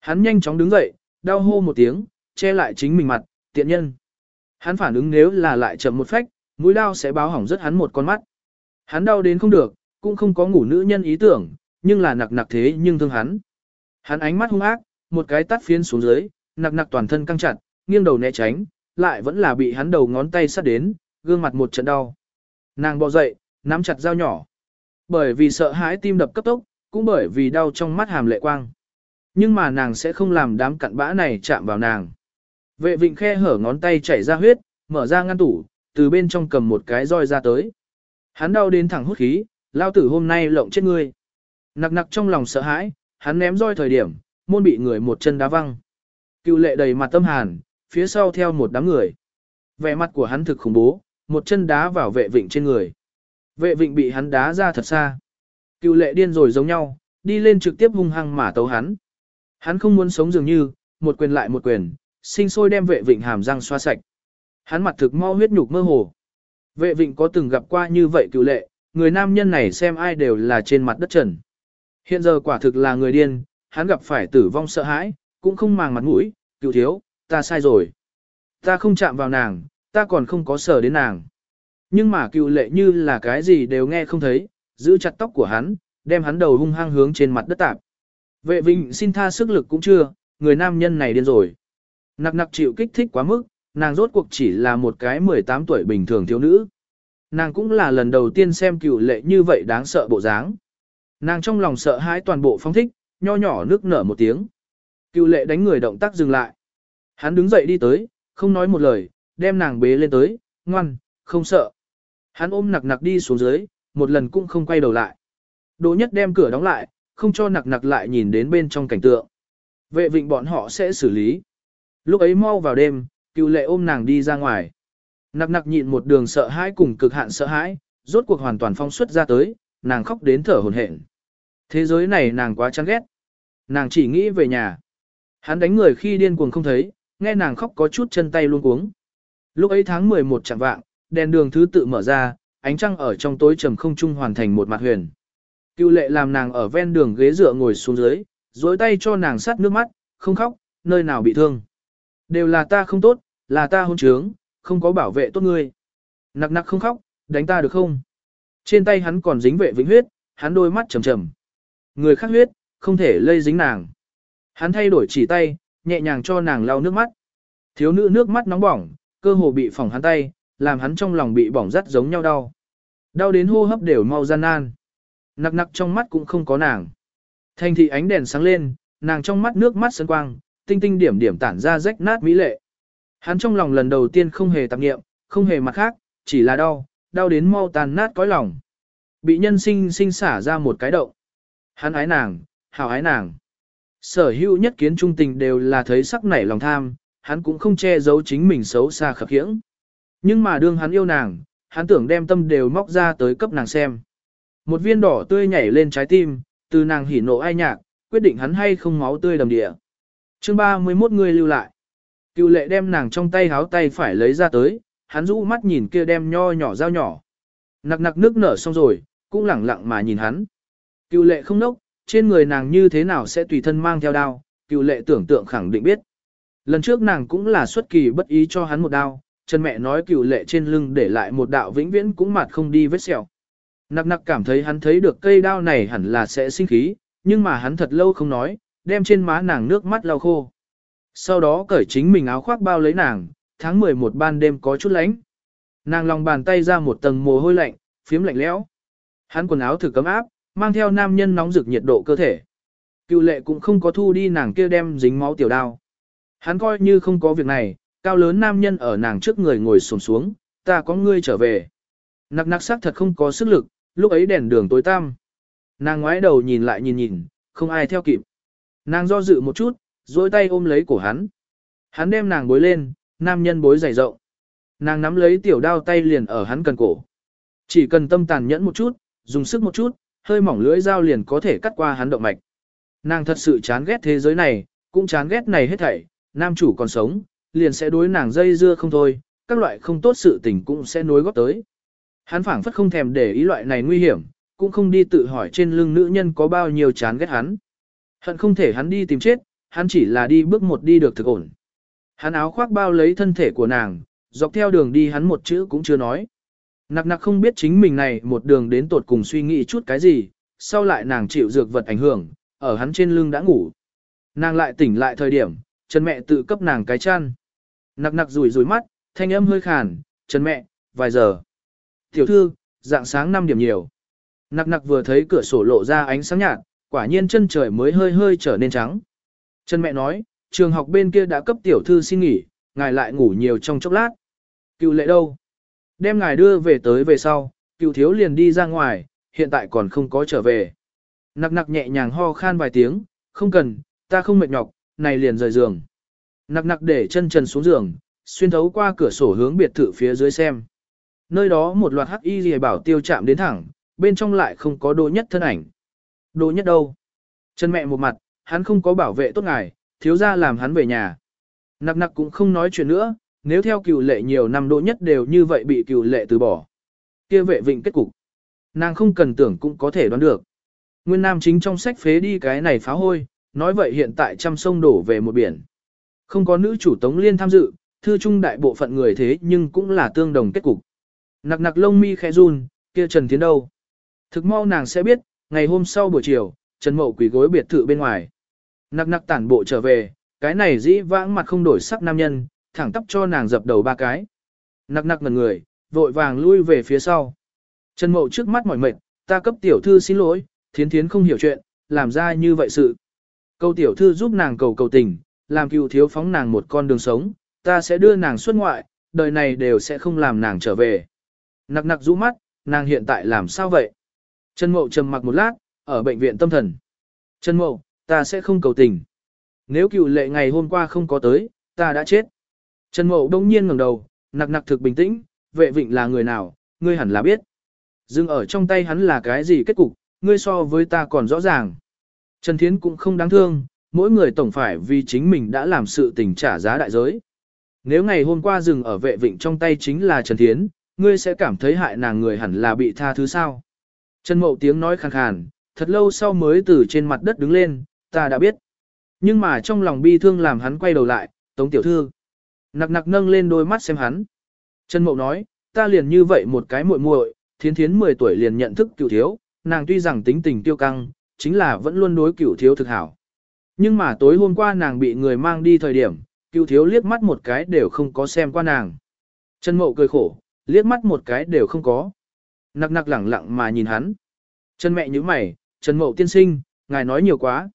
Hắn nhanh chóng đứng dậy, đau hô một tiếng, che lại chính mình mặt, tiện nhân. Hắn phản ứng nếu là lại chậm một phách, mũi đau sẽ báo hỏng rất hắn một con mắt. Hắn đau đến không được, cũng không có ngủ nữ nhân ý tưởng, nhưng là nặc nặc thế nhưng thương hắn. Hắn ánh mắt hung ác, một cái tắt phiến xuống dưới, nặc nặc toàn thân căng chặt, nghiêng đầu né tránh, lại vẫn là bị hắn đầu ngón tay sát đến, gương mặt một trận đau. Nàng bò dậy, nắm chặt dao nhỏ. Bởi vì sợ hãi tim đập cấp tốc, cũng bởi vì đau trong mắt hàm lệ quang. Nhưng mà nàng sẽ không làm đám cặn bã này chạm vào nàng. Vệ vịnh khe hở ngón tay chảy ra huyết, mở ra ngăn tủ, từ bên trong cầm một cái roi ra tới. Hắn đau đến thẳng hút khí, lao tử hôm nay lộng chết ngươi. Nặc nặc trong lòng sợ hãi, hắn ném roi thời điểm, môn bị người một chân đá văng. Cựu lệ đầy mặt tâm hàn, phía sau theo một đám người. Vẻ mặt của hắn thực khủng bố, một chân đá vào vệ vịnh trên người. Vệ vịnh bị hắn đá ra thật xa. Cựu lệ điên rồi giống nhau, đi lên trực tiếp hung hăng mà tấu hắn. Hắn không muốn sống dường như, một quyền lại một quyền, sinh sôi đem vệ vịnh hàm răng xoa sạch. Hắn mặt thực mau huyết nhục mơ hồ. Vệ vịnh có từng gặp qua như vậy cựu lệ, người nam nhân này xem ai đều là trên mặt đất trần. Hiện giờ quả thực là người điên, hắn gặp phải tử vong sợ hãi, cũng không màng mặt mũi, cựu thiếu, ta sai rồi. Ta không chạm vào nàng, ta còn không có sở đến nàng. Nhưng mà cựu lệ như là cái gì đều nghe không thấy, giữ chặt tóc của hắn, đem hắn đầu hung hăng hướng trên mặt đất tạp. Vệ Vinh xin tha sức lực cũng chưa, người nam nhân này điên rồi. Nặc nặc chịu kích thích quá mức, nàng rốt cuộc chỉ là một cái 18 tuổi bình thường thiếu nữ. Nàng cũng là lần đầu tiên xem cựu lệ như vậy đáng sợ bộ dáng. Nàng trong lòng sợ hãi toàn bộ phong thích, nho nhỏ nước nở một tiếng. Cựu lệ đánh người động tác dừng lại. Hắn đứng dậy đi tới, không nói một lời, đem nàng bế lên tới, ngoan, không sợ. Hắn ôm nặc nặc đi xuống dưới, một lần cũng không quay đầu lại. Đỗ nhất đem cửa đóng lại, không cho nặc nặc lại nhìn đến bên trong cảnh tượng. Vệ vịnh bọn họ sẽ xử lý. Lúc ấy mau vào đêm, cựu lệ ôm nàng đi ra ngoài. Nặc nặc nhịn một đường sợ hãi cùng cực hạn sợ hãi, rốt cuộc hoàn toàn phong xuất ra tới, nàng khóc đến thở hổn hển. Thế giới này nàng quá chán ghét. Nàng chỉ nghĩ về nhà. Hắn đánh người khi điên cuồng không thấy, nghe nàng khóc có chút chân tay luôn cuống. Lúc ấy tháng 11 chẳng vạng, đèn đường thứ tự mở ra, ánh trăng ở trong tối trầm không trung hoàn thành một mặt huyền. Cựu lệ làm nàng ở ven đường ghế dựa ngồi xuống dưới, dối tay cho nàng sát nước mắt, không khóc, nơi nào bị thương. Đều là ta không tốt, là ta hôn trướng, không có bảo vệ tốt ngươi. Nặc nặc không khóc, đánh ta được không? Trên tay hắn còn dính vệ vĩnh huyết, hắn đôi mắt trầm trầm. Người khác huyết, không thể lây dính nàng. Hắn thay đổi chỉ tay, nhẹ nhàng cho nàng lau nước mắt. Thiếu nữ nước mắt nóng bỏng, cơ hồ bị phỏng hắn tay, làm hắn trong lòng bị bỏng rắt giống nhau đau. Đau đến hô hấp đều mau gian nan. Nặc nặc trong mắt cũng không có nàng. Thành thị ánh đèn sáng lên, nàng trong mắt nước mắt sân quang, tinh tinh điểm điểm tản ra rách nát mỹ lệ. Hắn trong lòng lần đầu tiên không hề tạp nghiệm, không hề mặt khác, chỉ là đau, đau đến mau tàn nát cõi lòng. Bị nhân sinh sinh xả ra một cái động. Hắn ái nàng, hào ái nàng. Sở hữu nhất kiến trung tình đều là thấy sắc nảy lòng tham, hắn cũng không che giấu chính mình xấu xa khập khiễng. Nhưng mà đương hắn yêu nàng, hắn tưởng đem tâm đều móc ra tới cấp nàng xem. Một viên đỏ tươi nhảy lên trái tim, từ nàng hỉ nộ ai nhạc, quyết định hắn hay không máu tươi đầm địa. chương 31 người lưu lại. Cựu lệ đem nàng trong tay háo tay phải lấy ra tới, hắn rũ mắt nhìn kia đem nho nhỏ dao nhỏ. Nặc nặc nước nở xong rồi, cũng lẳng lặng mà nhìn hắn. Cựu lệ không nốc, trên người nàng như thế nào sẽ tùy thân mang theo đao, cựu lệ tưởng tượng khẳng định biết. Lần trước nàng cũng là xuất kỳ bất ý cho hắn một đao, chân mẹ nói cựu lệ trên lưng để lại một đạo vĩnh viễn cũng mặt không đi vết sẹo. Nặc nặc cảm thấy hắn thấy được cây đao này hẳn là sẽ sinh khí, nhưng mà hắn thật lâu không nói, đem trên má nàng nước mắt lau khô. Sau đó cởi chính mình áo khoác bao lấy nàng, tháng 11 ban đêm có chút lạnh. Nàng lòng bàn tay ra một tầng mồ hôi lạnh, phiếm lạnh lẽo. Hắn quần áo thử cấm áp, mang theo nam nhân nóng rực nhiệt độ cơ thể. Cựu lệ cũng không có thu đi nàng kia đem dính máu tiểu đao. Hắn coi như không có việc này, cao lớn nam nhân ở nàng trước người ngồi xổm xuống, ta có ngươi trở về. Nặc nặc sắc thật không có sức lực, lúc ấy đèn đường tối tăm. Nàng ngoái đầu nhìn lại nhìn nhìn, không ai theo kịp. Nàng do dự một chút, duỗi tay ôm lấy cổ hắn. Hắn đem nàng bối lên, nam nhân bối dày rộng. Nàng nắm lấy tiểu đao tay liền ở hắn cần cổ. Chỉ cần tâm tàn nhẫn một chút, dùng sức một chút, hơi mỏng lưỡi dao liền có thể cắt qua hắn động mạch. Nàng thật sự chán ghét thế giới này, cũng chán ghét này hết thảy, nam chủ còn sống, liền sẽ đối nàng dây dưa không thôi, các loại không tốt sự tình cũng sẽ nối góp tới. Hắn phảng phất không thèm để ý loại này nguy hiểm, cũng không đi tự hỏi trên lưng nữ nhân có bao nhiêu chán ghét hắn. Hận không thể hắn đi tìm chết, hắn chỉ là đi bước một đi được thực ổn. Hắn áo khoác bao lấy thân thể của nàng, dọc theo đường đi hắn một chữ cũng chưa nói. Nặc nặc không biết chính mình này một đường đến tột cùng suy nghĩ chút cái gì, sau lại nàng chịu dược vật ảnh hưởng, ở hắn trên lưng đã ngủ. Nàng lại tỉnh lại thời điểm, Trần mẹ tự cấp nàng cái chăn. Nặc nặc rủi rủi mắt, thanh âm hơi khàn, Trần mẹ, vài giờ. Tiểu thư, dạng sáng 5 điểm nhiều. Nặc nặc vừa thấy cửa sổ lộ ra ánh sáng nhạt, quả nhiên chân trời mới hơi hơi trở nên trắng. Chân mẹ nói, trường học bên kia đã cấp tiểu thư xin nghỉ, ngài lại ngủ nhiều trong chốc lát. Cựu lệ đâu? Đem ngài đưa về tới về sau, cựu thiếu liền đi ra ngoài, hiện tại còn không có trở về. Nặc nặc nhẹ nhàng ho khan vài tiếng, không cần, ta không mệt nhọc, này liền rời giường. Nặc nặc để chân trần xuống giường, xuyên thấu qua cửa sổ hướng biệt thự phía dưới xem. Nơi đó một loạt hắc y lìa bảo tiêu chạm đến thẳng, bên trong lại không có đồ nhất thân ảnh. Đồ nhất đâu? Chân mẹ một mặt, hắn không có bảo vệ tốt ngài, thiếu ra làm hắn về nhà. Nặc nặc cũng không nói chuyện nữa, nếu theo cựu lệ nhiều năm đồ nhất đều như vậy bị cựu lệ từ bỏ. kia vệ vịnh kết cục. Nàng không cần tưởng cũng có thể đoán được. Nguyên Nam chính trong sách phế đi cái này phá hôi, nói vậy hiện tại trăm sông đổ về một biển. Không có nữ chủ Tống Liên tham dự, thư trung đại bộ phận người thế nhưng cũng là tương đồng kết cục. Nặc nặc lông mi khẽ run, kia Trần Tiến đâu? Thực mau nàng sẽ biết, ngày hôm sau buổi chiều, Trần Mậu quỳ gối biệt thự bên ngoài. Nặc nặc tản bộ trở về, cái này dĩ vãng mặt không đổi sắc nam nhân, thẳng tắp cho nàng dập đầu ba cái. Nặc nặc ngần người, vội vàng lui về phía sau. Trần Mậu trước mắt mỏi mệt, ta cấp tiểu thư xin lỗi, thiến thiến không hiểu chuyện, làm ra như vậy sự. Câu tiểu thư giúp nàng cầu cầu tình, làm cựu thiếu phóng nàng một con đường sống, ta sẽ đưa nàng xuất ngoại, đời này đều sẽ không làm nàng trở về. Nặc nặc rũ mắt, nàng hiện tại làm sao vậy? Trần Mậu trầm mặc một lát, ở bệnh viện tâm thần. Trần Mậu, ta sẽ không cầu tình. Nếu cựu lệ ngày hôm qua không có tới, ta đã chết. Trần Mậu đông nhiên ngẩng đầu, nặc nặc thực bình tĩnh, vệ vịnh là người nào, ngươi hẳn là biết. Dừng ở trong tay hắn là cái gì kết cục, ngươi so với ta còn rõ ràng. Trần Thiến cũng không đáng thương, mỗi người tổng phải vì chính mình đã làm sự tình trả giá đại giới. Nếu ngày hôm qua dừng ở vệ vịnh trong tay chính là Trần Thiến, ngươi sẽ cảm thấy hại nàng người hẳn là bị tha thứ sao. Trần Mậu tiếng nói khàn khàn, thật lâu sau mới từ trên mặt đất đứng lên, ta đã biết. Nhưng mà trong lòng bi thương làm hắn quay đầu lại, Tống Tiểu Thư. Nặc nặc nâng lên đôi mắt xem hắn. Trần Mậu nói, ta liền như vậy một cái muội muội, thiến thiến 10 tuổi liền nhận thức cựu thiếu, nàng tuy rằng tính tình tiêu căng, chính là vẫn luôn đối cựu thiếu thực hảo. Nhưng mà tối hôm qua nàng bị người mang đi thời điểm, cựu thiếu liếc mắt một cái đều không có xem qua nàng. Trần Mậu cười khổ, liếc mắt một cái đều không có. Nặc nặc lẳng lặng mà nhìn hắn. Trần mẹ như mày, Trần Mậu tiên sinh, ngài nói nhiều quá.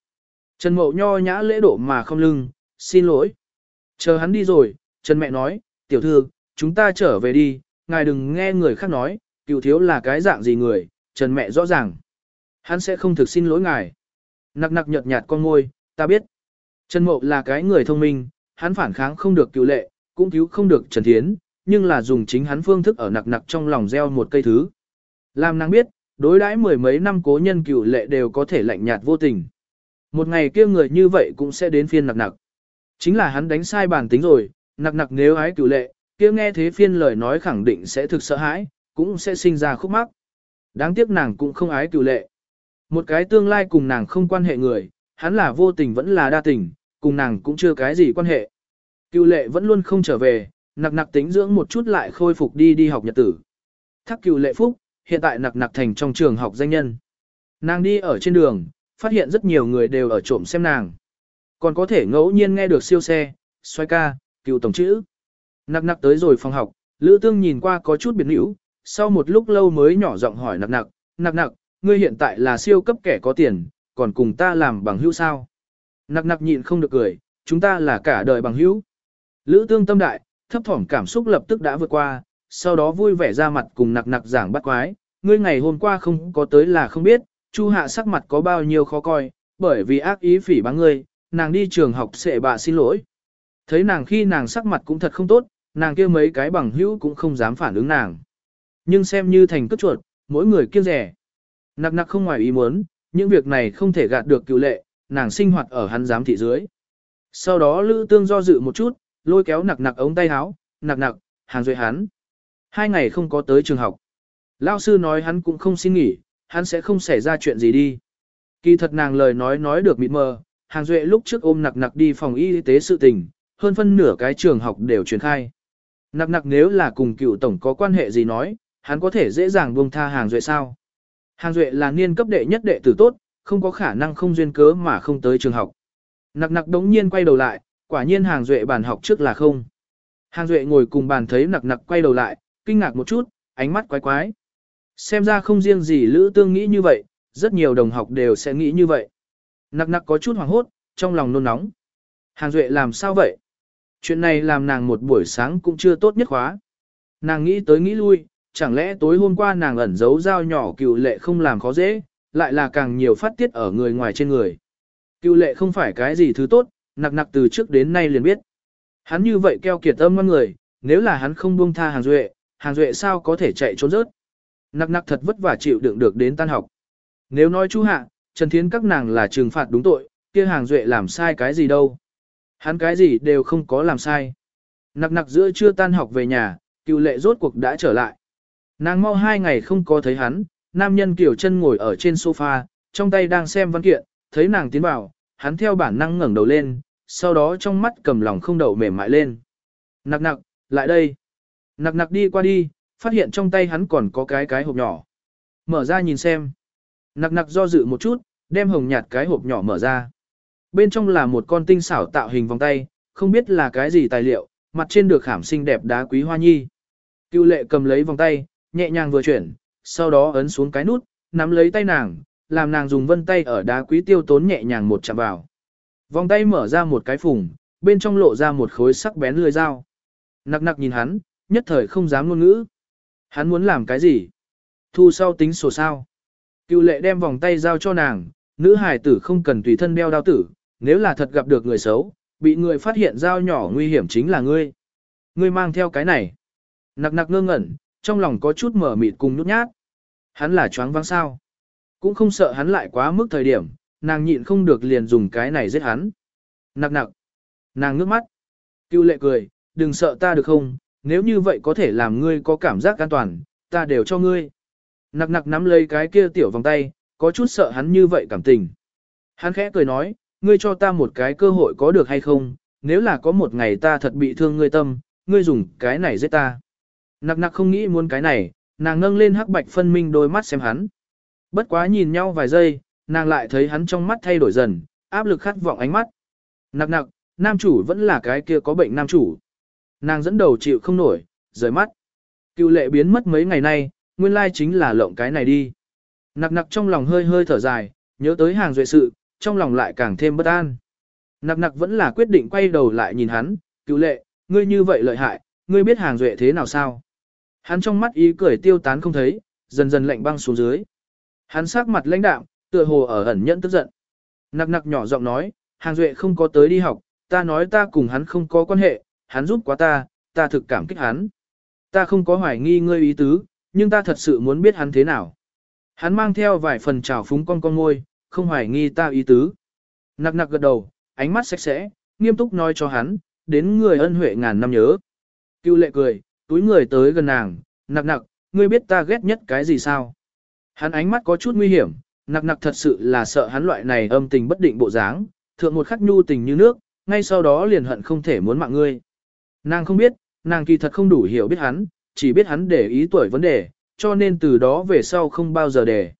Trần Mậu nho nhã lễ độ mà không lưng, xin lỗi. Chờ hắn đi rồi, Trần mẹ nói, tiểu thư, chúng ta trở về đi, ngài đừng nghe người khác nói, cựu thiếu là cái dạng gì người, Trần mẹ rõ ràng. Hắn sẽ không thực xin lỗi ngài. Nặc nặc nhợt nhạt con môi, ta biết. Trần Mậu là cái người thông minh, hắn phản kháng không được cựu lệ, cũng cứu không được Trần Thiến, nhưng là dùng chính hắn phương thức ở nặc nặc trong lòng gieo một cây thứ. Làm nàng biết, đối đãi mười mấy năm cố nhân cựu lệ đều có thể lạnh nhạt vô tình. Một ngày kia người như vậy cũng sẽ đến phiên nặc nặc. Chính là hắn đánh sai bản tính rồi, nặc nặc nếu ái cựu lệ, kia nghe thế phiên lời nói khẳng định sẽ thực sợ hãi, cũng sẽ sinh ra khúc mắc. Đáng tiếc nàng cũng không ái cựu lệ. Một cái tương lai cùng nàng không quan hệ người, hắn là vô tình vẫn là đa tình, cùng nàng cũng chưa cái gì quan hệ. Cựu lệ vẫn luôn không trở về, nặc nặc tính dưỡng một chút lại khôi phục đi đi học nhật tử. Thác cựu lệ phúc, hiện tại nặc nặc thành trong trường học danh nhân. Nàng đi ở trên đường, phát hiện rất nhiều người đều ở trộm xem nàng. Còn có thể ngẫu nhiên nghe được siêu xe, xoay ca, cựu tổng chữ. Nặc nặc tới rồi phòng học, Lữ Tương nhìn qua có chút biệt hữu, sau một lúc lâu mới nhỏ giọng hỏi nặc nặc, nặc nặc, ngươi hiện tại là siêu cấp kẻ có tiền, còn cùng ta làm bằng hữu sao? Nặc nặc nhịn không được cười, chúng ta là cả đời bằng hữu. Lữ Tương tâm đại, thấp thỏm cảm xúc lập tức đã vượt qua, sau đó vui vẻ ra mặt cùng nặc nặc giảng bắt quái, ngươi ngày hôm qua không có tới là không biết, Chu hạ sắc mặt có bao nhiêu khó coi, bởi vì ác ý phỉ báng ngươi, nàng đi trường học sẽ bà xin lỗi. Thấy nàng khi nàng sắc mặt cũng thật không tốt, nàng kia mấy cái bằng hữu cũng không dám phản ứng nàng. Nhưng xem như thành cất chuột, mỗi người kiêng rẻ. Nặc nặc không ngoài ý muốn, những việc này không thể gạt được cựu lệ, nàng sinh hoạt ở hắn giám thị dưới. Sau đó Lữ Tương do dự một chút, lôi kéo nặc nặc ống tay áo, nặc nặc, hàng duệ hắn. Hai ngày không có tới trường học. Lao sư nói hắn cũng không xin nghỉ, hắn sẽ không xảy ra chuyện gì đi. Kỳ thật nàng lời nói nói được mịt mờ, hàng duệ lúc trước ôm nặc nặc đi phòng y tế sự tình, hơn phân nửa cái trường học đều truyền khai. Nặc nặc nếu là cùng cựu tổng có quan hệ gì nói, hắn có thể dễ dàng buông tha hàng duệ sao. Hàng duệ là niên cấp đệ nhất đệ tử tốt, không có khả năng không duyên cớ mà không tới trường học. Nặc nặc đống nhiên quay đầu lại, quả nhiên hàng duệ bàn học trước là không. Hàng duệ ngồi cùng bàn thấy nặc nặc quay đầu lại, kinh ngạc một chút, ánh mắt quái quái. Xem ra không riêng gì Lữ Tương nghĩ như vậy, rất nhiều đồng học đều sẽ nghĩ như vậy. Nặc nặc có chút hoảng hốt, trong lòng nôn nóng. Hàng duệ làm sao vậy? Chuyện này làm nàng một buổi sáng cũng chưa tốt nhất khóa. Nàng nghĩ tới nghĩ lui, chẳng lẽ tối hôm qua nàng ẩn giấu dao nhỏ cựu lệ không làm khó dễ, lại là càng nhiều phát tiết ở người ngoài trên người. Cựu lệ không phải cái gì thứ tốt, nặc nặc từ trước đến nay liền biết. Hắn như vậy keo kiệt âm ngon người, nếu là hắn không buông tha hàng duệ, hàng duệ sao có thể chạy trốn rớt. Nặc nặc thật vất vả chịu đựng được đến tan học. Nếu nói chú hạ, Trần Thiến các nàng là trừng phạt đúng tội, kia hàng duệ làm sai cái gì đâu. Hắn cái gì đều không có làm sai. Nặc nặc giữa chưa tan học về nhà, cựu lệ rốt cuộc đã trở lại. Nàng mau hai ngày không có thấy hắn, nam nhân kiểu chân ngồi ở trên sofa, trong tay đang xem văn kiện, thấy nàng tiến vào, hắn theo bản năng ngẩng đầu lên, sau đó trong mắt cầm lòng không đậu mềm mại lên. Nặc nặc, lại đây. Nặc nặc đi qua đi, phát hiện trong tay hắn còn có cái cái hộp nhỏ. Mở ra nhìn xem. Nặc nặc do dự một chút, đem hồng nhạt cái hộp nhỏ mở ra. Bên trong là một con tinh xảo tạo hình vòng tay, không biết là cái gì tài liệu, mặt trên được khảm xinh đẹp đá quý hoa nhi. Cựu lệ cầm lấy vòng tay, nhẹ nhàng vừa chuyển, sau đó ấn xuống cái nút, nắm lấy tay nàng, làm nàng dùng vân tay ở đá quý tiêu tốn nhẹ nhàng một chạm vào. Vòng tay mở ra một cái phùng, bên trong lộ ra một khối sắc bén lưỡi dao. Nặc nặc nhìn hắn, nhất thời không dám ngôn ngữ. Hắn muốn làm cái gì? Thu sau tính sổ sao. Cựu lệ đem vòng tay giao cho nàng, nữ hài tử không cần tùy thân đeo đao tử, nếu là thật gặp được người xấu, bị người phát hiện dao nhỏ nguy hiểm chính là ngươi. Ngươi mang theo cái này. Nặc nặc ngơ ngẩn, trong lòng có chút mở mịt cùng nhút nhát. Hắn là choáng váng sao. Cũng không sợ hắn lại quá mức thời điểm, nàng nhịn không được liền dùng cái này giết hắn. Nặc nặc. Nàng ngước mắt. Cưu lệ cười, đừng sợ ta được không, nếu như vậy có thể làm ngươi có cảm giác an toàn, ta đều cho ngươi. Nặc nặc nắm lấy cái kia tiểu vòng tay, có chút sợ hắn như vậy cảm tình. Hắn khẽ cười nói, ngươi cho ta một cái cơ hội có được hay không, nếu là có một ngày ta thật bị thương ngươi tâm, ngươi dùng cái này giết ta. Nặc nặc không nghĩ muốn cái này, nàng nâng lên hắc bạch phân minh đôi mắt xem hắn. Bất quá nhìn nhau vài giây, nàng lại thấy hắn trong mắt thay đổi dần, áp lực khát vọng ánh mắt. Nặc nặc, nam chủ vẫn là cái kia có bệnh nam chủ. Nàng dẫn đầu chịu không nổi, rời mắt. Cựu lệ biến mất mấy ngày nay, nguyên lai chính là lộng cái này đi. Nặc nặc trong lòng hơi hơi thở dài, nhớ tới hàng duệ sự, trong lòng lại càng thêm bất an. Nặc nặc vẫn là quyết định quay đầu lại nhìn hắn, cựu lệ, ngươi như vậy lợi hại, ngươi biết hàng duệ thế nào sao? Hắn trong mắt ý cười tiêu tán không thấy, dần dần lạnh băng xuống dưới. Hắn sắc mặt lãnh đạm, tựa hồ ở ẩn nhẫn tức giận. Nặc nặc nhỏ giọng nói, hàng duệ không có tới đi học, ta nói ta cùng hắn không có quan hệ, hắn giúp quá ta, ta thực cảm kích hắn. Ta không có hoài nghi ngươi ý tứ, nhưng ta thật sự muốn biết hắn thế nào. Hắn mang theo vài phần trào phúng con con ngôi, không hoài nghi ta ý tứ. Nặc nặc gật đầu, ánh mắt sạch sẽ, nghiêm túc nói cho hắn, đến người ân huệ ngàn năm nhớ. Cưu lệ cười, túi người tới gần nàng, nặc nặc, ngươi biết ta ghét nhất cái gì sao? Hắn ánh mắt có chút nguy hiểm, nặc nặc thật sự là sợ hắn loại này âm tình bất định bộ dáng, thượng một khắc nhu tình như nước, ngay sau đó liền hận không thể muốn mạng ngươi. Nàng không biết, nàng kỳ thật không đủ hiểu biết hắn, chỉ biết hắn để ý tuổi vấn đề, cho nên từ đó về sau không bao giờ để.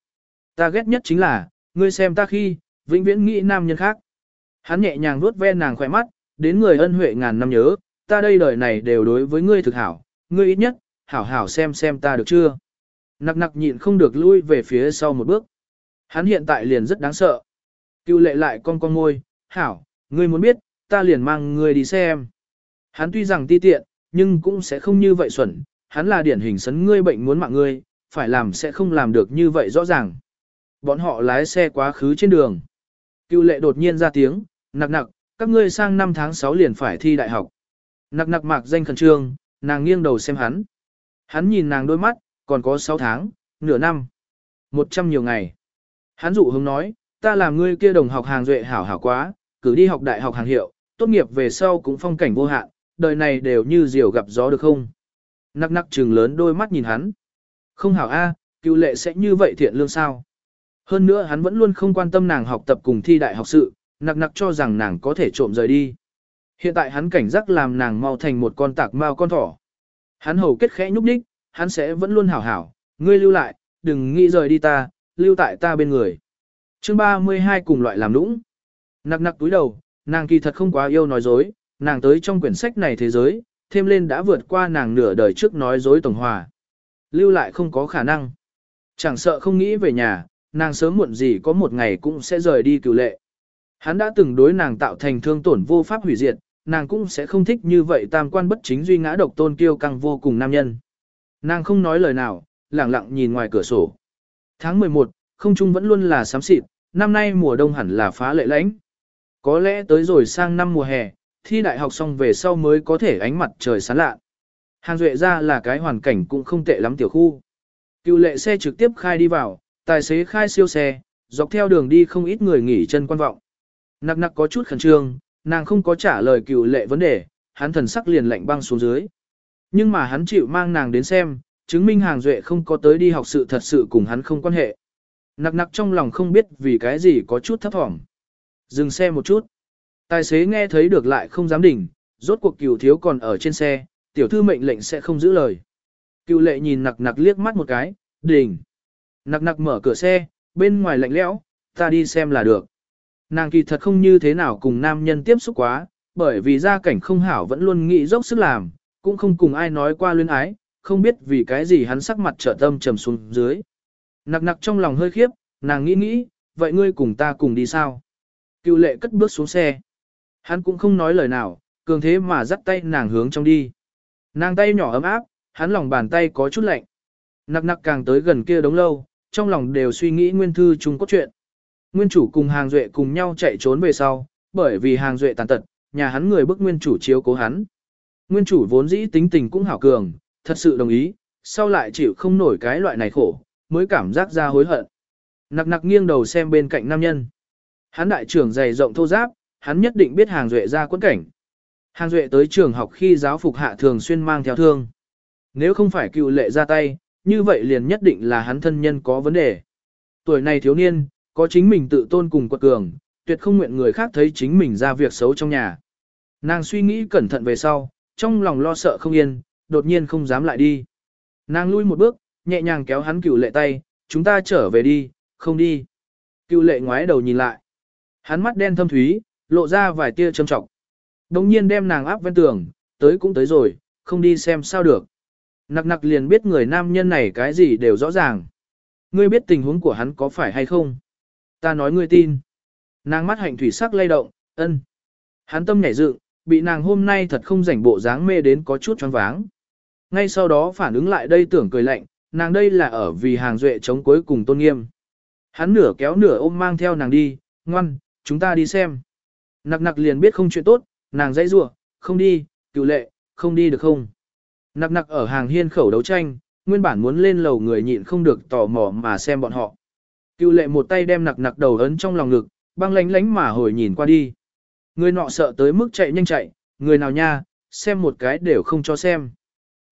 Ta ghét nhất chính là, ngươi xem ta khi, vĩnh viễn nghĩ nam nhân khác. Hắn nhẹ nhàng vuốt ve nàng khỏe mắt, đến người ân huệ ngàn năm nhớ, ta đây đời này đều đối với ngươi thực hảo, ngươi ít nhất, hảo hảo xem xem ta được chưa. Nặc nặc nhịn không được lui về phía sau một bước. Hắn hiện tại liền rất đáng sợ. Cưu lệ lại con con môi, hảo, ngươi muốn biết, ta liền mang ngươi đi xem. Hắn tuy rằng ti tiện, nhưng cũng sẽ không như vậy xuẩn, hắn là điển hình sấn ngươi bệnh muốn mạng ngươi, phải làm sẽ không làm được như vậy rõ ràng. Bọn họ lái xe quá khứ trên đường. Cưu lệ đột nhiên ra tiếng, nặc nặc, các ngươi sang năm tháng 6 liền phải thi đại học. Nặc nặc mạc danh khẩn trương, nàng nghiêng đầu xem hắn. Hắn nhìn nàng đôi mắt, còn có 6 tháng, nửa năm, 100 nhiều ngày. Hắn dụ hướng nói, ta làm ngươi kia đồng học hàng duệ hảo hảo quá, cử đi học đại học hàng hiệu, tốt nghiệp về sau cũng phong cảnh vô hạn, đời này đều như diều gặp gió được không? Nặc nặc trừng lớn đôi mắt nhìn hắn. Không hảo a, cựu lệ sẽ như vậy thiện lương sao? Hơn nữa hắn vẫn luôn không quan tâm nàng học tập cùng thi đại học sự, nặc nặc cho rằng nàng có thể trộm rời đi. Hiện tại hắn cảnh giác làm nàng mau thành một con tạc mao con thỏ. Hắn hầu kết khẽ nhúc nhích, hắn sẽ vẫn luôn hảo hảo, ngươi lưu lại, đừng nghĩ rời đi ta, lưu tại ta bên người. Chương 32 cùng loại làm nũng. Nặc nặc túi đầu, nàng kỳ thật không quá yêu nói dối, nàng tới trong quyển sách này thế giới, thêm lên đã vượt qua nàng nửa đời trước nói dối tổng hòa. Lưu lại không có khả năng. Chẳng sợ không nghĩ về nhà, nàng sớm muộn gì có một ngày cũng sẽ rời đi cựu lệ. Hắn đã từng đối nàng tạo thành thương tổn vô pháp hủy diệt, nàng cũng sẽ không thích như vậy tam quan bất chính duy ngã độc tôn kiêu căng vô cùng nam nhân. Nàng không nói lời nào, lặng lặng nhìn ngoài cửa sổ. Tháng 11, không trung vẫn luôn là sám xịt, năm nay mùa đông hẳn là phá lệ lãnh. Có lẽ tới rồi sang năm mùa hè, thi đại học xong về sau mới có thể ánh mặt trời sáng lạ. Hàng duệ ra là cái hoàn cảnh cũng không tệ lắm tiểu khu. Cựu lệ xe trực tiếp khai đi vào, tài xế khai siêu xe, dọc theo đường đi không ít người nghỉ chân quan vọng. Nặc nặc có chút khẩn trương, nàng không có trả lời cựu lệ vấn đề, hắn thần sắc liền lạnh băng xuống dưới. Nhưng mà hắn chịu mang nàng đến xem, chứng minh hàng duệ không có tới đi học sự thật sự cùng hắn không quan hệ. Nặc nặc trong lòng không biết vì cái gì có chút thấp thỏm. Dừng xe một chút. Tài xế nghe thấy được lại không dám đỉnh, rốt cuộc cửu thiếu còn ở trên xe, tiểu thư mệnh lệnh sẽ không giữ lời. Cựu lệ nhìn nặc nặc liếc mắt một cái, đỉnh. Nặc nặc mở cửa xe, bên ngoài lạnh lẽo, ta đi xem là được. Nàng kỳ thật không như thế nào cùng nam nhân tiếp xúc quá, bởi vì gia cảnh không hảo vẫn luôn nghĩ dốc sức làm, cũng không cùng ai nói qua luyến ái, không biết vì cái gì hắn sắc mặt trở tâm trầm xuống dưới. Nặc nặc trong lòng hơi khiếp, nàng nghĩ nghĩ, vậy ngươi cùng ta cùng đi sao? Cựu lệ cất bước xuống xe. Hắn cũng không nói lời nào, cường thế mà dắt tay nàng hướng trong đi. Nàng tay nhỏ ấm áp, hắn lòng bàn tay có chút lạnh. Nặc nặc càng tới gần kia đống lâu, trong lòng đều suy nghĩ nguyên thư chung cốt chuyện, Nguyên chủ cùng hàng duệ cùng nhau chạy trốn về sau, bởi vì hàng duệ tàn tật, nhà hắn người bức nguyên chủ chiếu cố hắn. Nguyên chủ vốn dĩ tính tình cũng hảo cường, thật sự đồng ý, sau lại chịu không nổi cái loại này khổ, mới cảm giác ra hối hận. Nặc nặc nghiêng đầu xem bên cạnh nam nhân. Hắn đại trưởng dày rộng thô giáp, hắn nhất định biết hàng duệ ra quân cảnh. Hàng duệ tới trường học khi giáo phục hạ thường xuyên mang theo thương. Nếu không phải cựu lệ ra tay, như vậy liền nhất định là hắn thân nhân có vấn đề. Tuổi này thiếu niên, có chính mình tự tôn cùng quật cường, tuyệt không nguyện người khác thấy chính mình ra việc xấu trong nhà. Nàng suy nghĩ cẩn thận về sau, trong lòng lo sợ không yên, đột nhiên không dám lại đi. Nàng lui một bước, nhẹ nhàng kéo hắn cựu lệ tay, chúng ta trở về đi, không đi. Cựu lệ ngoái đầu nhìn lại. Hắn mắt đen thâm thúy, lộ ra vài tia trầm trọng. Đồng nhiên đem nàng áp ven tường, tới cũng tới rồi, không đi xem sao được. Nặc nặc liền biết người nam nhân này cái gì đều rõ ràng. Ngươi biết tình huống của hắn có phải hay không? Ta nói ngươi tin. Nàng mắt hạnh thủy sắc lay động, ân. Hắn tâm nhảy dựng, bị nàng hôm nay thật không rảnh bộ dáng mê đến có chút choáng váng. Ngay sau đó phản ứng lại đây tưởng cười lạnh, nàng đây là ở vì hàng duệ chống cuối cùng tôn nghiêm. Hắn nửa kéo nửa ôm mang theo nàng đi, ngoan, chúng ta đi xem. Nặc nặc liền biết không chuyện tốt, nàng dãy rủa, không đi, cựu lệ, không đi được không. Nặc nặc ở hàng hiên khẩu đấu tranh, nguyên bản muốn lên lầu người nhịn không được tò mò mà xem bọn họ. Cựu lệ một tay đem nặc nặc đầu ấn trong lòng ngực, băng lánh lánh mà hồi nhìn qua đi. Người nọ sợ tới mức chạy nhanh chạy, người nào nha, xem một cái đều không cho xem.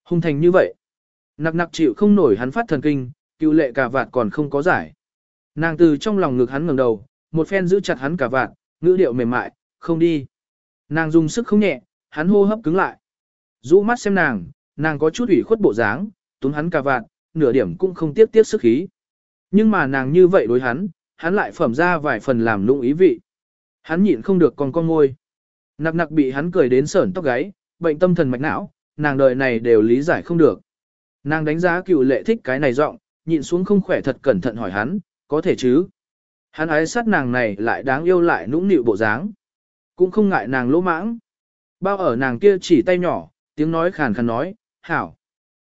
Hung thành như vậy. Nặc nặc chịu không nổi hắn phát thần kinh, cựu lệ cả vạt còn không có giải. Nàng từ trong lòng ngực hắn ngẩng đầu, một phen giữ chặt hắn cả vạt, ngữ điệu mềm mại, không đi. Nàng dùng sức không nhẹ, hắn hô hấp cứng lại. Rũ mắt xem nàng, nàng có chút ủy khuất bộ dáng, túm hắn cả vạt, nửa điểm cũng không tiếp tiếp sức khí. Nhưng mà nàng như vậy đối hắn, hắn lại phẩm ra vài phần làm lung ý vị. Hắn nhịn không được còn con ngôi. Nặc nặc bị hắn cười đến sởn tóc gáy, bệnh tâm thần mạch não, nàng đời này đều lý giải không được. Nàng đánh giá cựu lệ thích cái này giọng, nhịn xuống không khỏe thật cẩn thận hỏi hắn, có thể chứ? Hắn ái sát nàng này lại đáng yêu lại nũng nịu bộ dáng. Cũng không ngại nàng lỗ mãng. Bao ở nàng kia chỉ tay nhỏ, tiếng nói khàn khàn nói, hảo.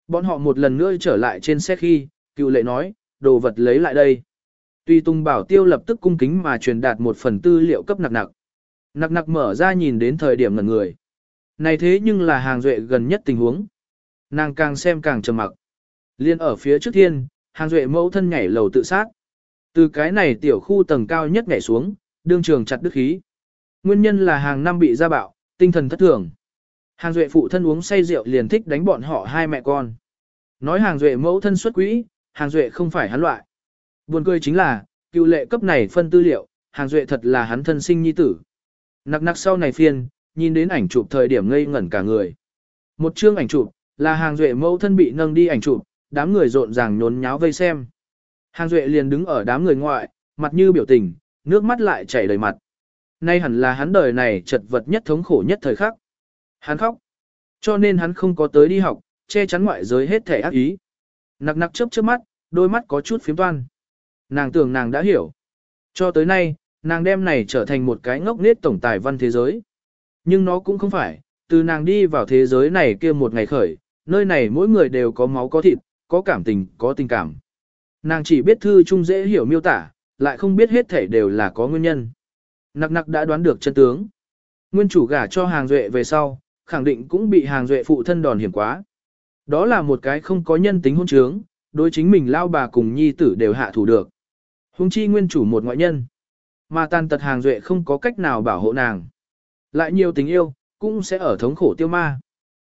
Bọn họ một lần nữa trở lại trên xe khi, cựu lệ nói, đồ vật lấy lại đây. Tuy Tung Bảo Tiêu lập tức cung kính mà truyền đạt một phần tư liệu cấp nặc nặc. Nặc nặc mở ra nhìn đến thời điểm ngẩn người. Này thế nhưng là hàng duệ gần nhất tình huống. Nàng càng xem càng trầm mặc. Liên ở phía trước thiên, hàng duệ mẫu thân nhảy lầu tự sát. Từ cái này tiểu khu tầng cao nhất nhảy xuống, đương trường chặt đức khí. Nguyên nhân là hàng năm bị gia bạo, tinh thần thất thường. Hàng duệ phụ thân uống say rượu liền thích đánh bọn họ hai mẹ con. Nói hàng duệ mẫu thân xuất quỹ, hàng duệ không phải hắn loại. Buồn cười chính là, cựu lệ cấp này phân tư liệu, hàng duệ thật là hắn thân sinh nhi tử. Nặc nặc sau này phiên, nhìn đến ảnh chụp thời điểm ngây ngẩn cả người. Một chương ảnh chụp, là hàng duệ mẫu thân bị nâng đi ảnh chụp, đám người rộn ràng nhốn nháo vây xem. Hàng duệ liền đứng ở đám người ngoại, mặt như biểu tình, nước mắt lại chảy đầy mặt. Nay hẳn là hắn đời này chật vật nhất thống khổ nhất thời khắc. Hắn khóc. Cho nên hắn không có tới đi học, che chắn ngoại giới hết thể ác ý. Nặc nặc chớp chớp mắt, đôi mắt có chút phiếm toan. Nàng tưởng nàng đã hiểu. Cho tới nay, nàng đem này trở thành một cái ngốc nết tổng tài văn thế giới. Nhưng nó cũng không phải, từ nàng đi vào thế giới này kia một ngày khởi, nơi này mỗi người đều có máu có thịt, có cảm tình, có tình cảm. Nàng chỉ biết thư chung dễ hiểu miêu tả, lại không biết hết thể đều là có nguyên nhân. Nặc nặc đã đoán được chân tướng. Nguyên chủ gả cho hàng duệ về sau, khẳng định cũng bị hàng duệ phụ thân đòn hiểm quá. Đó là một cái không có nhân tính hôn trướng, đối chính mình lao bà cùng nhi tử đều hạ thủ được. Hùng chi nguyên chủ một ngoại nhân. Mà tàn tật hàng duệ không có cách nào bảo hộ nàng. Lại nhiều tình yêu, cũng sẽ ở thống khổ tiêu ma.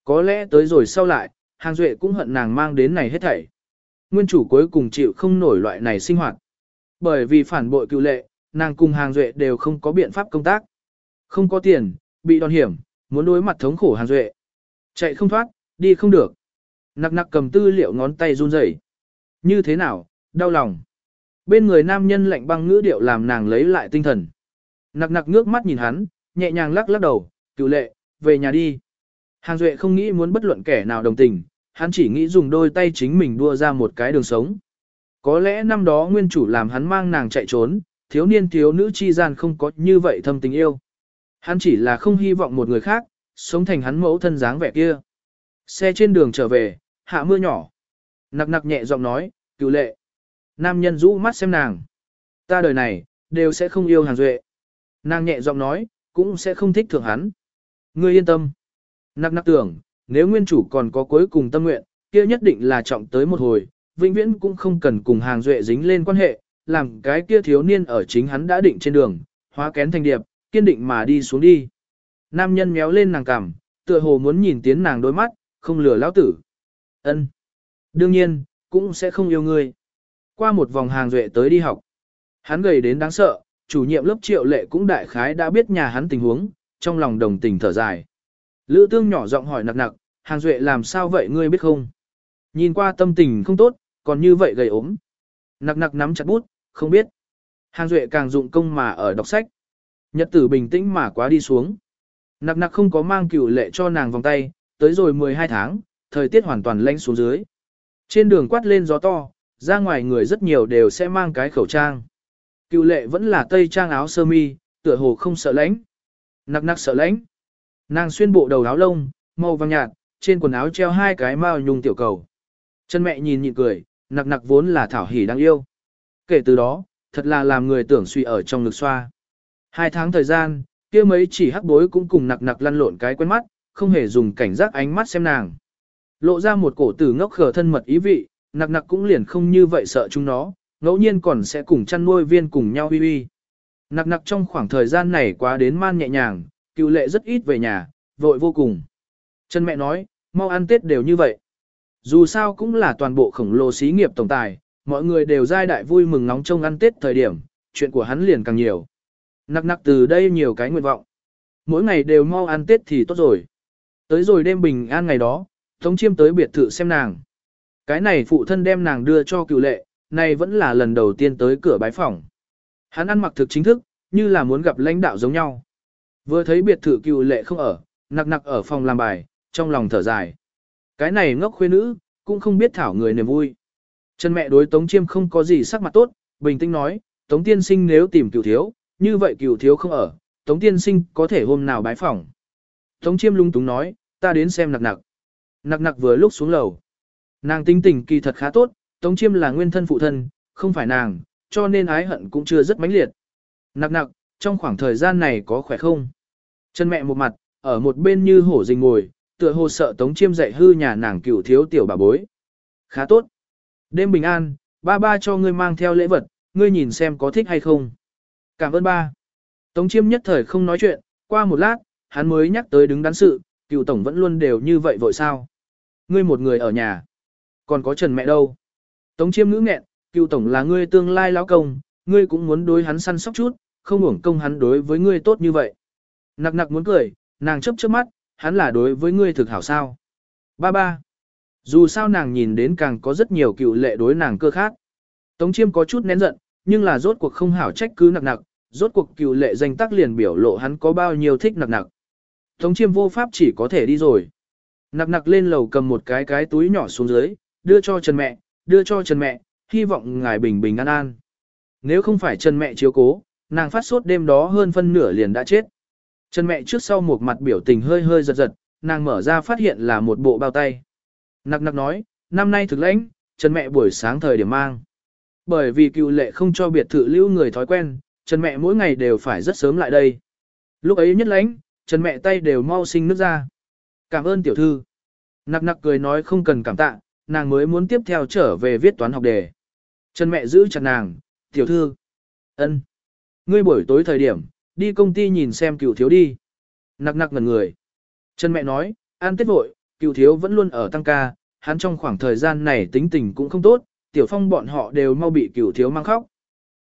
Có lẽ tới rồi sau lại, hàng duệ cũng hận nàng mang đến này hết thảy. Nguyên chủ cuối cùng chịu không nổi loại này sinh hoạt. Bởi vì phản bội cựu lệ, nàng cùng hàng duệ đều không có biện pháp công tác. Không có tiền, bị đòn hiểm, muốn đối mặt thống khổ hàng duệ. Chạy không thoát, đi không được. Nặc nặc cầm tư liệu ngón tay run rẩy. Như thế nào, đau lòng. Bên người nam nhân lạnh băng ngữ điệu làm nàng lấy lại tinh thần. Nặc nặc ngước mắt nhìn hắn, nhẹ nhàng lắc lắc đầu, cựu lệ, về nhà đi. Hàng Duệ không nghĩ muốn bất luận kẻ nào đồng tình, hắn chỉ nghĩ dùng đôi tay chính mình đua ra một cái đường sống. Có lẽ năm đó nguyên chủ làm hắn mang nàng chạy trốn, thiếu niên thiếu nữ chi gian không có như vậy thâm tình yêu. Hắn chỉ là không hy vọng một người khác, sống thành hắn mẫu thân dáng vẻ kia. Xe trên đường trở về, hạ mưa nhỏ. Nặc nặc nhẹ giọng nói, cựu lệ. Nam nhân rũ mắt xem nàng. Ta đời này, đều sẽ không yêu hàng duệ. Nàng nhẹ giọng nói, cũng sẽ không thích thượng hắn. Ngươi yên tâm. Nặc nặc tưởng, nếu nguyên chủ còn có cuối cùng tâm nguyện, kia nhất định là trọng tới một hồi, vĩnh viễn cũng không cần cùng hàng duệ dính lên quan hệ, làm cái kia thiếu niên ở chính hắn đã định trên đường, hóa kén thành điệp, kiên định mà đi xuống đi. Nam nhân méo lên nàng cằm, tựa hồ muốn nhìn tiến nàng đôi mắt, không lừa lão tử. Ân, Đương nhiên, cũng sẽ không yêu ngươi. Qua một vòng hàng duệ tới đi học. Hắn gầy đến đáng sợ, chủ nhiệm lớp triệu lệ cũng đại khái đã biết nhà hắn tình huống, trong lòng đồng tình thở dài. Lữ tương nhỏ giọng hỏi nặc nặc, hàng duệ làm sao vậy ngươi biết không? Nhìn qua tâm tình không tốt, còn như vậy gầy ốm. Nặc nặc nắm chặt bút, không biết. Hàng duệ càng dụng công mà ở đọc sách. Nhật tử bình tĩnh mà quá đi xuống. Nặc nặc không có mang cửu lệ cho nàng vòng tay, tới rồi 12 tháng, thời tiết hoàn toàn lạnh xuống dưới. Trên đường quát lên gió to, ra ngoài người rất nhiều đều sẽ mang cái khẩu trang. Cựu lệ vẫn là tây trang áo sơ mi, tựa hồ không sợ lạnh. Nặc nặc sợ lạnh. Nàng xuyên bộ đầu áo lông, màu vàng nhạt, trên quần áo treo hai cái mao nhung tiểu cầu. Chân mẹ nhìn nhịn cười, nặc nặc vốn là thảo hỉ đáng yêu. Kể từ đó, thật là làm người tưởng suy ở trong lực xoa. Hai tháng thời gian, kia mấy chỉ hắc bối cũng cùng nặc nặc lăn lộn cái quen mắt, không hề dùng cảnh giác ánh mắt xem nàng. Lộ ra một cổ tử ngốc khờ thân mật ý vị, nặc nặc cũng liền không như vậy sợ chúng nó, ngẫu nhiên còn sẽ cùng chăn nuôi viên cùng nhau uy uy. Nặc nặc trong khoảng thời gian này quá đến man nhẹ nhàng, cựu lệ rất ít về nhà, vội vô cùng. Chân mẹ nói, mau ăn Tết đều như vậy. Dù sao cũng là toàn bộ khổng lồ xí nghiệp tổng tài, mọi người đều giai đại vui mừng nóng trông ăn Tết thời điểm, chuyện của hắn liền càng nhiều. Nặc nặc từ đây nhiều cái nguyện vọng. Mỗi ngày đều mau ăn Tết thì tốt rồi. Tới rồi đêm bình an ngày đó, Tống Chiêm tới biệt thự xem nàng. Cái này phụ thân đem nàng đưa cho cựu lệ, này vẫn là lần đầu tiên tới cửa bái phòng. Hắn ăn mặc thực chính thức, như là muốn gặp lãnh đạo giống nhau. Vừa thấy biệt thự cựu lệ không ở, nặc nặc ở phòng làm bài, trong lòng thở dài. Cái này ngốc khuê nữ, cũng không biết thảo người niềm vui. Chân mẹ đối Tống Chiêm không có gì sắc mặt tốt, bình tĩnh nói, Tống Tiên Sinh nếu tìm cựu thiếu, như vậy cựu thiếu không ở, Tống Tiên Sinh có thể hôm nào bái phòng. Tống Chiêm lung túng nói, ta đến xem nặc nặc. Nặc nặc vừa lúc xuống lầu. Nàng tinh tình kỳ thật khá tốt, Tống Chiêm là nguyên thân phụ thân, không phải nàng, cho nên ái hận cũng chưa rất mãnh liệt. Nặc nặc, trong khoảng thời gian này có khỏe không? Chân mẹ một mặt, ở một bên như hổ rình ngồi, tựa hồ sợ Tống Chiêm dạy hư nhà nàng cựu thiếu tiểu bà bối. Khá tốt. Đêm bình an, ba ba cho ngươi mang theo lễ vật, ngươi nhìn xem có thích hay không. Cảm ơn ba. Tống Chiêm nhất thời không nói chuyện, qua một lát, hắn mới nhắc tới đứng đắn sự, cựu tổng vẫn luôn đều như vậy vội sao. Ngươi một người ở nhà. Còn có Trần mẹ đâu? Tống Chiêm ngữ nghẹn, cựu tổng là ngươi tương lai lão công, ngươi cũng muốn đối hắn săn sóc chút, không uổng công hắn đối với ngươi tốt như vậy. Nặc nặc muốn cười, nàng chấp chớp mắt, hắn là đối với ngươi thực hảo sao. Ba ba. Dù sao nàng nhìn đến càng có rất nhiều cựu lệ đối nàng cơ khác. Tống chiêm có chút nén giận, nhưng là rốt cuộc không hảo trách cứ nặc nặc, rốt cuộc cựu lệ danh tác liền biểu lộ hắn có bao nhiêu thích nặc nặc. Tống chiêm vô pháp chỉ có thể đi rồi. Nặc nặc lên lầu cầm một cái cái túi nhỏ xuống dưới, đưa cho Trần mẹ, đưa cho Trần mẹ, hy vọng ngài bình bình an an. Nếu không phải Trần mẹ chiếu cố, nàng phát sốt đêm đó hơn phân nửa liền đã chết. Trần mẹ trước sau một mặt biểu tình hơi hơi giật giật, nàng mở ra phát hiện là một bộ bao tay. Nặc nặc nói, năm nay thực lãnh, Trần mẹ buổi sáng thời điểm mang. Bởi vì cựu lệ không cho biệt thự lưu người thói quen, Trần mẹ mỗi ngày đều phải rất sớm lại đây. Lúc ấy nhất lãnh, Trần mẹ tay đều mau sinh nước ra. Cảm ơn tiểu thư. Nặc nặc cười nói không cần cảm tạ, nàng mới muốn tiếp theo trở về viết toán học đề. Trần mẹ giữ chặt nàng, tiểu thư. ân, Ngươi buổi tối thời điểm, đi công ty nhìn xem cựu thiếu đi. Nặc nặc ngần người. Trần mẹ nói, an tết vội, cựu thiếu vẫn luôn ở tăng ca, hắn trong khoảng thời gian này tính tình cũng không tốt, tiểu phong bọn họ đều mau bị cựu thiếu mang khóc.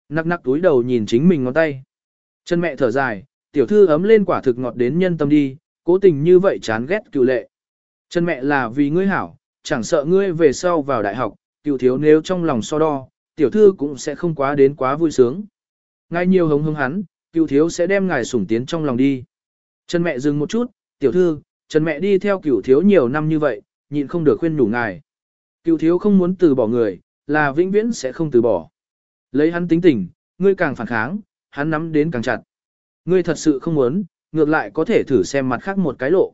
Nặc nặc túi đầu nhìn chính mình ngón tay. chân mẹ thở dài, tiểu thư ấm lên quả thực ngọt đến nhân tâm đi, cố tình như vậy chán ghét cựu lệ. chân mẹ là vì ngươi hảo, chẳng sợ ngươi về sau vào đại học, cựu thiếu nếu trong lòng so đo, tiểu thư cũng sẽ không quá đến quá vui sướng. Ngay nhiều hống hứng hắn, cựu thiếu sẽ đem ngài sủng tiến trong lòng đi. Trần mẹ dừng một chút, tiểu thư, Trần mẹ đi theo cựu thiếu nhiều năm như vậy, nhịn không được khuyên đủ ngài. Cựu thiếu không muốn từ bỏ người, là vĩnh viễn sẽ không từ bỏ. Lấy hắn tính tình, ngươi càng phản kháng, hắn nắm đến càng chặt. Ngươi thật sự không muốn, ngược lại có thể thử xem mặt khác một cái lộ.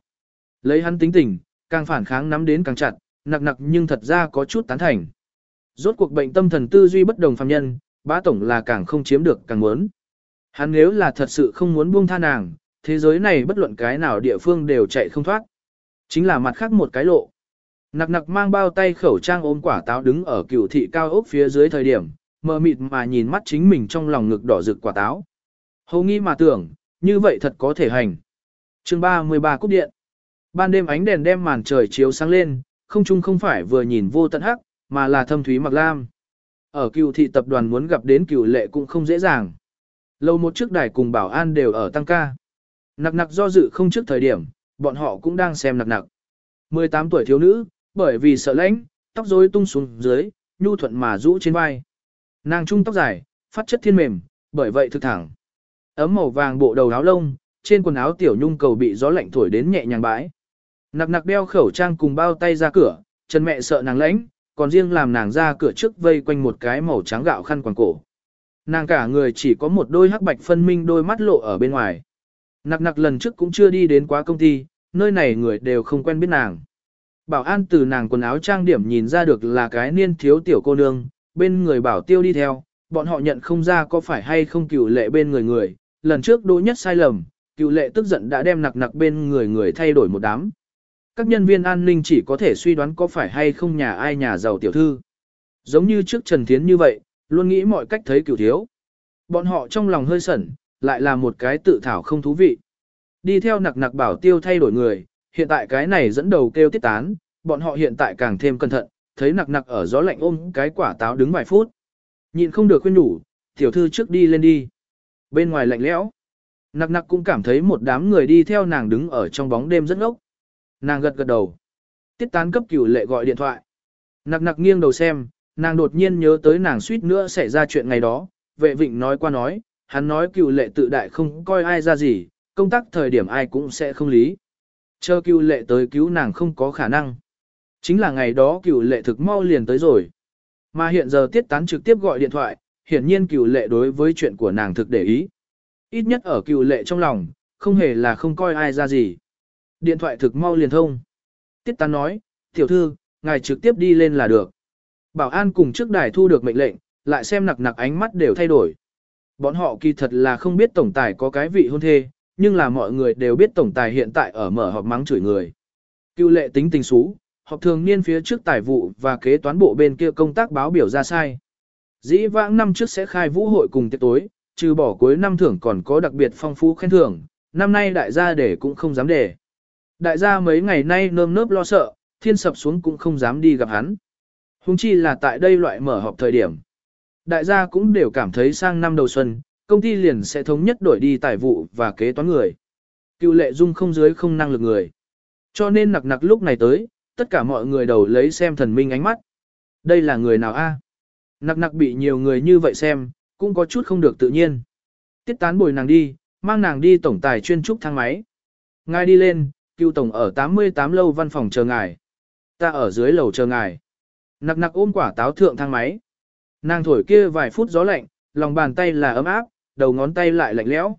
Lấy hắn tính tình, càng phản kháng nắm đến càng chặt, nặc nặc nhưng thật ra có chút tán thành. Rốt cuộc bệnh tâm thần tư duy bất đồng phàm nhân, bá tổng là càng không chiếm được càng muốn. Hắn nếu là thật sự không muốn buông tha nàng, thế giới này bất luận cái nào địa phương đều chạy không thoát. Chính là mặt khác một cái lộ. Nặc nặc mang bao tay khẩu trang ôm quả táo đứng ở cựu thị cao ốc phía dưới thời điểm, mờ mịt mà nhìn mắt chính mình trong lòng ngực đỏ rực quả táo. Hầu nghi mà tưởng, như vậy thật có thể hành. chương 33 cúp điện. Ban đêm ánh đèn đem màn trời chiếu sáng lên, không chung không phải vừa nhìn vô tận hắc, mà là thâm thúy mặc lam. Ở cựu thị tập đoàn muốn gặp đến cựu lệ cũng không dễ dàng. Lâu một trước đài cùng bảo an đều ở tăng ca. Nặc nặc do dự không trước thời điểm, bọn họ cũng đang xem nặc nặc. 18 tuổi thiếu nữ, bởi vì sợ lãnh, tóc rối tung xuống dưới, nhu thuận mà rũ trên vai. Nàng trung tóc dài, phát chất thiên mềm, bởi vậy thực thẳng. Ấm màu vàng bộ đầu áo lông, trên quần áo tiểu nhung cầu bị gió lạnh thổi đến nhẹ nhàng bãi. Nặc nặc đeo khẩu trang cùng bao tay ra cửa, chân mẹ sợ nàng lãnh, còn riêng làm nàng ra cửa trước vây quanh một cái màu trắng gạo khăn quàng cổ. Nàng cả người chỉ có một đôi hắc bạch phân minh đôi mắt lộ ở bên ngoài. Nặc nặc lần trước cũng chưa đi đến quá công ty, nơi này người đều không quen biết nàng. Bảo an từ nàng quần áo trang điểm nhìn ra được là cái niên thiếu tiểu cô nương, bên người bảo tiêu đi theo, Bọn họ nhận không ra có phải hay không cựu lệ bên người người, lần trước đỗ nhất sai lầm, cựu lệ tức giận đã đem nặc nặc bên người người thay đổi một đám. Các nhân viên an ninh chỉ có thể suy đoán có phải hay không nhà ai nhà giàu tiểu thư. Giống như trước Trần Thiến như vậy, luôn nghĩ mọi cách thấy cửu thiếu. Bọn họ trong lòng hơi sẩn, lại là một cái tự thảo không thú vị. Đi theo nặc nặc bảo tiêu thay đổi người, hiện tại cái này dẫn đầu kêu tiết tán, bọn họ hiện tại càng thêm cẩn thận, thấy nặc nặc ở gió lạnh ôm cái quả táo đứng vài phút. Nhịn không được khuyên nhủ, tiểu thư trước đi lên đi. Bên ngoài lạnh lẽo, nặc nặc cũng cảm thấy một đám người đi theo nàng đứng ở trong bóng đêm rất ngốc. Nàng gật gật đầu. Tiết tán cấp cửu lệ gọi điện thoại. Nặc nặc nghiêng đầu xem, nàng đột nhiên nhớ tới nàng suýt nữa xảy ra chuyện ngày đó. Vệ vịnh nói qua nói, hắn nói cựu lệ tự đại không coi ai ra gì, công tác thời điểm ai cũng sẽ không lý. Chờ cựu lệ tới cứu nàng không có khả năng. Chính là ngày đó cựu lệ thực mau liền tới rồi. Mà hiện giờ tiết tán trực tiếp gọi điện thoại, hiển nhiên cựu lệ đối với chuyện của nàng thực để ý. Ít nhất ở cựu lệ trong lòng, không hề là không coi ai ra gì. Điện thoại thực mau liền thông. Tiết tán nói, tiểu thư, ngài trực tiếp đi lên là được. Bảo an cùng trước đài thu được mệnh lệnh, lại xem nặc nặc ánh mắt đều thay đổi. Bọn họ kỳ thật là không biết tổng tài có cái vị hôn thê, nhưng là mọi người đều biết tổng tài hiện tại ở mở họp mắng chửi người. Cưu lệ tính tình xú, họp thường niên phía trước tài vụ và kế toán bộ bên kia công tác báo biểu ra sai. Dĩ vãng năm trước sẽ khai vũ hội cùng tiệc tối, trừ bỏ cuối năm thưởng còn có đặc biệt phong phú khen thưởng, năm nay đại gia để cũng không dám để. Đại gia mấy ngày nay nơm nớp lo sợ, thiên sập xuống cũng không dám đi gặp hắn. Hùng chi là tại đây loại mở họp thời điểm. Đại gia cũng đều cảm thấy sang năm đầu xuân, công ty liền sẽ thống nhất đổi đi tài vụ và kế toán người. Cựu lệ dung không dưới không năng lực người. Cho nên nặc nặc lúc này tới, tất cả mọi người đầu lấy xem thần minh ánh mắt. Đây là người nào a? Nặc nặc bị nhiều người như vậy xem, cũng có chút không được tự nhiên. Tiết tán bồi nàng đi, mang nàng đi tổng tài chuyên trúc thang máy. Ngài đi lên, cựu tổng ở 88 lâu văn phòng chờ ngài. Ta ở dưới lầu chờ ngài. Nặc nặc ôm quả táo thượng thang máy. Nàng thổi kia vài phút gió lạnh, lòng bàn tay là ấm áp, đầu ngón tay lại lạnh lẽo.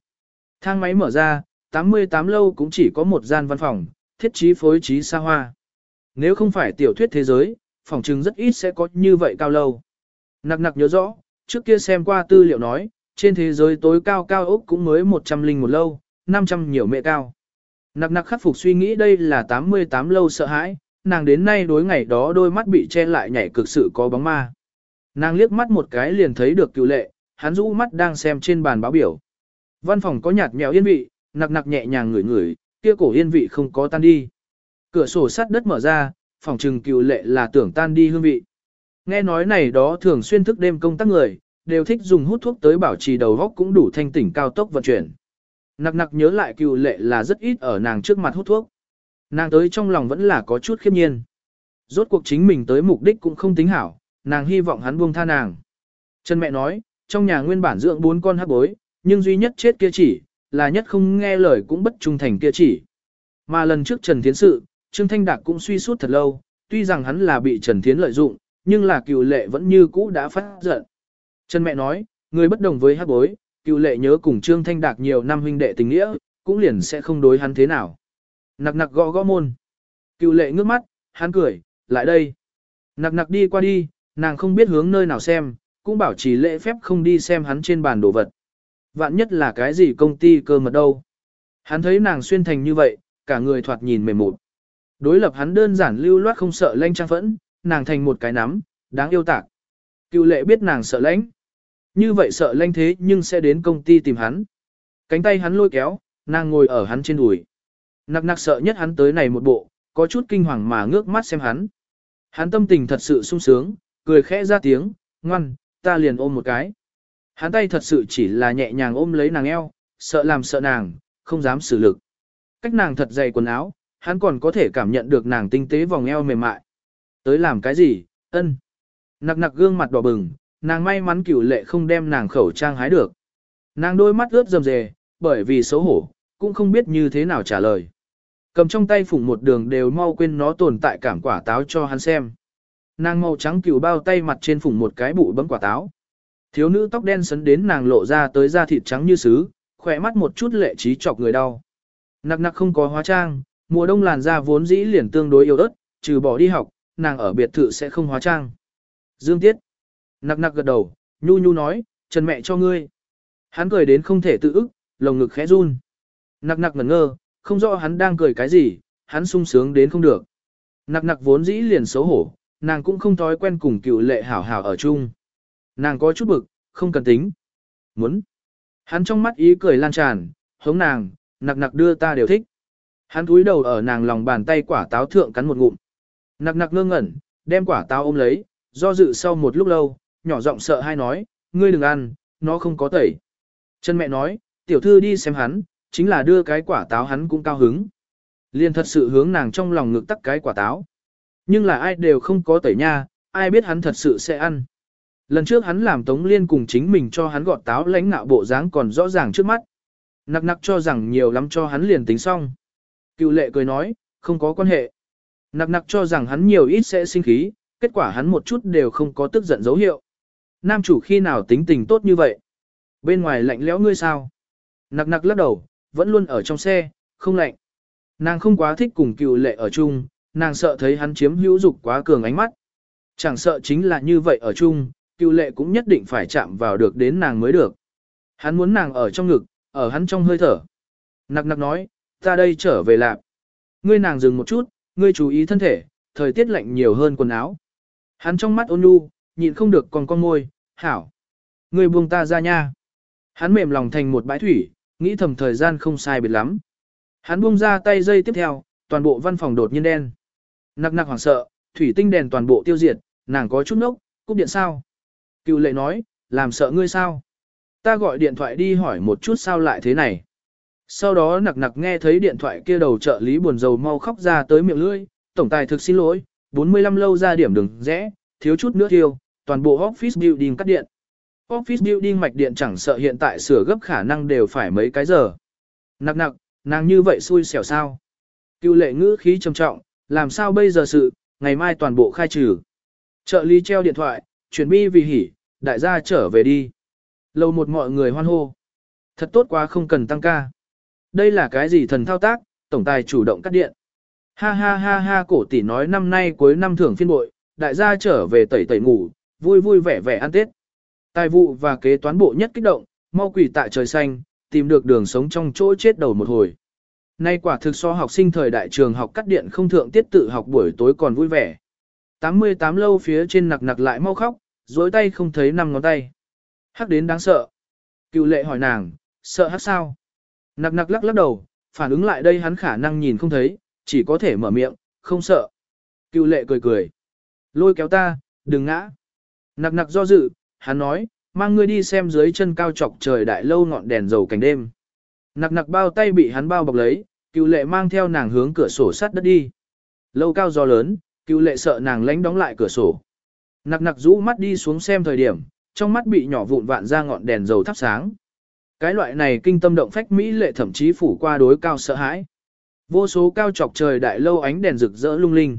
Thang máy mở ra, 88 lâu cũng chỉ có một gian văn phòng, thiết trí phối trí xa hoa. Nếu không phải tiểu thuyết thế giới, phòng trưng rất ít sẽ có như vậy cao lâu. Nặc nặc nhớ rõ, trước kia xem qua tư liệu nói, trên thế giới tối cao cao ốc cũng mới 100 linh một lâu, 500 nhiều mẹ cao. Nặc nặc khắc phục suy nghĩ đây là 88 lâu sợ hãi, nàng đến nay đối ngày đó đôi mắt bị che lại nhảy cực sự có bóng ma. Nàng liếc mắt một cái liền thấy được cựu lệ, hắn rũ mắt đang xem trên bàn báo biểu. Văn phòng có nhạt mèo yên vị, nặc nặc nhẹ nhàng ngửi ngửi, kia cổ yên vị không có tan đi. Cửa sổ sắt đất mở ra, phòng trừng cựu lệ là tưởng tan đi hương vị. Nghe nói này đó thường xuyên thức đêm công tác người, đều thích dùng hút thuốc tới bảo trì đầu góc cũng đủ thanh tỉnh cao tốc vận chuyển. Nặc nặc nhớ lại cựu lệ là rất ít ở nàng trước mặt hút thuốc. Nàng tới trong lòng vẫn là có chút khiếp nhiên. Rốt cuộc chính mình tới mục đích cũng không tính hảo, nàng hy vọng hắn buông tha nàng. Trần mẹ nói, trong nhà nguyên bản dưỡng bốn con hắc bối, nhưng duy nhất chết kia chỉ, là nhất không nghe lời cũng bất trung thành kia chỉ. Mà lần trước Trần Thiến sự, Trương Thanh Đạc cũng suy suốt thật lâu, tuy rằng hắn là bị Trần Thiến lợi dụng, nhưng là cựu lệ vẫn như cũ đã phát giận. Trần mẹ nói, người bất đồng với hắc bối, cựu lệ nhớ cùng Trương Thanh Đạc nhiều năm huynh đệ tình nghĩa, cũng liền sẽ không đối hắn thế nào. Nặc nặc gõ gõ môn. Cựu lệ ngước mắt, hắn cười, lại đây. Nặc nặc đi qua đi, nàng không biết hướng nơi nào xem, cũng bảo trì lễ phép không đi xem hắn trên bàn đồ vật. Vạn nhất là cái gì công ty cơ mật đâu. Hắn thấy nàng xuyên thành như vậy, cả người thoạt nhìn mềm mụt. Đối lập hắn đơn giản lưu loát không sợ lanh trang phẫn, nàng thành một cái nắm, đáng yêu tạc. Cựu lệ biết nàng sợ lãnh. Như vậy sợ lanh thế nhưng sẽ đến công ty tìm hắn. Cánh tay hắn lôi kéo, nàng ngồi ở hắn trên đùi. Nặc nặc sợ nhất hắn tới này một bộ, có chút kinh hoàng mà ngước mắt xem hắn. Hắn tâm tình thật sự sung sướng, cười khẽ ra tiếng, ngoan, ta liền ôm một cái. Hắn tay thật sự chỉ là nhẹ nhàng ôm lấy nàng eo, sợ làm sợ nàng, không dám xử lực. Cách nàng thật dày quần áo, hắn còn có thể cảm nhận được nàng tinh tế vòng eo mềm mại. Tới làm cái gì, ân. Nặc nặc gương mặt đỏ bừng, nàng may mắn cửu lệ không đem nàng khẩu trang hái được. Nàng đôi mắt ướt rầm rề, bởi vì xấu hổ, cũng không biết như thế nào trả lời. Cầm trong tay phủng một đường đều mau quên nó tồn tại cảm quả táo cho hắn xem. Nàng màu trắng cửu bao tay mặt trên phủng một cái bụi bấm quả táo. Thiếu nữ tóc đen sấn đến nàng lộ ra tới da thịt trắng như sứ, khỏe mắt một chút lệ trí chọc người đau. Nặc nặc không có hóa trang, mùa đông làn da vốn dĩ liền tương đối yếu ớt, trừ bỏ đi học, nàng ở biệt thự sẽ không hóa trang. Dương Tiết. Nặc nặc gật đầu, nhu nhu nói, Trần mẹ cho ngươi. Hắn cười đến không thể tự ức, lồng ngực khẽ run. Nặc nặc ngẩn ngơ, không rõ hắn đang cười cái gì, hắn sung sướng đến không được. Nặc nặc vốn dĩ liền xấu hổ, nàng cũng không thói quen cùng cựu lệ hảo hảo ở chung. Nàng có chút bực, không cần tính. Muốn. Hắn trong mắt ý cười lan tràn, hống nàng, nặc nặc đưa ta đều thích. Hắn cúi đầu ở nàng lòng bàn tay quả táo thượng cắn một ngụm. Nặc nặc ngơ ngẩn, đem quả táo ôm lấy, do dự sau một lúc lâu, nhỏ giọng sợ hai nói, ngươi đừng ăn, nó không có tẩy. Chân mẹ nói, tiểu thư đi xem hắn, chính là đưa cái quả táo hắn cũng cao hứng. Liên thật sự hướng nàng trong lòng ngực tắc cái quả táo. Nhưng là ai đều không có tẩy nha, ai biết hắn thật sự sẽ ăn. Lần trước hắn làm Tống Liên cùng chính mình cho hắn gọt táo lãnh nạo bộ dáng còn rõ ràng trước mắt. Nặc nặc cho rằng nhiều lắm cho hắn liền tính xong. Cựu lệ cười nói, không có quan hệ. Nặc nặc cho rằng hắn nhiều ít sẽ sinh khí, kết quả hắn một chút đều không có tức giận dấu hiệu. Nam chủ khi nào tính tình tốt như vậy? Bên ngoài lạnh lẽo ngươi sao? Nặc nặc lắc đầu, vẫn luôn ở trong xe, không lạnh. Nàng không quá thích cùng cựu lệ ở chung, nàng sợ thấy hắn chiếm hữu dục quá cường ánh mắt. Chẳng sợ chính là như vậy ở chung, cựu lệ cũng nhất định phải chạm vào được đến nàng mới được. Hắn muốn nàng ở trong ngực, ở hắn trong hơi thở. Nặc nặc nói, ta đây trở về lạp. Ngươi nàng dừng một chút, ngươi chú ý thân thể, thời tiết lạnh nhiều hơn quần áo. Hắn trong mắt ôn nhu, nhịn không được còn con môi, hảo. người buông ta ra nha. Hắn mềm lòng thành một bãi thủy, nghĩ thầm thời gian không sai biệt lắm. Hắn buông ra tay dây tiếp theo, toàn bộ văn phòng đột nhiên đen. Nặc nặc hoảng sợ, thủy tinh đèn toàn bộ tiêu diệt, nàng có chút nốc, cúp điện sao? Cựu lệ nói, làm sợ ngươi sao? Ta gọi điện thoại đi hỏi một chút sao lại thế này. Sau đó nặc nặc nghe thấy điện thoại kia đầu trợ lý buồn rầu mau khóc ra tới miệng lưỡi, tổng tài thực xin lỗi, 45 lâu ra điểm đừng rẽ, thiếu chút nữa tiêu, toàn bộ office building cắt điện. Office building mạch điện chẳng sợ hiện tại sửa gấp khả năng đều phải mấy cái giờ. Nặc nặc, nàng như vậy xui xẻo sao. Cựu lệ ngữ khí trầm trọng, làm sao bây giờ sự, ngày mai toàn bộ khai trừ. Trợ lý treo điện thoại, chuyển bi vì hỉ, đại gia trở về đi. Lâu một mọi người hoan hô. Thật tốt quá không cần tăng ca. Đây là cái gì thần thao tác, tổng tài chủ động cắt điện. Ha ha ha ha cổ tỷ nói năm nay cuối năm thưởng phiên bội, đại gia trở về tẩy tẩy ngủ, vui vui vẻ vẻ ăn Tết. Tài vụ và kế toán bộ nhất kích động, mau quỷ tại trời xanh, tìm được đường sống trong chỗ chết đầu một hồi. Nay quả thực so học sinh thời đại trường học cắt điện không thượng tiết tự học buổi tối còn vui vẻ. 88 lâu phía trên nặc nặc lại mau khóc, dối tay không thấy năm ngón tay. Hắc đến đáng sợ. Cựu lệ hỏi nàng, sợ hắc sao? Nặc nặc lắc lắc đầu, phản ứng lại đây hắn khả năng nhìn không thấy, chỉ có thể mở miệng, không sợ. Cựu lệ cười cười. Lôi kéo ta, đừng ngã. Nặc nặc do dự, hắn nói, mang ngươi đi xem dưới chân cao chọc trời đại lâu ngọn đèn dầu cảnh đêm. Nặc nặc bao tay bị hắn bao bọc lấy, cựu lệ mang theo nàng hướng cửa sổ sắt đất đi. Lâu cao gió lớn, cựu lệ sợ nàng lánh đóng lại cửa sổ. Nặc nặc rũ mắt đi xuống xem thời điểm, trong mắt bị nhỏ vụn vạn ra ngọn đèn dầu thắp sáng. Cái loại này kinh tâm động phách Mỹ lệ thậm chí phủ qua đối cao sợ hãi. Vô số cao chọc trời đại lâu ánh đèn rực rỡ lung linh.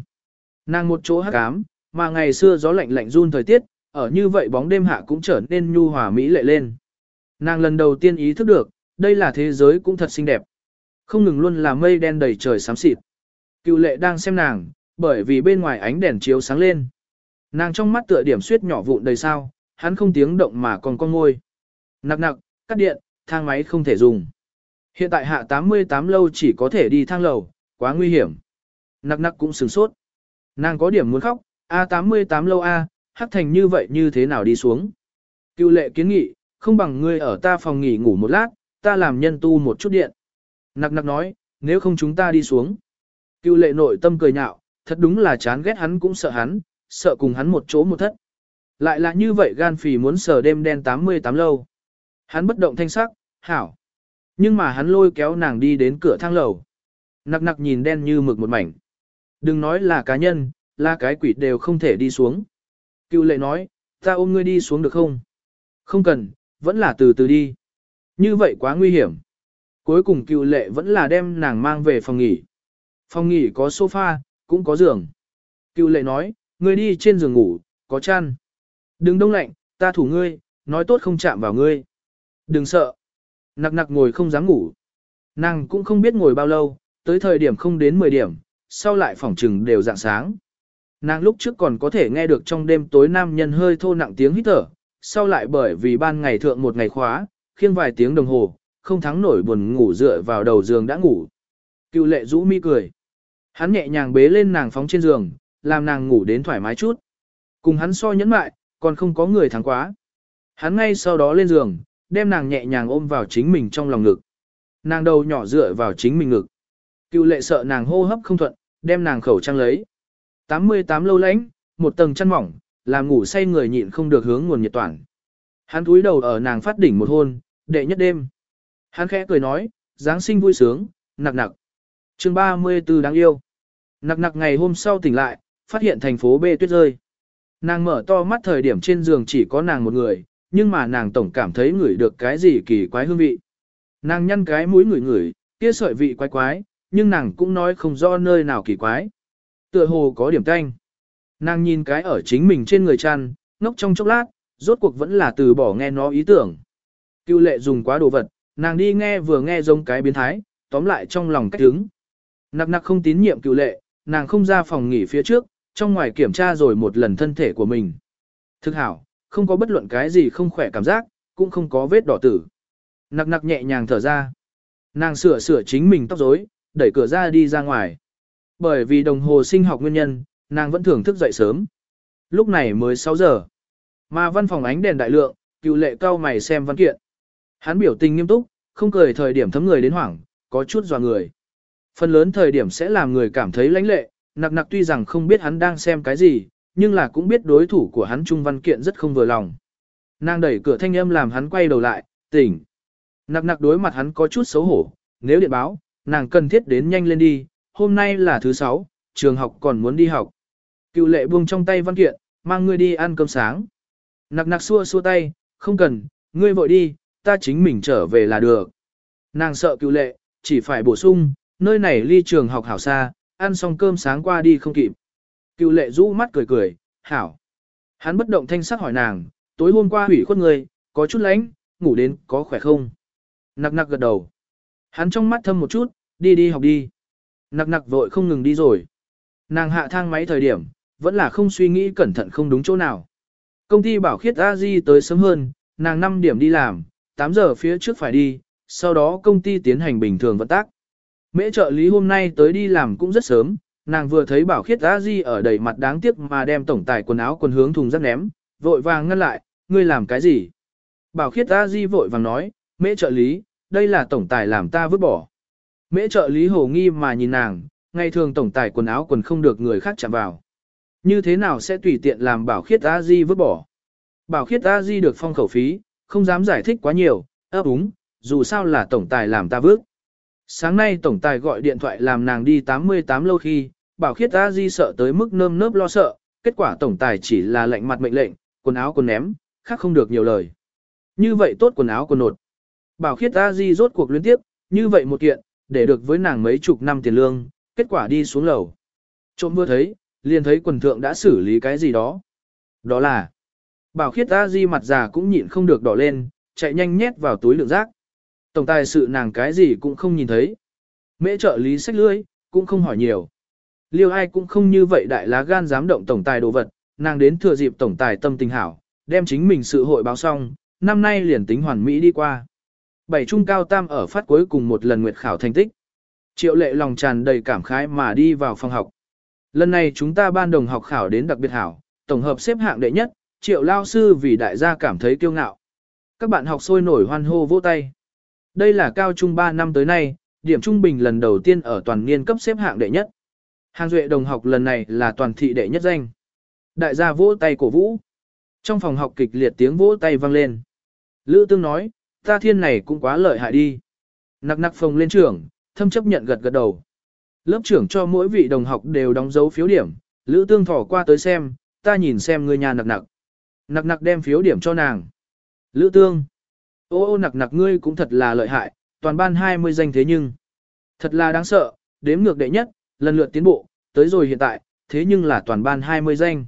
Nàng một chỗ hắc ám, mà ngày xưa gió lạnh lạnh run thời tiết, ở như vậy bóng đêm hạ cũng trở nên nhu hòa mỹ lệ lên. Nàng lần đầu tiên ý thức được, đây là thế giới cũng thật xinh đẹp. Không ngừng luôn là mây đen đầy trời xám xịt. Cựu lệ đang xem nàng, bởi vì bên ngoài ánh đèn chiếu sáng lên. Nàng trong mắt tựa điểm suyết nhỏ vụn đầy sao, hắn không tiếng động mà còn con ngôi. Nặc nặc, cắt điện, thang máy không thể dùng. Hiện tại hạ 88 lâu chỉ có thể đi thang lầu, quá nguy hiểm. Nặc nặc cũng sửng sốt. Nàng có điểm muốn khóc, A88 lâu A, hắc thành như vậy như thế nào đi xuống. Cựu lệ kiến nghị, không bằng ngươi ở ta phòng nghỉ ngủ một lát, ta làm nhân tu một chút điện. Nặc nặc nói, nếu không chúng ta đi xuống. Cựu lệ nội tâm cười nhạo, thật đúng là chán ghét hắn cũng sợ hắn, sợ cùng hắn một chỗ một thất. Lại là như vậy gan phì muốn sờ đêm đen 88 lâu. Hắn bất động thanh sắc, hảo. Nhưng mà hắn lôi kéo nàng đi đến cửa thang lầu. Nặc nặc nhìn đen như mực một mảnh. Đừng nói là cá nhân, là cái quỷ đều không thể đi xuống. Cựu lệ nói, ta ôm ngươi đi xuống được không? Không cần, vẫn là từ từ đi. Như vậy quá nguy hiểm. Cuối cùng cựu lệ vẫn là đem nàng mang về phòng nghỉ. Phòng nghỉ có sofa, cũng có giường. Cựu lệ nói, ngươi đi trên giường ngủ, có chăn. Đừng đông lạnh, ta thủ ngươi, nói tốt không chạm vào ngươi. Đừng sợ. Nặc nặc ngồi không dám ngủ. Nàng cũng không biết ngồi bao lâu, tới thời điểm không đến 10 điểm, sau lại phòng trừng đều dạng sáng. Nàng lúc trước còn có thể nghe được trong đêm tối nam nhân hơi thô nặng tiếng hít thở, sau lại bởi vì ban ngày thượng một ngày khóa, khiêng vài tiếng đồng hồ, không thắng nổi buồn ngủ dựa vào đầu giường đã ngủ. Cựu lệ rũ mi cười. Hắn nhẹ nhàng bế lên nàng phóng trên giường, làm nàng ngủ đến thoải mái chút. Cùng hắn so nhẫn mại, còn không có người thắng quá. Hắn ngay sau đó lên giường, đem nàng nhẹ nhàng ôm vào chính mình trong lòng ngực. Nàng đầu nhỏ dựa vào chính mình ngực. Cựu lệ sợ nàng hô hấp không thuận, đem nàng khẩu trang lấy. 88 lâu lãnh, một tầng chăn mỏng, làm ngủ say người nhịn không được hướng nguồn nhiệt toàn. Hắn cúi đầu ở nàng phát đỉnh một hôn, đệ nhất đêm. Hắn khẽ cười nói, Giáng sinh vui sướng, nặc nặc. chương 34 đáng yêu. Nặc nặc ngày hôm sau tỉnh lại, phát hiện thành phố B tuyết rơi. Nàng mở to mắt thời điểm trên giường chỉ có nàng một người, nhưng mà nàng tổng cảm thấy ngửi được cái gì kỳ quái hương vị. Nàng nhăn cái mũi ngửi ngửi, kia sợi vị quái quái, nhưng nàng cũng nói không rõ nơi nào kỳ quái. Tựa hồ có điểm canh. Nàng nhìn cái ở chính mình trên người chăn, ngốc trong chốc lát, rốt cuộc vẫn là từ bỏ nghe nó ý tưởng. Cưu lệ dùng quá đồ vật, nàng đi nghe vừa nghe giống cái biến thái, tóm lại trong lòng cách hứng. Nặc nặc không tín nhiệm cựu lệ, nàng không ra phòng nghỉ phía trước, trong ngoài kiểm tra rồi một lần thân thể của mình. Thực hảo, không có bất luận cái gì không khỏe cảm giác, cũng không có vết đỏ tử. Nặc nặc nhẹ nhàng thở ra. Nàng sửa sửa chính mình tóc rối, đẩy cửa ra đi ra ngoài. Bởi vì đồng hồ sinh học nguyên nhân, nàng vẫn thường thức dậy sớm. Lúc này mới 6 giờ. Mà văn phòng ánh đèn đại lượng, cựu lệ cao mày xem văn kiện. Hắn biểu tình nghiêm túc, không cười thời điểm thấm người đến hoảng, có chút dò người. Phần lớn thời điểm sẽ làm người cảm thấy lãnh lệ, nặc nặc tuy rằng không biết hắn đang xem cái gì, nhưng là cũng biết đối thủ của hắn trung văn kiện rất không vừa lòng. Nàng đẩy cửa thanh âm làm hắn quay đầu lại, tỉnh. Nặc nặc đối mặt hắn có chút xấu hổ, nếu điện báo, nàng cần thiết đến nhanh lên đi, hôm nay là thứ sáu, trường học còn muốn đi học. Cựu lệ buông trong tay văn kiện, mang ngươi đi ăn cơm sáng. Nặc nặc xua xua tay, không cần, ngươi vội đi, ta chính mình trở về là được. Nàng sợ cựu lệ, chỉ phải bổ sung, nơi này ly trường học hảo xa, ăn xong cơm sáng qua đi không kịp. Cựu lệ rũ mắt cười cười, hảo. Hắn bất động thanh sắc hỏi nàng, tối hôm qua hủy khuất người, có chút lánh, ngủ đến có khỏe không? Nặc nặc gật đầu. Hắn trong mắt thâm một chút, đi đi học đi. Nặc nặc vội không ngừng đi rồi. Nàng hạ thang máy thời điểm, vẫn là không suy nghĩ cẩn thận không đúng chỗ nào. Công ty bảo khiết a di tới sớm hơn, nàng 5 điểm đi làm, 8 giờ phía trước phải đi, sau đó công ty tiến hành bình thường vận tác. Mễ trợ lý hôm nay tới đi làm cũng rất sớm, nàng vừa thấy bảo khiết a di ở đầy mặt đáng tiếc mà đem tổng tài quần áo quần hướng thùng rác ném, vội vàng ngăn lại, ngươi làm cái gì? Bảo khiết a di vội vàng nói, mễ trợ lý, đây là tổng tài làm ta vứt bỏ. Mễ trợ lý hồ nghi mà nhìn nàng, ngày thường tổng tài quần áo quần không được người khác chạm vào. Như thế nào sẽ tùy tiện làm bảo khiết a di vứt bỏ? Bảo khiết a di được phong khẩu phí, không dám giải thích quá nhiều, ấp úng, dù sao là tổng tài làm ta vứt. Sáng nay tổng tài gọi điện thoại làm nàng đi 88 lâu khi, bảo khiết a di sợ tới mức nơm nớp lo sợ, kết quả tổng tài chỉ là lệnh mặt mệnh lệnh, quần áo quần ném, khác không được nhiều lời. Như vậy tốt quần áo quần nột. Bảo khiết a di rốt cuộc liên tiếp, như vậy một kiện, để được với nàng mấy chục năm tiền lương, kết quả đi xuống lầu. Trộm vừa thấy, liền thấy quần thượng đã xử lý cái gì đó. Đó là, bảo khiết ta di mặt già cũng nhịn không được đỏ lên, chạy nhanh nhét vào túi lượng rác. Tổng tài sự nàng cái gì cũng không nhìn thấy. Mễ trợ lý sách lưới, cũng không hỏi nhiều. Liêu ai cũng không như vậy đại lá gan dám động tổng tài đồ vật, nàng đến thừa dịp tổng tài tâm tình hảo, đem chính mình sự hội báo xong, năm nay liền tính hoàn mỹ đi qua. Bảy trung cao tam ở phát cuối cùng một lần nguyệt khảo thành tích. Triệu lệ lòng tràn đầy cảm khái mà đi vào phòng học. Lần này chúng ta ban đồng học khảo đến đặc biệt hảo, tổng hợp xếp hạng đệ nhất, triệu lao sư vì đại gia cảm thấy kiêu ngạo. Các bạn học sôi nổi hoan hô vỗ tay. Đây là cao trung 3 năm tới nay, điểm trung bình lần đầu tiên ở toàn niên cấp xếp hạng đệ nhất. Hàng Duệ đồng học lần này là toàn thị đệ nhất danh. Đại gia vỗ tay cổ vũ. Trong phòng học kịch liệt tiếng vỗ tay vang lên. Lữ Tương nói, ta thiên này cũng quá lợi hại đi. Nặc nặc phồng lên trưởng, thâm chấp nhận gật gật đầu. Lớp trưởng cho mỗi vị đồng học đều đóng dấu phiếu điểm, Lữ Tương thỏ qua tới xem, ta nhìn xem người nhà nặc nặc. Nặc nặc đem phiếu điểm cho nàng. Lữ Tương. Ô ô nặc nặc ngươi cũng thật là lợi hại, toàn ban 20 danh thế nhưng. Thật là đáng sợ, đếm ngược đệ nhất, lần lượt tiến bộ, tới rồi hiện tại, thế nhưng là toàn ban 20 danh.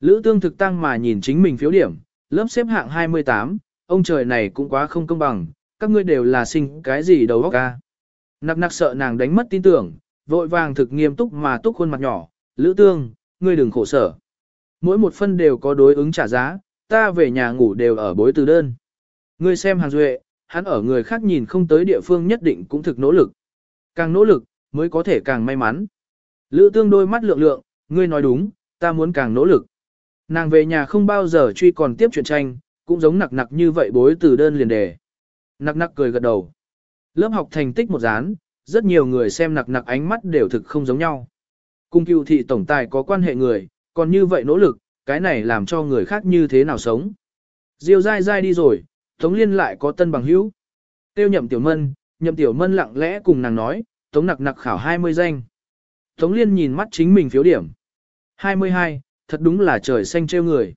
Lữ tương thực tăng mà nhìn chính mình phiếu điểm, lớp xếp hạng 28, ông trời này cũng quá không công bằng, các ngươi đều là sinh cái gì đầu óc ca. Nặc nặc sợ nàng đánh mất tin tưởng, vội vàng thực nghiêm túc mà túc khuôn mặt nhỏ, lữ tương, ngươi đừng khổ sở. Mỗi một phân đều có đối ứng trả giá, ta về nhà ngủ đều ở bối từ đơn. Ngươi xem hàng duệ, hắn ở người khác nhìn không tới địa phương nhất định cũng thực nỗ lực. Càng nỗ lực, mới có thể càng may mắn. Lữ tương đôi mắt lượng lượng, ngươi nói đúng, ta muốn càng nỗ lực. Nàng về nhà không bao giờ truy còn tiếp chuyện tranh, cũng giống nặc nặc như vậy bối từ đơn liền đề. Nặc nặc cười gật đầu. Lớp học thành tích một dán, rất nhiều người xem nặc nặc ánh mắt đều thực không giống nhau. Cung cựu thị tổng tài có quan hệ người, còn như vậy nỗ lực, cái này làm cho người khác như thế nào sống. Diêu dai dai đi rồi, Tống Liên lại có tân bằng hữu. Tiêu nhậm tiểu mân, nhậm tiểu mân lặng lẽ cùng nàng nói, Tống nặc nặc khảo 20 danh. Tống Liên nhìn mắt chính mình phiếu điểm. 22, thật đúng là trời xanh trêu người.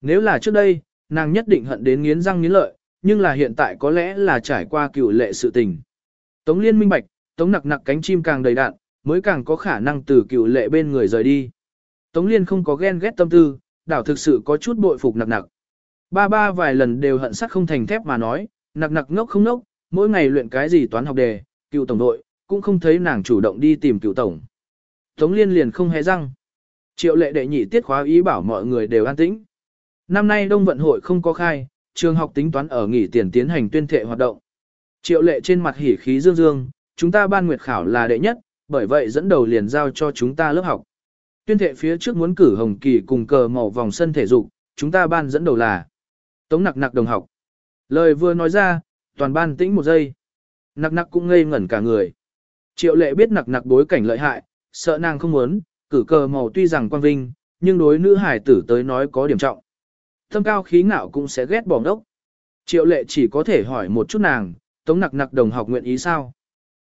Nếu là trước đây, nàng nhất định hận đến nghiến răng nghiến lợi, nhưng là hiện tại có lẽ là trải qua cựu lệ sự tình. Tống Liên minh bạch, Tống nặc nặc cánh chim càng đầy đạn, mới càng có khả năng từ cựu lệ bên người rời đi. Tống Liên không có ghen ghét tâm tư, đảo thực sự có chút bội phục nặc nặc. Ba ba vài lần đều hận sắt không thành thép mà nói, nặc nặc ngốc không ngốc, mỗi ngày luyện cái gì toán học đề, cựu tổng đội, cũng không thấy nàng chủ động đi tìm cựu tổng. Tống Liên liền không hề răng. Triệu lệ đệ nhị tiết khóa ý bảo mọi người đều an tĩnh. Năm nay Đông Vận hội không có khai, trường học tính toán ở nghỉ tiền tiến hành tuyên thệ hoạt động. Triệu lệ trên mặt hỉ khí dương dương, chúng ta ban nguyệt khảo là đệ nhất, bởi vậy dẫn đầu liền giao cho chúng ta lớp học. Tuyên thệ phía trước muốn cử hồng kỳ cùng cờ màu vòng sân thể dục, chúng ta ban dẫn đầu là Tống nặc nặc đồng học. Lời vừa nói ra, toàn ban tĩnh một giây. Nặc nặc cũng ngây ngẩn cả người. Triệu lệ biết nặc nặc bối cảnh lợi hại, sợ nàng không muốn, cử cờ màu tuy rằng quan vinh, nhưng đối nữ hải tử tới nói có điểm trọng. Thâm cao khí ngạo cũng sẽ ghét bỏ đốc. Triệu lệ chỉ có thể hỏi một chút nàng, tống nặc nặc đồng học nguyện ý sao?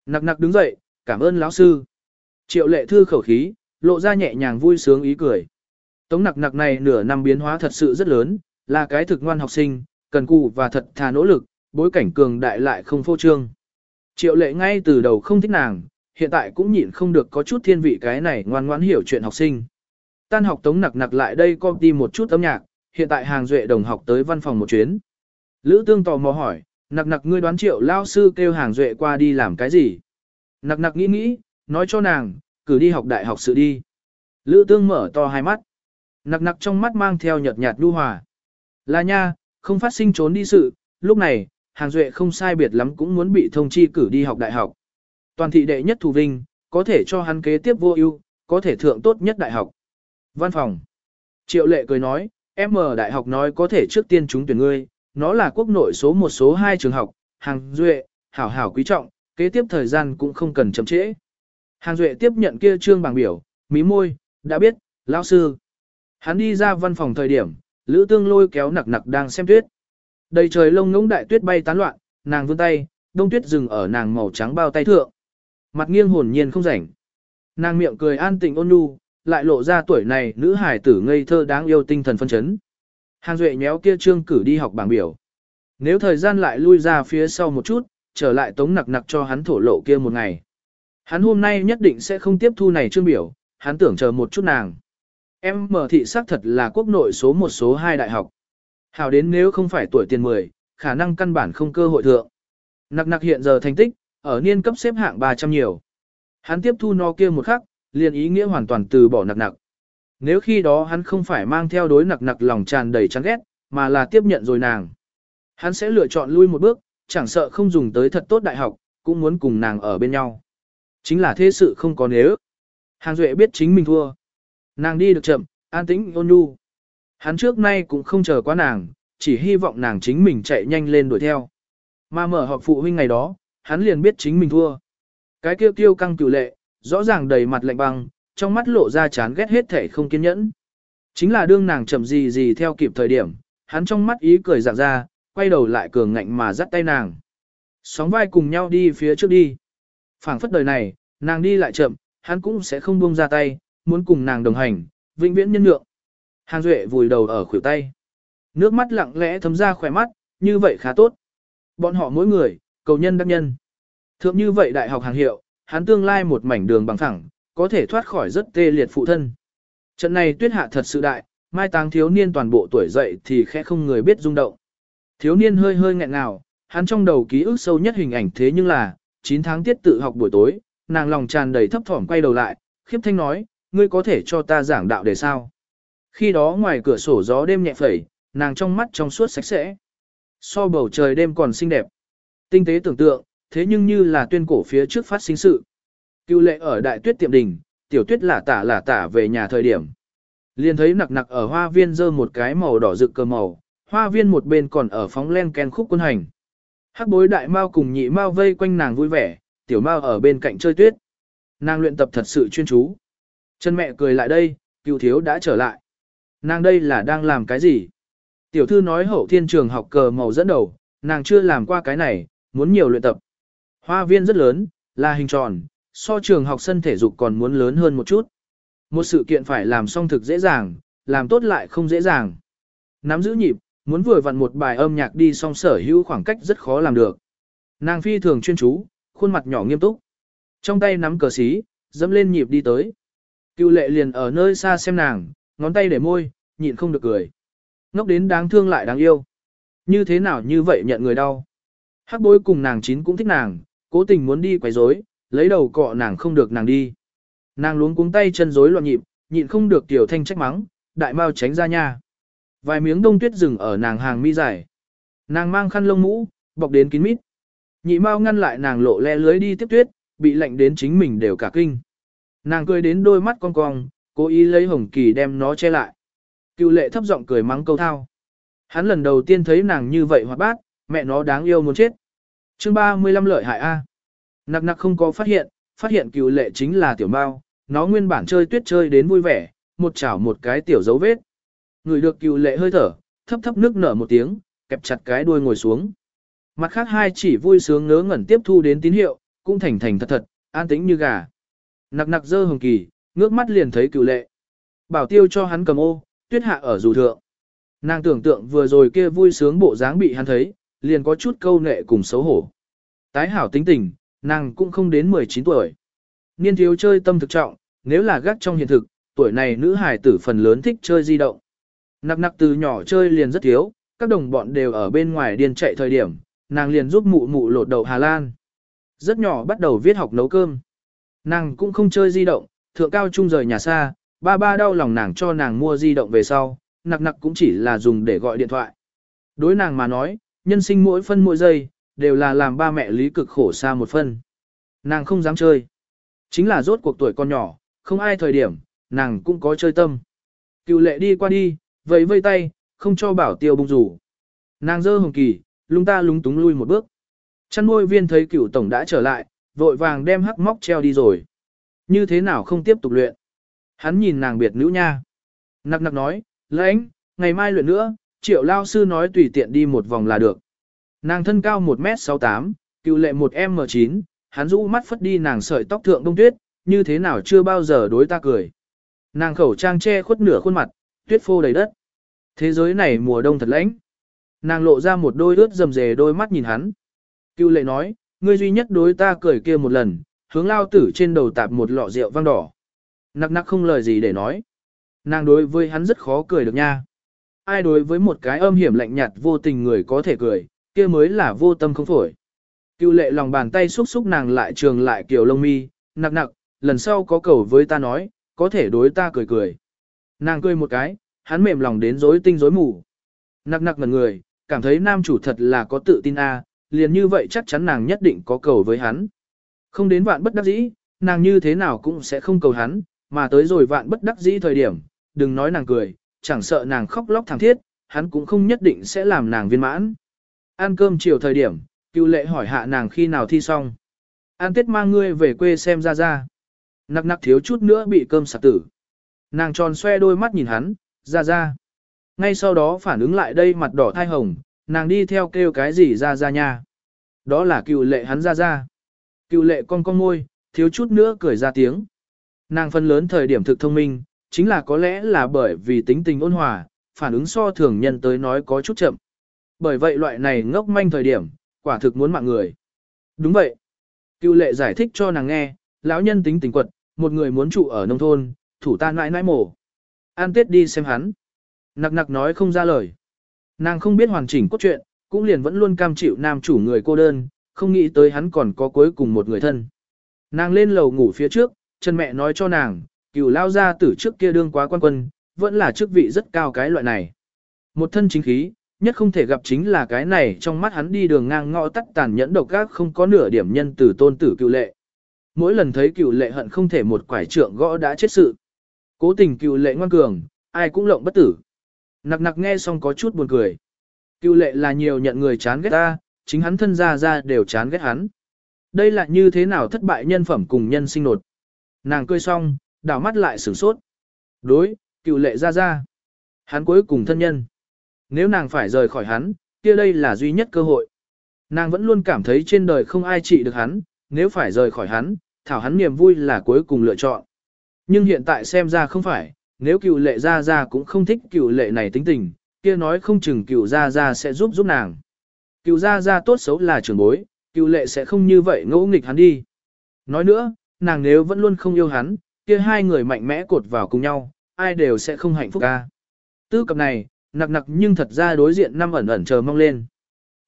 Nặc nặc đứng dậy, cảm ơn lão sư. Triệu lệ thư khẩu khí, lộ ra nhẹ nhàng vui sướng ý cười. Tống nặc nặc này nửa năm biến hóa thật sự rất lớn, là cái thực ngoan học sinh, cần cù và thật thà nỗ lực, bối cảnh cường đại lại không phô trương. Triệu lệ ngay từ đầu không thích nàng, hiện tại cũng nhịn không được có chút thiên vị cái này ngoan ngoãn hiểu chuyện học sinh. Tan học tống nặc nặc lại đây con đi một chút âm nhạc, hiện tại hàng duệ đồng học tới văn phòng một chuyến. Lữ tương tò mò hỏi, nặc nặc ngươi đoán triệu lao sư kêu hàng duệ qua đi làm cái gì? Nặc nặc nghĩ nghĩ, nói cho nàng, cử đi học đại học sự đi. Lữ tương mở to hai mắt. Nặc nặc trong mắt mang theo nhợt nhạt đu hòa. Là nha, không phát sinh trốn đi sự, lúc này, hàng duệ không sai biệt lắm cũng muốn bị thông chi cử đi học đại học. Toàn thị đệ nhất thù vinh, có thể cho hắn kế tiếp vô ưu, có thể thượng tốt nhất đại học. Văn phòng. Triệu lệ cười nói, em ở đại học nói có thể trước tiên chúng tuyển ngươi, nó là quốc nội số một số hai trường học, hàng duệ, hảo hảo quý trọng, kế tiếp thời gian cũng không cần chậm trễ. Hàng duệ tiếp nhận kia trương bảng biểu, mí môi, đã biết, lão sư. Hắn đi ra văn phòng thời điểm, Lữ Tương lôi kéo nặc nặc đang xem tuyết. Đầy trời lông ngỗng đại tuyết bay tán loạn, nàng vươn tay, đông tuyết dừng ở nàng màu trắng bao tay thượng. Mặt nghiêng hồn nhiên không rảnh. Nàng miệng cười an tịnh ôn nhu, lại lộ ra tuổi này nữ hải tử ngây thơ đáng yêu tinh thần phân chấn. Hàng Duệ nhéo kia trương cử đi học bảng biểu. Nếu thời gian lại lui ra phía sau một chút, trở lại tống nặc nặc cho hắn thổ lộ kia một ngày. Hắn hôm nay nhất định sẽ không tiếp thu này trương biểu, hắn tưởng chờ một chút nàng. Em mở thị xác thật là quốc nội số một số hai đại học. Hảo đến nếu không phải tuổi tiền 10, khả năng căn bản không cơ hội thượng. Nặc nặc hiện giờ thành tích, ở niên cấp xếp hạng 300 nhiều. Hắn tiếp thu no kia một khắc, liền ý nghĩa hoàn toàn từ bỏ nặc nặc. Nếu khi đó hắn không phải mang theo đối nặc nặc lòng tràn đầy chán ghét, mà là tiếp nhận rồi nàng. Hắn sẽ lựa chọn lui một bước, chẳng sợ không dùng tới thật tốt đại học, cũng muốn cùng nàng ở bên nhau. Chính là thế sự không có nếu. Hàng Duệ biết chính mình thua. Nàng đi được chậm, an tĩnh ôn nhu. Hắn trước nay cũng không chờ quá nàng, chỉ hy vọng nàng chính mình chạy nhanh lên đuổi theo. Mà mở họp phụ huynh ngày đó, hắn liền biết chính mình thua. Cái kêu tiêu căng cửu lệ, rõ ràng đầy mặt lạnh băng, trong mắt lộ ra chán ghét hết thể không kiên nhẫn. Chính là đương nàng chậm gì gì theo kịp thời điểm, hắn trong mắt ý cười dạng ra, quay đầu lại cường ngạnh mà dắt tay nàng. Sóng vai cùng nhau đi phía trước đi. phảng phất đời này, nàng đi lại chậm, hắn cũng sẽ không buông ra tay, muốn cùng nàng đồng hành, vĩnh viễn nhân lượng. Hàng Duệ vùi đầu ở khuỷu tay. Nước mắt lặng lẽ thấm ra khỏe mắt, như vậy khá tốt. Bọn họ mỗi người, cầu nhân đắc nhân. Thượng như vậy đại học hàng hiệu, hắn tương lai một mảnh đường bằng thẳng, có thể thoát khỏi rất tê liệt phụ thân. Trận này tuyết hạ thật sự đại, mai táng thiếu niên toàn bộ tuổi dậy thì khẽ không người biết rung động. Thiếu niên hơi hơi nghẹn ngào, hắn trong đầu ký ức sâu nhất hình ảnh thế nhưng là, 9 tháng tiết tự học buổi tối, nàng lòng tràn đầy thấp thỏm quay đầu lại, khiếp thanh nói, ngươi có thể cho ta giảng đạo để sao? Khi đó ngoài cửa sổ gió đêm nhẹ phẩy, nàng trong mắt trong suốt sạch sẽ. So bầu trời đêm còn xinh đẹp. Tinh tế tưởng tượng, thế nhưng như là tuyên cổ phía trước phát sinh sự. Cựu lệ ở đại tuyết tiệm đình, tiểu tuyết lả tả lả tả về nhà thời điểm. Liền thấy nặc nặc ở hoa viên dơ một cái màu đỏ rực cờ màu, hoa viên một bên còn ở phóng len ken khúc quân hành. Hắc bối đại mao cùng nhị mao vây quanh nàng vui vẻ, tiểu mao ở bên cạnh chơi tuyết. Nàng luyện tập thật sự chuyên chú. Chân mẹ cười lại đây, cựu thiếu đã trở lại. Nàng đây là đang làm cái gì? Tiểu thư nói hậu thiên trường học cờ màu dẫn đầu, nàng chưa làm qua cái này, muốn nhiều luyện tập. Hoa viên rất lớn, là hình tròn, so trường học sân thể dục còn muốn lớn hơn một chút. Một sự kiện phải làm xong thực dễ dàng, làm tốt lại không dễ dàng. Nắm giữ nhịp, muốn vừa vặn một bài âm nhạc đi song sở hữu khoảng cách rất khó làm được. Nàng phi thường chuyên chú, khuôn mặt nhỏ nghiêm túc. Trong tay nắm cờ xí, dẫm lên nhịp đi tới. Cựu lệ liền ở nơi xa xem nàng, ngón tay để môi, nhịn không được cười. Ngốc đến đáng thương lại đáng yêu. Như thế nào như vậy nhận người đau. Hắc bối cùng nàng chín cũng thích nàng, cố tình muốn đi quấy rối, lấy đầu cọ nàng không được nàng đi. Nàng luống cuống tay chân rối loạn nhịp, nhịn không được tiểu thanh trách mắng, đại mau tránh ra nha. Vài miếng đông tuyết rừng ở nàng hàng mi dài. Nàng mang khăn lông mũ, bọc đến kín mít. Nhị mau ngăn lại nàng lộ le lưới đi tiếp tuyết, bị lạnh đến chính mình đều cả kinh. Nàng cười đến đôi mắt cong cong, cố ý lấy hồng kỳ đem nó che lại. Cựu lệ thấp giọng cười mắng câu thao. Hắn lần đầu tiên thấy nàng như vậy hoạt bát, mẹ nó đáng yêu muốn chết chương 35 lợi hại A. Nặc nặc không có phát hiện, phát hiện cựu lệ chính là tiểu mao, nó nguyên bản chơi tuyết chơi đến vui vẻ, một chảo một cái tiểu dấu vết. Người được cựu lệ hơi thở, thấp thấp nước nở một tiếng, kẹp chặt cái đuôi ngồi xuống. Mặt khác hai chỉ vui sướng ngớ ngẩn tiếp thu đến tín hiệu, cũng thành thành thật thật, an tĩnh như gà. Nặc nặc dơ hồng kỳ, ngước mắt liền thấy cựu lệ. Bảo tiêu cho hắn cầm ô, tuyết hạ ở dù thượng. Nàng tưởng tượng vừa rồi kia vui sướng bộ dáng bị hắn thấy, liền có chút câu nệ cùng xấu hổ. Tái hảo tính tình, nàng cũng không đến 19 tuổi. Niên thiếu chơi tâm thực trọng, nếu là gác trong hiện thực, tuổi này nữ hài tử phần lớn thích chơi di động. Nặc nặc từ nhỏ chơi liền rất thiếu, các đồng bọn đều ở bên ngoài điên chạy thời điểm, nàng liền giúp mụ mụ lột đầu Hà Lan. Rất nhỏ bắt đầu viết học nấu cơm. Nàng cũng không chơi di động, thượng cao trung rời nhà xa, ba ba đau lòng nàng cho nàng mua di động về sau, nặc nặc cũng chỉ là dùng để gọi điện thoại. Đối nàng mà nói, nhân sinh mỗi phân mỗi giây, đều là làm ba mẹ lý cực khổ xa một phân. Nàng không dám chơi. Chính là rốt cuộc tuổi con nhỏ, không ai thời điểm, nàng cũng có chơi tâm. Cựu lệ đi qua đi, vẫy vây tay, không cho bảo tiêu bung rủ. Nàng dơ hồng kỳ, lung ta lúng túng lui một bước. Chăn nuôi viên thấy cựu tổng đã trở lại, vội vàng đem hắc móc treo đi rồi. Như thế nào không tiếp tục luyện? Hắn nhìn nàng biệt nữ nha. Nặc nặc nói, lãnh, ngày mai luyện nữa, triệu lao sư nói tùy tiện đi một vòng là được. Nàng thân cao 1m68, cựu lệ 1m9, hắn rũ mắt phất đi nàng sợi tóc thượng đông tuyết, như thế nào chưa bao giờ đối ta cười. Nàng khẩu trang che khuất nửa khuôn mặt, tuyết phô đầy đất. Thế giới này mùa đông thật lãnh. Nàng lộ ra một đôi ướt rầm rề đôi mắt nhìn hắn. Cựu lệ nói, ngươi duy nhất đối ta cười kia một lần, hướng lao tử trên đầu tạp một lọ rượu vang đỏ. Nặc nặc không lời gì để nói. Nàng đối với hắn rất khó cười được nha. Ai đối với một cái âm hiểm lạnh nhạt vô tình người có thể cười, kia mới là vô tâm không phổi. Cưu lệ lòng bàn tay xúc xúc nàng lại trường lại kiểu lông mi, nặc nặc, lần sau có cầu với ta nói, có thể đối ta cười cười. Nàng cười một cái, hắn mềm lòng đến rối tinh rối mù. Nặc nặc ngần người, cảm thấy nam chủ thật là có tự tin a, liền như vậy chắc chắn nàng nhất định có cầu với hắn. Không đến vạn bất đắc dĩ, nàng như thế nào cũng sẽ không cầu hắn, mà tới rồi vạn bất đắc dĩ thời điểm, đừng nói nàng cười, chẳng sợ nàng khóc lóc thảm thiết, hắn cũng không nhất định sẽ làm nàng viên mãn. Ăn cơm chiều thời điểm, cựu lệ hỏi hạ nàng khi nào thi xong. An tết mang ngươi về quê xem ra ra. Nặc nặc thiếu chút nữa bị cơm sạc tử. Nàng tròn xoe đôi mắt nhìn hắn, ra ra. Ngay sau đó phản ứng lại đây mặt đỏ thai hồng, nàng đi theo kêu cái gì ra ra nha. Đó là cựu lệ hắn ra ra. Cựu lệ con con môi, thiếu chút nữa cười ra tiếng. Nàng phân lớn thời điểm thực thông minh, chính là có lẽ là bởi vì tính tình ôn hòa, phản ứng so thường nhân tới nói có chút chậm. Bởi vậy loại này ngốc manh thời điểm, quả thực muốn mạng người. Đúng vậy. Cựu lệ giải thích cho nàng nghe, lão nhân tính tình quật, một người muốn trụ ở nông thôn, thủ ta nãi nãi mổ. An tết đi xem hắn. Nặc nặc nói không ra lời. Nàng không biết hoàn chỉnh cốt truyện, cũng liền vẫn luôn cam chịu nam chủ người cô đơn, không nghĩ tới hắn còn có cuối cùng một người thân. Nàng lên lầu ngủ phía trước, chân mẹ nói cho nàng, cựu lao gia tử trước kia đương quá quan quân, vẫn là chức vị rất cao cái loại này. Một thân chính khí, nhất không thể gặp chính là cái này trong mắt hắn đi đường ngang ngõ tắt tàn nhẫn độc ác không có nửa điểm nhân từ tôn tử cựu lệ. Mỗi lần thấy cựu lệ hận không thể một quải trượng gõ đã chết sự. Cố tình cựu lệ ngoan cường, ai cũng lộng bất tử. Nặc nặc nghe xong có chút buồn cười. Cựu lệ là nhiều nhận người chán ghét ta, chính hắn thân ra ra đều chán ghét hắn. Đây là như thế nào thất bại nhân phẩm cùng nhân sinh nột. Nàng cười xong, đảo mắt lại sửng sốt. Đối, cựu lệ ra ra. Hắn cuối cùng thân nhân. Nếu nàng phải rời khỏi hắn, kia đây là duy nhất cơ hội. Nàng vẫn luôn cảm thấy trên đời không ai trị được hắn, nếu phải rời khỏi hắn, thảo hắn niềm vui là cuối cùng lựa chọn. Nhưng hiện tại xem ra không phải, nếu cựu lệ ra ra cũng không thích cựu lệ này tính tình, kia nói không chừng cựu ra ra sẽ giúp giúp nàng. Cựu ra ra tốt xấu là trưởng bối, cựu lệ sẽ không như vậy ngỗ nghịch hắn đi. Nói nữa, nàng nếu vẫn luôn không yêu hắn, kia hai người mạnh mẽ cột vào cùng nhau, ai đều sẽ không hạnh phúc ca. Tư cập này, nặc nặc nhưng thật ra đối diện năm ẩn ẩn chờ mong lên.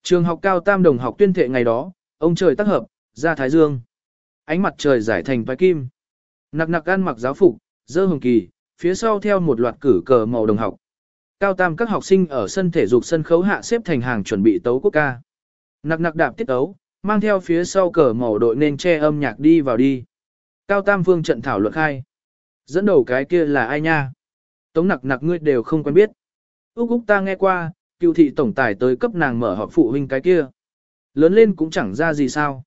Trường học cao tam đồng học tuyên thệ ngày đó, ông trời tác hợp, ra thái dương. Ánh mặt trời giải thành vai kim. Nặc nặc ăn mặc giáo phục, dơ hồng kỳ, phía sau theo một loạt cử cờ màu đồng học. Cao tam các học sinh ở sân thể dục sân khấu hạ xếp thành hàng chuẩn bị tấu quốc ca. Nặc nặc đạp tiết tấu, mang theo phía sau cờ màu đội nên che âm nhạc đi vào đi. Cao tam phương trận thảo luận khai. Dẫn đầu cái kia là ai nha? Tống nặc nặc ngươi đều không quen biết. Úc Úc ta nghe qua, cựu thị tổng tài tới cấp nàng mở họp phụ huynh cái kia. Lớn lên cũng chẳng ra gì sao.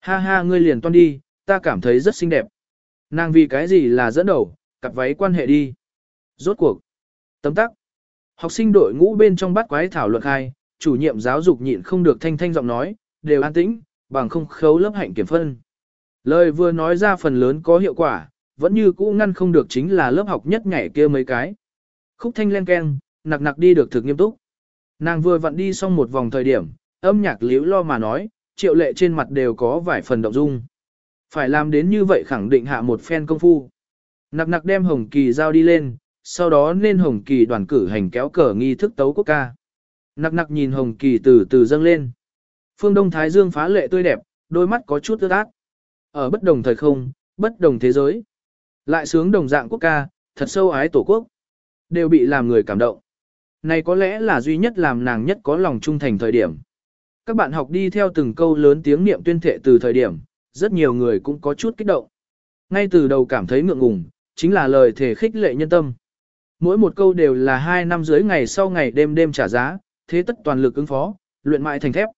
Ha ha ngươi liền toan đi, ta cảm thấy rất xinh đẹp. Nàng vì cái gì là dẫn đầu, cặp váy quan hệ đi. Rốt cuộc. Tấm tắc. Học sinh đội ngũ bên trong bắt quái thảo luận khai, chủ nhiệm giáo dục nhịn không được thanh thanh giọng nói, đều an tĩnh, bằng không khấu lớp hạnh kiểm phân. Lời vừa nói ra phần lớn có hiệu quả, vẫn như cũ ngăn không được chính là lớp học nhất nhảy kia mấy cái. Khúc thanh len keng, nặc nặc đi được thực nghiêm túc. Nàng vừa vặn đi xong một vòng thời điểm, âm nhạc liễu lo mà nói, triệu lệ trên mặt đều có vài phần động dung. Phải làm đến như vậy khẳng định hạ một phen công phu. Nặc nặc đem hồng kỳ giao đi lên, sau đó nên hồng kỳ đoàn cử hành kéo cờ nghi thức tấu quốc ca. Nặc nặc nhìn hồng kỳ từ từ dâng lên. Phương Đông Thái Dương phá lệ tươi đẹp, đôi mắt có chút ướt át. Ở bất đồng thời không, bất đồng thế giới. Lại sướng đồng dạng quốc ca, thật sâu ái tổ quốc. Đều bị làm người cảm động. Này có lẽ là duy nhất làm nàng nhất có lòng trung thành thời điểm. Các bạn học đi theo từng câu lớn tiếng niệm tuyên thệ từ thời điểm, rất nhiều người cũng có chút kích động. Ngay từ đầu cảm thấy ngượng ngùng, chính là lời thể khích lệ nhân tâm. Mỗi một câu đều là hai năm dưới ngày sau ngày đêm đêm trả giá, thế tất toàn lực ứng phó, luyện mại thành thép.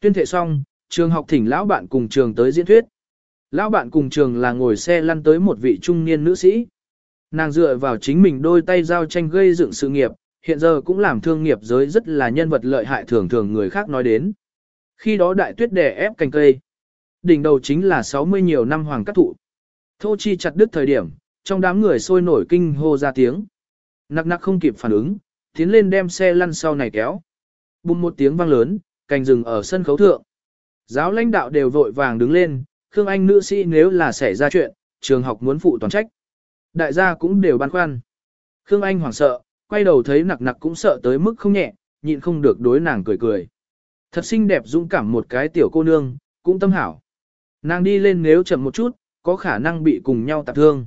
Tuyên thệ xong, trường học thỉnh lão bạn cùng trường tới diễn thuyết. Lão bạn cùng trường là ngồi xe lăn tới một vị trung niên nữ sĩ. Nàng dựa vào chính mình đôi tay giao tranh gây dựng sự nghiệp, hiện giờ cũng làm thương nghiệp giới rất là nhân vật lợi hại thường thường người khác nói đến. Khi đó đại tuyết đè ép cành cây. Đỉnh đầu chính là 60 nhiều năm hoàng cát thụ. Thô chi chặt đứt thời điểm, trong đám người sôi nổi kinh hô ra tiếng. Nặc nặc không kịp phản ứng, tiến lên đem xe lăn sau này kéo. Bùng một tiếng vang lớn, cành rừng ở sân khấu thượng. Giáo lãnh đạo đều vội vàng đứng lên, Khương Anh nữ sĩ nếu là xảy ra chuyện, trường học muốn phụ toàn trách. Đại gia cũng đều băn khoăn. Khương Anh hoảng sợ, quay đầu thấy nặc nặc cũng sợ tới mức không nhẹ, nhịn không được đối nàng cười cười. Thật xinh đẹp dũng cảm một cái tiểu cô nương, cũng tâm hảo. Nàng đi lên nếu chậm một chút, có khả năng bị cùng nhau tạp thương.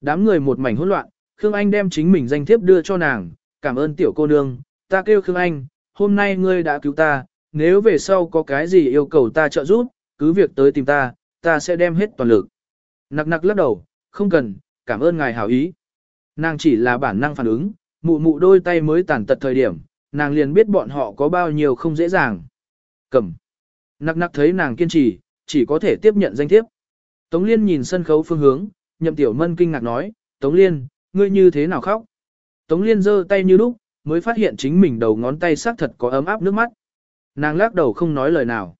Đám người một mảnh hỗn loạn, Khương Anh đem chính mình danh thiếp đưa cho nàng, cảm ơn tiểu cô nương, ta kêu Khương Anh, hôm nay ngươi đã cứu ta, nếu về sau có cái gì yêu cầu ta trợ giúp, cứ việc tới tìm ta, ta sẽ đem hết toàn lực. Nặc nặc lắc đầu, không cần, cảm ơn ngài hảo ý. Nàng chỉ là bản năng phản ứng, mụ mụ đôi tay mới tàn tật thời điểm, nàng liền biết bọn họ có bao nhiêu không dễ dàng. Cầm. Nặc nặc thấy nàng kiên trì, chỉ có thể tiếp nhận danh thiếp. Tống Liên nhìn sân khấu phương hướng, nhậm tiểu mân kinh ngạc nói, Tống Liên, ngươi như thế nào khóc? Tống Liên giơ tay như lúc, mới phát hiện chính mình đầu ngón tay xác thật có ấm áp nước mắt. Nàng lắc đầu không nói lời nào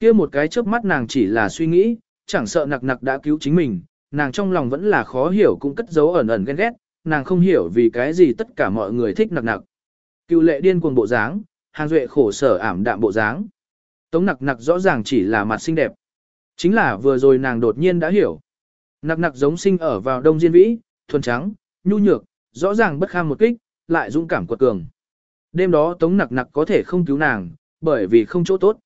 kia một cái chớp mắt nàng chỉ là suy nghĩ, chẳng sợ nặc nặc đã cứu chính mình, nàng trong lòng vẫn là khó hiểu cũng cất giấu ẩn ẩn ghen ghét, nàng không hiểu vì cái gì tất cả mọi người thích nặc nặc. Cựu lệ điên cuồng bộ dáng, hàng duệ khổ sở ảm đạm bộ dáng. Tống nặc nặc rõ ràng chỉ là mặt xinh đẹp. Chính là vừa rồi nàng đột nhiên đã hiểu. Nặc nặc giống sinh ở vào đông diên vĩ, thuần trắng, nhu nhược, rõ ràng bất kham một kích, lại dũng cảm quật cường. Đêm đó tống nặc nặc có thể không cứu nàng, bởi vì không chỗ tốt.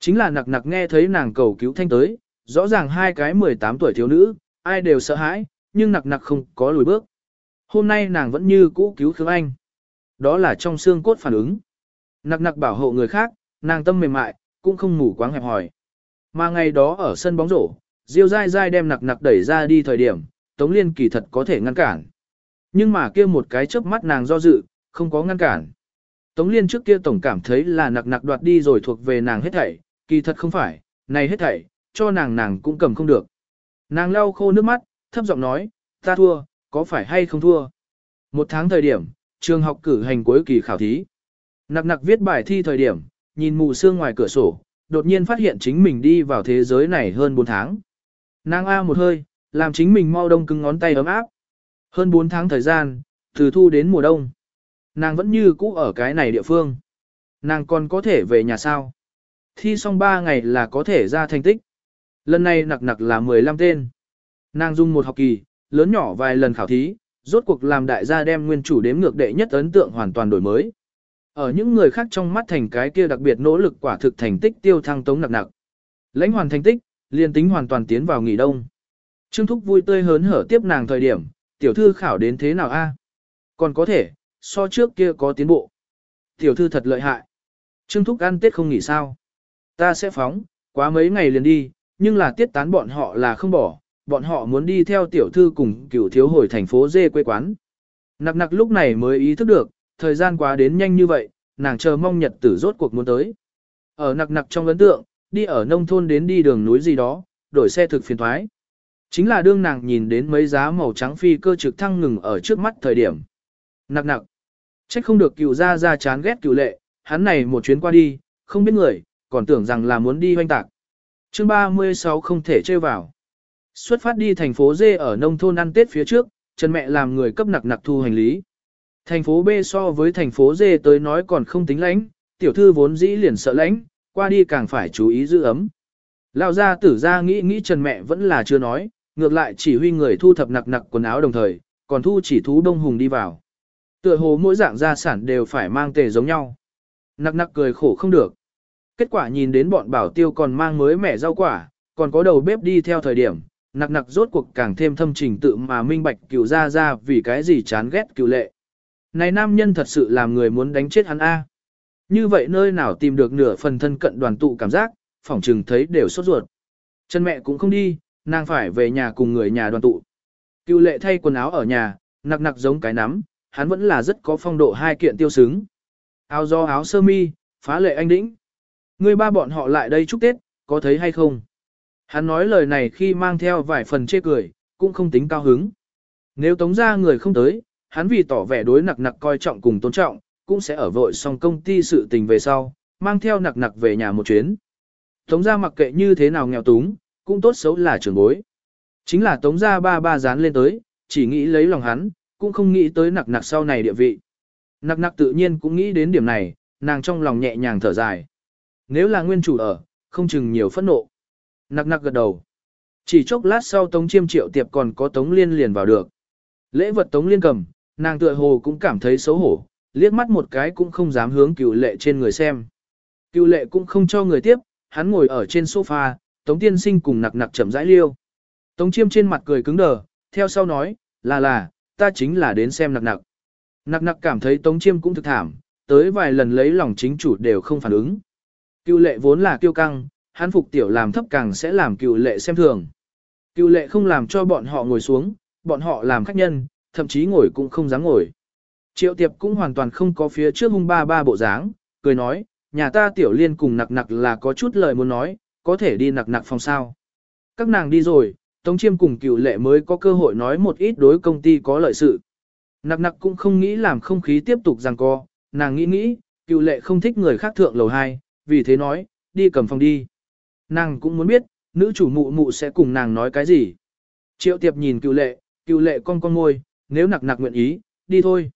Chính là nặc nặc nghe thấy nàng cầu cứu thanh tới, rõ ràng hai cái 18 tuổi thiếu nữ, ai đều sợ hãi, nhưng nặc nặc không có lùi bước. Hôm nay nàng vẫn như cũ cứu Khương Anh. đó là trong xương cốt phản ứng. Nặc nặc bảo hộ người khác, nàng tâm mềm mại, cũng không ngủ quáng hẹp hỏi. Mà ngày đó ở sân bóng rổ, Diêu dai dai đem nặc nặc đẩy ra đi thời điểm, Tống Liên kỳ thật có thể ngăn cản. Nhưng mà kia một cái chớp mắt nàng do dự, không có ngăn cản. Tống Liên trước kia tổng cảm thấy là nặc nặc đoạt đi rồi thuộc về nàng hết thảy, kỳ thật không phải, này hết thảy, cho nàng nàng cũng cầm không được. Nàng lau khô nước mắt, thấp giọng nói, ta thua, có phải hay không thua? Một tháng thời điểm, trường học cử hành cuối kỳ khảo thí. Nặc nặc viết bài thi thời điểm, nhìn mù sương ngoài cửa sổ, đột nhiên phát hiện chính mình đi vào thế giới này hơn 4 tháng. Nàng A một hơi, làm chính mình mau đông cứng ngón tay ấm áp. Hơn 4 tháng thời gian, từ thu đến mùa đông. Nàng vẫn như cũ ở cái này địa phương. Nàng còn có thể về nhà sao? Thi xong 3 ngày là có thể ra thành tích. Lần này nặc nặc là 15 tên. Nàng dùng một học kỳ, lớn nhỏ vài lần khảo thí, rốt cuộc làm đại gia đem nguyên chủ đếm ngược đệ nhất ấn tượng hoàn toàn đổi mới. Ở những người khác trong mắt thành cái kia đặc biệt nỗ lực quả thực thành tích tiêu thăng tống nặc nặc. Lãnh hoàn thành tích, liên tính hoàn toàn tiến vào nghỉ đông. Trương Thúc vui tươi hớn hở tiếp nàng thời điểm, tiểu thư khảo đến thế nào a? Còn có thể, so trước kia có tiến bộ. Tiểu thư thật lợi hại. Trương Thúc ăn tết không nghỉ sao. Ta sẽ phóng, quá mấy ngày liền đi, nhưng là tiết tán bọn họ là không bỏ, bọn họ muốn đi theo tiểu thư cùng cửu thiếu hồi thành phố dê quê quán. Nặc nặc lúc này mới ý thức được, thời gian quá đến nhanh như vậy, nàng chờ mong nhật tử rốt cuộc muốn tới. Ở nặc nặc trong ấn tượng, đi ở nông thôn đến đi đường núi gì đó, đổi xe thực phiền thoái. Chính là đương nàng nhìn đến mấy giá màu trắng phi cơ trực thăng ngừng ở trước mắt thời điểm. Nặc nặc. Trách không được cựu ra ra chán ghét cựu lệ, hắn này một chuyến qua đi, không biết người, còn tưởng rằng là muốn đi hoanh tạc. chương 36 không thể chơi vào. Xuất phát đi thành phố D ở nông thôn ăn Tết phía trước, Trần mẹ làm người cấp nặc nặc thu hành lý. Thành phố B so với thành phố D tới nói còn không tính lãnh, tiểu thư vốn dĩ liền sợ lãnh, qua đi càng phải chú ý giữ ấm. Lão gia tử ra nghĩ nghĩ Trần mẹ vẫn là chưa nói, ngược lại chỉ huy người thu thập nặc nặc quần áo đồng thời, còn thu chỉ thú đông hùng đi vào. Tựa hồ mỗi dạng gia sản đều phải mang tề giống nhau. Nặc nặc cười khổ không được. Kết quả nhìn đến bọn bảo tiêu còn mang mới mẻ rau quả, còn có đầu bếp đi theo thời điểm, nặc nặc rốt cuộc càng thêm thâm trình tự mà minh bạch cựu ra ra vì cái gì chán ghét cựu lệ. Này nam nhân thật sự làm người muốn đánh chết hắn A. Như vậy nơi nào tìm được nửa phần thân cận đoàn tụ cảm giác, phỏng trừng thấy đều sốt ruột. Chân mẹ cũng không đi, nàng phải về nhà cùng người nhà đoàn tụ. Cựu lệ thay quần áo ở nhà, nặc nặc giống cái nắm, hắn vẫn là rất có phong độ hai kiện tiêu xứng. Áo do áo sơ mi, phá lệ anh đĩnh. Người ba bọn họ lại đây chúc Tết, có thấy hay không? Hắn nói lời này khi mang theo vài phần chê cười, cũng không tính cao hứng. Nếu tống ra người không tới, hắn vì tỏ vẻ đối nặc nặc coi trọng cùng tôn trọng, cũng sẽ ở vội xong công ty sự tình về sau, mang theo nặc nặc về nhà một chuyến. Tống ra mặc kệ như thế nào nghèo túng, cũng tốt xấu là trưởng bối. Chính là tống ra ba ba dán lên tới, chỉ nghĩ lấy lòng hắn, cũng không nghĩ tới nặc nặc sau này địa vị. Nặc nặc tự nhiên cũng nghĩ đến điểm này, nàng trong lòng nhẹ nhàng thở dài. Nếu là nguyên chủ ở, không chừng nhiều phẫn nộ. Nặc nặc gật đầu. Chỉ chốc lát sau Tống Chiêm Triệu Tiệp còn có Tống Liên liền vào được. Lễ vật Tống Liên cầm, nàng tựa hồ cũng cảm thấy xấu hổ, liếc mắt một cái cũng không dám hướng cựu lệ trên người xem. Cựu lệ cũng không cho người tiếp, hắn ngồi ở trên sofa, Tống Tiên Sinh cùng nặc nặc chậm rãi liêu. Tống Chiêm trên mặt cười cứng đờ, theo sau nói, là là, ta chính là đến xem nặc nặc. Nặc nặc cảm thấy Tống Chiêm cũng thực thảm, tới vài lần lấy lòng chính chủ đều không phản ứng. Cựu lệ vốn là kiêu căng, hắn phục tiểu làm thấp càng sẽ làm cựu lệ xem thường. Cựu lệ không làm cho bọn họ ngồi xuống, bọn họ làm khách nhân, thậm chí ngồi cũng không dám ngồi. Triệu tiệp cũng hoàn toàn không có phía trước hung ba ba bộ dáng, cười nói, nhà ta tiểu liên cùng nặc nặc là có chút lời muốn nói, có thể đi nặc nặc phòng sao. Các nàng đi rồi, Tống Chiêm cùng cựu lệ mới có cơ hội nói một ít đối công ty có lợi sự. Nặc nặc cũng không nghĩ làm không khí tiếp tục rằng co, nàng nghĩ nghĩ, cựu lệ không thích người khác thượng lầu 2, vì thế nói, đi cầm phòng đi. Nàng cũng muốn biết, nữ chủ mụ mụ sẽ cùng nàng nói cái gì. Triệu tiệp nhìn cựu lệ, cựu lệ con con ngôi, nếu nặc nặc nguyện ý, đi thôi.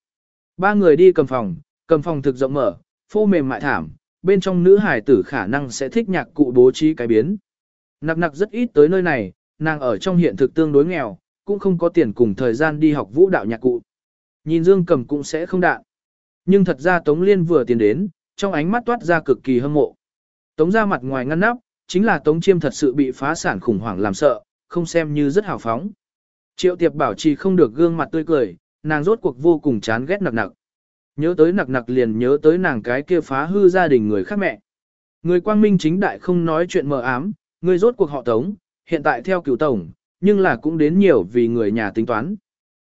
Ba người đi cầm phòng, cầm phòng thực rộng mở, phô mềm mại thảm, bên trong nữ hải tử khả năng sẽ thích nhạc cụ bố trí cái biến. Nặc nặc rất ít tới nơi này, nàng ở trong hiện thực tương đối nghèo, cũng không có tiền cùng thời gian đi học vũ đạo nhạc cụ. Nhìn Dương cầm cũng sẽ không đạn. Nhưng thật ra Tống Liên vừa tiến đến, trong ánh mắt toát ra cực kỳ hâm mộ. Tống ra mặt ngoài ngăn nắp, chính là Tống Chiêm thật sự bị phá sản khủng hoảng làm sợ, không xem như rất hào phóng. Triệu Tiệp bảo trì không được gương mặt tươi cười, nàng rốt cuộc vô cùng chán ghét nặc nặc. Nhớ tới nặc nặc liền nhớ tới nàng cái kia phá hư gia đình người khác mẹ. Người quang minh chính đại không nói chuyện mờ ám, người rốt cuộc họ tống, hiện tại theo cựu tổng, nhưng là cũng đến nhiều vì người nhà tính toán.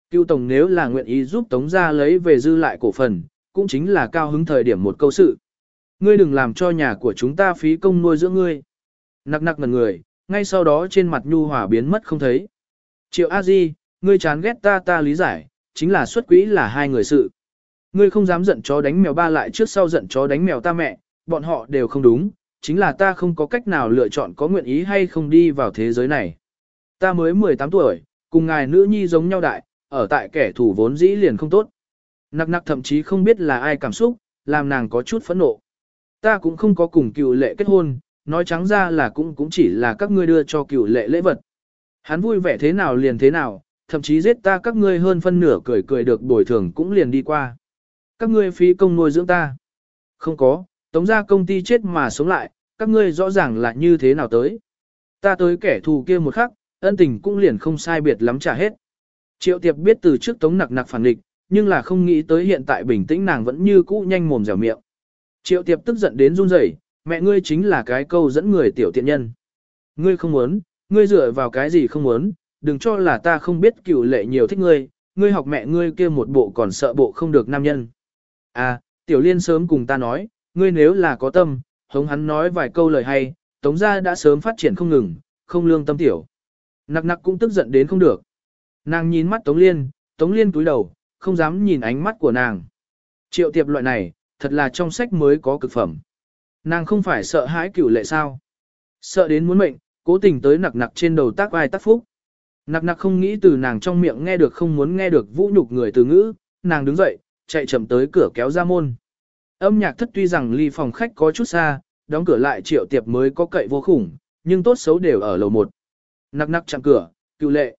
Cựu tổng nếu là nguyện ý giúp tống ra lấy về dư lại cổ phần, cũng chính là cao hứng thời điểm một câu sự. Ngươi đừng làm cho nhà của chúng ta phí công nuôi dưỡng ngươi. Nặc nặc ngần người, ngay sau đó trên mặt nhu hòa biến mất không thấy. Triệu A Di, ngươi chán ghét ta ta lý giải, chính là xuất quỹ là hai người sự. Ngươi không dám giận chó đánh mèo ba lại trước sau giận chó đánh mèo ta mẹ, bọn họ đều không đúng, chính là ta không có cách nào lựa chọn có nguyện ý hay không đi vào thế giới này. Ta mới 18 tuổi, cùng ngài nữ nhi giống nhau đại, ở tại kẻ thủ vốn dĩ liền không tốt. Nặc nặc thậm chí không biết là ai cảm xúc, làm nàng có chút phẫn nộ. Ta cũng không có cùng cựu lệ kết hôn, nói trắng ra là cũng cũng chỉ là các ngươi đưa cho cựu lệ lễ vật. Hắn vui vẻ thế nào liền thế nào, thậm chí giết ta các ngươi hơn phân nửa cười cười được bồi thường cũng liền đi qua. Các ngươi phí công nuôi dưỡng ta. Không có, tống ra công ty chết mà sống lại, các ngươi rõ ràng là như thế nào tới. Ta tới kẻ thù kia một khắc, ân tình cũng liền không sai biệt lắm trả hết. Triệu tiệp biết từ trước tống nặc nặc phản địch, nhưng là không nghĩ tới hiện tại bình tĩnh nàng vẫn như cũ nhanh mồm dẻo miệng. Triệu tiệp tức giận đến run rẩy, mẹ ngươi chính là cái câu dẫn người tiểu tiện nhân. Ngươi không muốn, ngươi dựa vào cái gì không muốn, đừng cho là ta không biết cựu lệ nhiều thích ngươi, ngươi học mẹ ngươi kia một bộ còn sợ bộ không được nam nhân. À, tiểu liên sớm cùng ta nói, ngươi nếu là có tâm, hống hắn nói vài câu lời hay, tống gia đã sớm phát triển không ngừng, không lương tâm tiểu. Nặc nặc cũng tức giận đến không được. Nàng nhìn mắt tống liên, tống liên túi đầu, không dám nhìn ánh mắt của nàng. Triệu tiệp loại này, thật là trong sách mới có cực phẩm. Nàng không phải sợ hãi cửu lệ sao. Sợ đến muốn mệnh, cố tình tới nặc nặc trên đầu tác ai tác phúc. Nặc nặc không nghĩ từ nàng trong miệng nghe được không muốn nghe được vũ nhục người từ ngữ, nàng đứng dậy, chạy chậm tới cửa kéo ra môn. Âm nhạc thất tuy rằng ly phòng khách có chút xa, đóng cửa lại triệu tiệp mới có cậy vô khủng, nhưng tốt xấu đều ở lầu một. Nặc nặc chạm cửa, cựu lệ.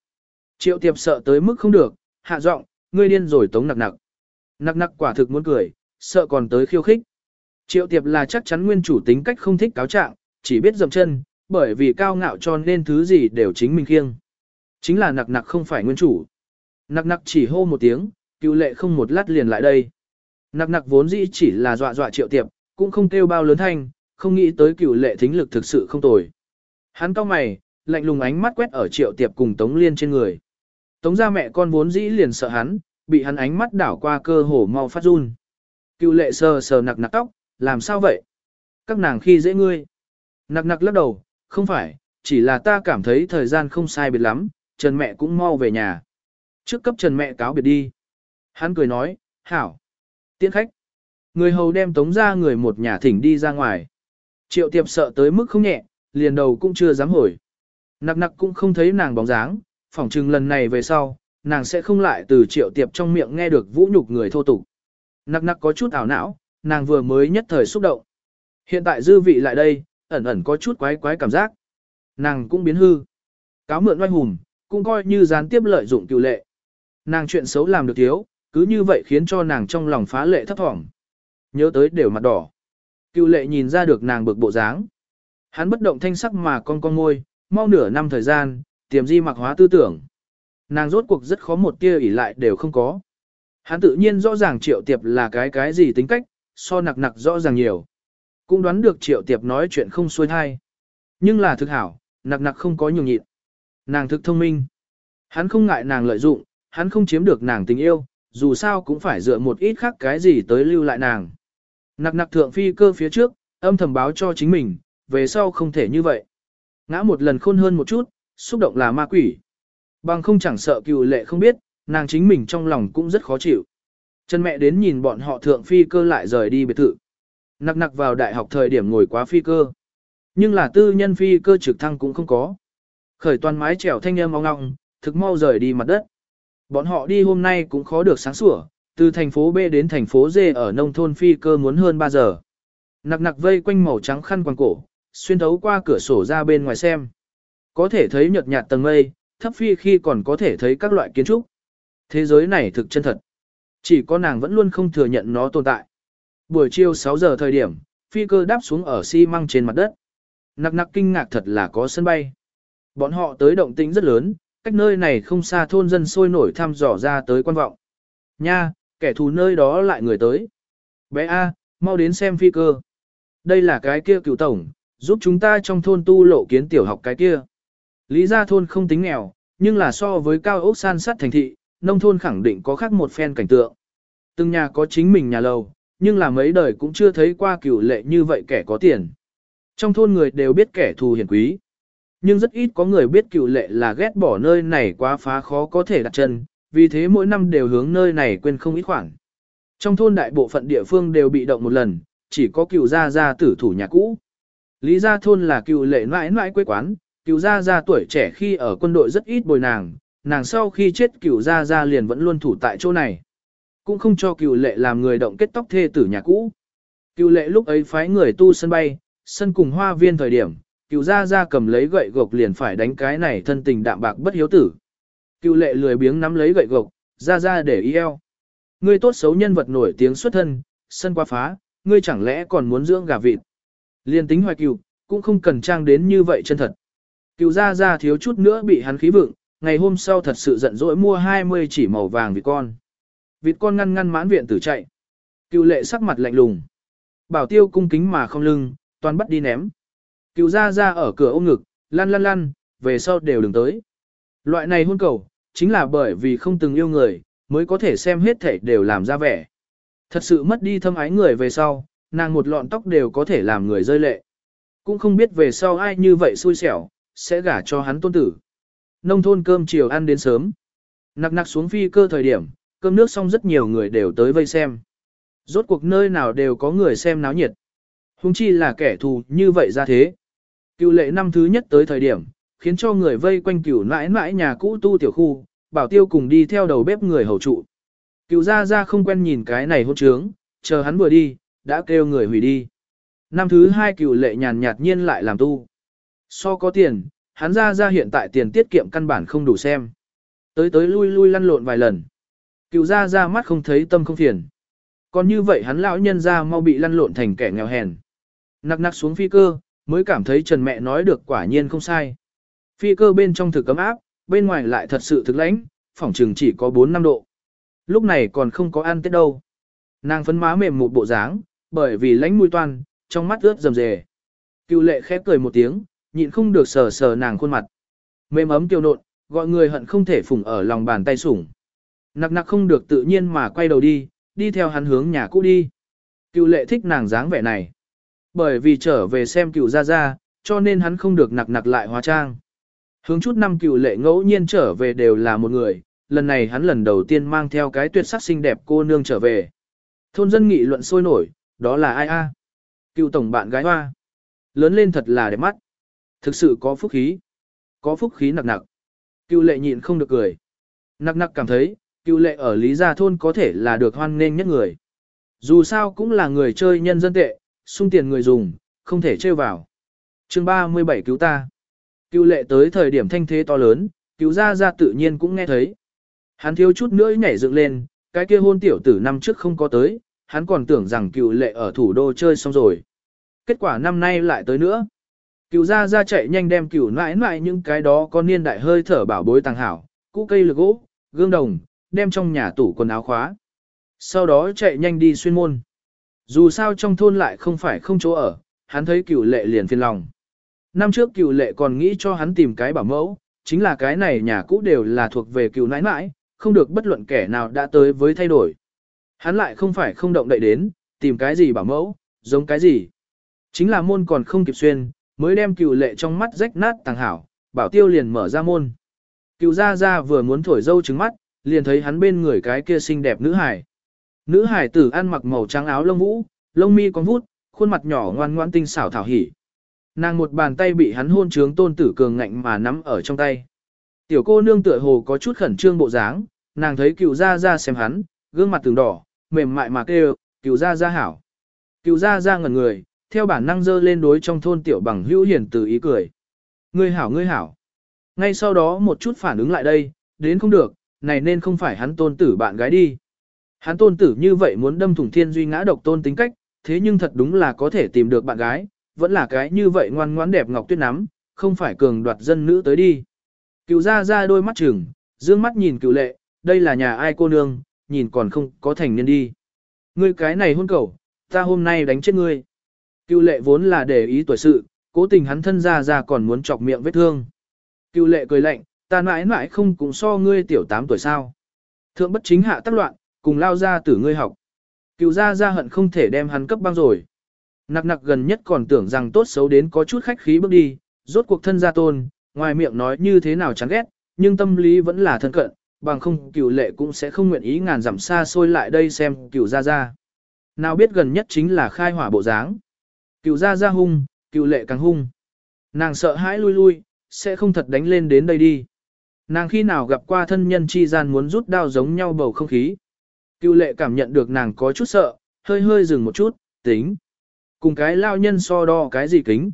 Triệu tiệp sợ tới mức không được, hạ giọng, ngươi điên rồi tống nặc nặc. Nặc nặc quả thực muốn cười, sợ còn tới khiêu khích. Triệu tiệp là chắc chắn nguyên chủ tính cách không thích cáo trạng, chỉ biết dậm chân, bởi vì cao ngạo cho nên thứ gì đều chính mình khiêng. Chính là nặc nặc không phải nguyên chủ. Nặc nặc chỉ hô một tiếng, cựu lệ không một lát liền lại đây. Nặc nặc vốn dĩ chỉ là dọa dọa triệu tiệp, cũng không kêu bao lớn thanh, không nghĩ tới cựu lệ thính lực thực sự không tồi. Hắn cao mày, lạnh lùng ánh mắt quét ở triệu tiệp cùng Tống Liên trên người. Tống gia mẹ con vốn dĩ liền sợ hắn, bị hắn ánh mắt đảo qua cơ hồ mau phát run. Cựu lệ sờ sờ nặc nặc tóc, làm sao vậy? Các nàng khi dễ ngươi. Nặc nặc lắc đầu, không phải, chỉ là ta cảm thấy thời gian không sai biệt lắm, Trần mẹ cũng mau về nhà. Trước cấp Trần mẹ cáo biệt đi. Hắn cười nói, hảo. Tiễn khách. Người hầu đem tống ra người một nhà thỉnh đi ra ngoài. Triệu tiệp sợ tới mức không nhẹ, liền đầu cũng chưa dám hồi. Nặc nặc cũng không thấy nàng bóng dáng, phỏng chừng lần này về sau, nàng sẽ không lại từ triệu tiệp trong miệng nghe được vũ nhục người thô tục. Nặc nặc có chút ảo não, nàng vừa mới nhất thời xúc động. Hiện tại dư vị lại đây, ẩn ẩn có chút quái quái cảm giác. Nàng cũng biến hư. Cáo mượn oai hùng, cũng coi như gián tiếp lợi dụng cựu lệ. Nàng chuyện xấu làm được thiếu, cứ như vậy khiến cho nàng trong lòng phá lệ thấp thỏm. Nhớ tới đều mặt đỏ. Cựu lệ nhìn ra được nàng bực bộ dáng. Hắn bất động thanh sắc mà con con ngôi, mau nửa năm thời gian, tiềm di mặc hóa tư tưởng. Nàng rốt cuộc rất khó một tia ỉ lại đều không có. Hắn tự nhiên rõ ràng triệu tiệp là cái cái gì tính cách, so nặc nặc rõ ràng nhiều. Cũng đoán được triệu tiệp nói chuyện không xuôi thai. Nhưng là thực hảo, nặc nặc không có nhường nhịn. Nàng thực thông minh. Hắn không ngại nàng lợi dụng, hắn không chiếm được nàng tình yêu, dù sao cũng phải dựa một ít khác cái gì tới lưu lại nàng. Nặc nặc thượng phi cơ phía trước, âm thầm báo cho chính mình, về sau không thể như vậy. Ngã một lần khôn hơn một chút, xúc động là ma quỷ. Bằng không chẳng sợ cựu lệ không biết, nàng chính mình trong lòng cũng rất khó chịu. Chân mẹ đến nhìn bọn họ thượng phi cơ lại rời đi biệt thự. Nặc nặc vào đại học thời điểm ngồi quá phi cơ. Nhưng là tư nhân phi cơ trực thăng cũng không có. Khởi toàn mái trèo thanh âm ong ngong, thực mau rời đi mặt đất. Bọn họ đi hôm nay cũng khó được sáng sủa, từ thành phố B đến thành phố D ở nông thôn phi cơ muốn hơn 3 giờ. Nặc nặc vây quanh màu trắng khăn quàng cổ, xuyên thấu qua cửa sổ ra bên ngoài xem. Có thể thấy nhợt nhạt tầng mây, thấp phi khi còn có thể thấy các loại kiến trúc. Thế giới này thực chân thật. Chỉ có nàng vẫn luôn không thừa nhận nó tồn tại. Buổi chiều 6 giờ thời điểm, phi cơ đáp xuống ở xi măng trên mặt đất. Nặc nặc kinh ngạc thật là có sân bay. Bọn họ tới động tĩnh rất lớn, cách nơi này không xa thôn dân sôi nổi thăm dò ra tới quan vọng. Nha, kẻ thù nơi đó lại người tới. Bé A, mau đến xem phi cơ. Đây là cái kia cựu tổng, giúp chúng ta trong thôn tu lộ kiến tiểu học cái kia. Lý gia thôn không tính nghèo, nhưng là so với cao ốc san sát thành thị, nông thôn khẳng định có khác một phen cảnh tượng. Từng nhà có chính mình nhà lầu, nhưng là mấy đời cũng chưa thấy qua cựu lệ như vậy kẻ có tiền. Trong thôn người đều biết kẻ thù hiển quý. Nhưng rất ít có người biết cựu lệ là ghét bỏ nơi này quá phá khó có thể đặt chân, vì thế mỗi năm đều hướng nơi này quên không ít khoản. Trong thôn đại bộ phận địa phương đều bị động một lần, chỉ có cựu gia gia tử thủ nhà cũ. Lý gia thôn là cựu lệ mãi mãi quê quán, cựu gia gia tuổi trẻ khi ở quân đội rất ít bồi nàng, nàng sau khi chết cựu gia gia liền vẫn luôn thủ tại chỗ này. Cũng không cho cựu lệ làm người động kết tóc thê tử nhà cũ. Cựu lệ lúc ấy phái người tu sân bay, sân cùng hoa viên thời điểm, cựu gia gia cầm lấy gậy gộc liền phải đánh cái này thân tình đạm bạc bất hiếu tử. Cựu lệ lười biếng nắm lấy gậy gộc, ra ra để ý eo. Ngươi tốt xấu nhân vật nổi tiếng xuất thân, sân qua phá, ngươi chẳng lẽ còn muốn dưỡng gà vịt. Liên tính hoài cựu, cũng không cần trang đến như vậy chân thật. Cựu gia gia thiếu chút nữa bị hắn khí vượng, ngày hôm sau thật sự giận dỗi mua 20 chỉ màu vàng vịt con. Vịt con ngăn ngăn mãn viện tử chạy. Cựu lệ sắc mặt lạnh lùng. Bảo tiêu cung kính mà không lưng, toàn bắt đi ném. Cựu gia gia ở cửa ôm ngực, lăn lăn lăn, về sau đều đừng tới. Loại này hôn cầu, chính là bởi vì không từng yêu người, mới có thể xem hết thể đều làm ra vẻ. Thật sự mất đi thâm ái người về sau, nàng một lọn tóc đều có thể làm người rơi lệ. Cũng không biết về sau ai như vậy xui xẻo, sẽ gả cho hắn tôn tử. Nông thôn cơm chiều ăn đến sớm. Nặc nặc xuống phi cơ thời điểm, cơm nước xong rất nhiều người đều tới vây xem. Rốt cuộc nơi nào đều có người xem náo nhiệt. Hùng chi là kẻ thù như vậy ra thế. Cựu lệ năm thứ nhất tới thời điểm, khiến cho người vây quanh cửu nãi nãi nhà cũ tu tiểu khu, bảo tiêu cùng đi theo đầu bếp người hầu trụ. Cựu ra ra không quen nhìn cái này hôn trướng, chờ hắn vừa đi, đã kêu người hủy đi. Năm thứ hai cựu lệ nhàn nhạt nhiên lại làm tu. So có tiền, hắn ra ra hiện tại tiền tiết kiệm căn bản không đủ xem. Tới tới lui lui lăn lộn vài lần. Cựu ra ra mắt không thấy tâm không phiền. Còn như vậy hắn lão nhân ra mau bị lăn lộn thành kẻ nghèo hèn. Nặc nặc xuống phi cơ, mới cảm thấy Trần mẹ nói được quả nhiên không sai. Phi cơ bên trong thực cấm áp, bên ngoài lại thật sự thực lãnh, phòng trường chỉ có 4-5 độ. Lúc này còn không có ăn tết đâu. Nàng phấn má mềm một bộ dáng, bởi vì lãnh mùi toan, trong mắt ướt rầm rề. Cựu lệ khép cười một tiếng, nhịn không được sờ sờ nàng khuôn mặt. Mềm ấm tiêu nộn, gọi người hận không thể phủng ở lòng bàn tay sủng. Nặc nặc không được tự nhiên mà quay đầu đi, đi theo hắn hướng nhà cũ đi. Cựu lệ thích nàng dáng vẻ này. Bởi vì trở về xem cựu ra ra, cho nên hắn không được nặc nặc lại hóa trang. Hướng chút năm cựu lệ ngẫu nhiên trở về đều là một người, lần này hắn lần đầu tiên mang theo cái tuyệt sắc xinh đẹp cô nương trở về. Thôn dân nghị luận sôi nổi, đó là ai a? Cựu tổng bạn gái hoa. Lớn lên thật là đẹp mắt. Thực sự có phúc khí. Có phúc khí nặc nặc. Cựu lệ nhịn không được cười. Nặc nặc cảm thấy, cựu lệ ở Lý Gia Thôn có thể là được hoan nghênh nhất người. Dù sao cũng là người chơi nhân dân tệ, sung tiền người dùng, không thể chơi vào. chương 37 cứu ta. Cựu lệ tới thời điểm thanh thế to lớn, cứu ra ra tự nhiên cũng nghe thấy. Hắn thiếu chút nữa nhảy dựng lên, cái kia hôn tiểu tử năm trước không có tới, hắn còn tưởng rằng cựu lệ ở thủ đô chơi xong rồi. Kết quả năm nay lại tới nữa. Cựu gia ra chạy nhanh đem cựu nãi nãi những cái đó có niên đại hơi thở bảo bối tàng hảo, cũ cây lược gỗ, gương đồng, đem trong nhà tủ quần áo khóa. Sau đó chạy nhanh đi xuyên môn. Dù sao trong thôn lại không phải không chỗ ở, hắn thấy cựu lệ liền phiền lòng. Năm trước cựu lệ còn nghĩ cho hắn tìm cái bảo mẫu, chính là cái này nhà cũ đều là thuộc về cựu nãi nãi, không được bất luận kẻ nào đã tới với thay đổi. Hắn lại không phải không động đậy đến, tìm cái gì bảo mẫu, giống cái gì. Chính là môn còn không kịp xuyên, mới đem cựu lệ trong mắt rách nát tàng hảo, bảo tiêu liền mở ra môn. Cựu ra ra vừa muốn thổi dâu trứng mắt, liền thấy hắn bên người cái kia xinh đẹp nữ hải. Nữ hải tử ăn mặc màu trắng áo lông vũ, lông mi con vút, khuôn mặt nhỏ ngoan ngoan tinh xảo thảo hỉ. Nàng một bàn tay bị hắn hôn trướng tôn tử cường ngạnh mà nắm ở trong tay. Tiểu cô nương tựa hồ có chút khẩn trương bộ dáng, nàng thấy cựu ra ra xem hắn, gương mặt từng đỏ, mềm mại mà kêu, cựu ra ra hảo. Cựu ra ra ngẩn người, theo bản năng dơ lên đối trong thôn tiểu bằng hữu hiển từ ý cười. Ngươi hảo ngươi hảo. Ngay sau đó một chút phản ứng lại đây, đến không được, này nên không phải hắn tôn tử bạn gái đi. Hắn tôn tử như vậy muốn đâm thủng thiên duy ngã độc tôn tính cách, thế nhưng thật đúng là có thể tìm được bạn gái, vẫn là cái như vậy ngoan ngoãn đẹp ngọc tuyết nắm, không phải cường đoạt dân nữ tới đi. Cựu ra ra đôi mắt chừng, dương mắt nhìn cựu lệ, đây là nhà ai cô nương, nhìn còn không có thành niên đi. Ngươi cái này hôn cầu, ta hôm nay đánh chết ngươi. Cựu lệ vốn là để ý tuổi sự, cố tình hắn thân ra ra còn muốn chọc miệng vết thương. Cựu lệ cười lạnh, ta mãi mãi không cùng so ngươi tiểu 8 tuổi sao. Thượng bất chính hạ tác loạn, cùng lao ra tử ngươi học. Cựu ra ra hận không thể đem hắn cấp băng rồi. Nặc nặc gần nhất còn tưởng rằng tốt xấu đến có chút khách khí bước đi, rốt cuộc thân gia tôn, ngoài miệng nói như thế nào chán ghét, nhưng tâm lý vẫn là thân cận, bằng không cựu lệ cũng sẽ không nguyện ý ngàn dặm xa xôi lại đây xem cựu ra ra. Nào biết gần nhất chính là khai hỏa bộ dáng. Cựu ra ra hung, cựu lệ càng hung. Nàng sợ hãi lui lui, sẽ không thật đánh lên đến đây đi. Nàng khi nào gặp qua thân nhân chi gian muốn rút đao giống nhau bầu không khí. Cựu lệ cảm nhận được nàng có chút sợ, hơi hơi dừng một chút, tính. Cùng cái lao nhân so đo cái gì kính.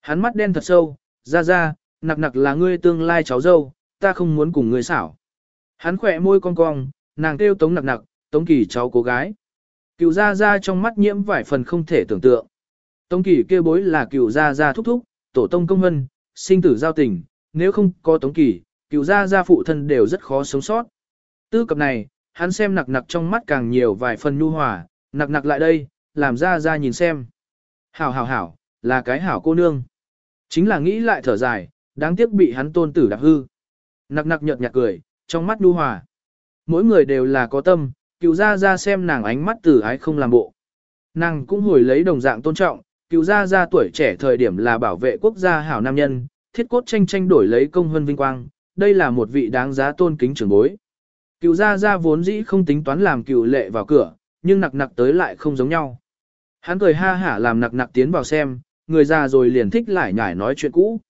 Hắn mắt đen thật sâu, ra ra, nặc nặc là ngươi tương lai cháu dâu, ta không muốn cùng ngươi xảo. Hắn khỏe môi cong cong, nàng kêu tống nặc nặc, tống kỳ cháu cô gái. Cựu ra ra trong mắt nhiễm vài phần không thể tưởng tượng. Tống kỳ kia bối là cựu gia gia thúc thúc, tổ tông công hân, sinh tử giao tình, nếu không có tống kỳ, cựu gia gia phụ thân đều rất khó sống sót. Tư cập này, hắn xem nặc nặc trong mắt càng nhiều vài phần nhu hòa, nặc nặc lại đây, làm ra ra nhìn xem. Hảo hảo hảo, là cái hảo cô nương. Chính là nghĩ lại thở dài, đáng tiếc bị hắn tôn tử đạp hư. Nặc nặc nhợt nhạt cười, trong mắt nhu hòa. Mỗi người đều là có tâm, cựu ra ra xem nàng ánh mắt tử ái không làm bộ. Nàng cũng hồi lấy đồng dạng tôn trọng, cựu gia gia tuổi trẻ thời điểm là bảo vệ quốc gia hảo nam nhân, thiết cốt tranh tranh đổi lấy công hơn vinh quang, đây là một vị đáng giá tôn kính trưởng bối. Cựu gia gia vốn dĩ không tính toán làm cựu lệ vào cửa, nhưng nặc nặc tới lại không giống nhau. Hắn cười ha hả làm nặc nặc tiến vào xem, người già rồi liền thích lại nhải nói chuyện cũ.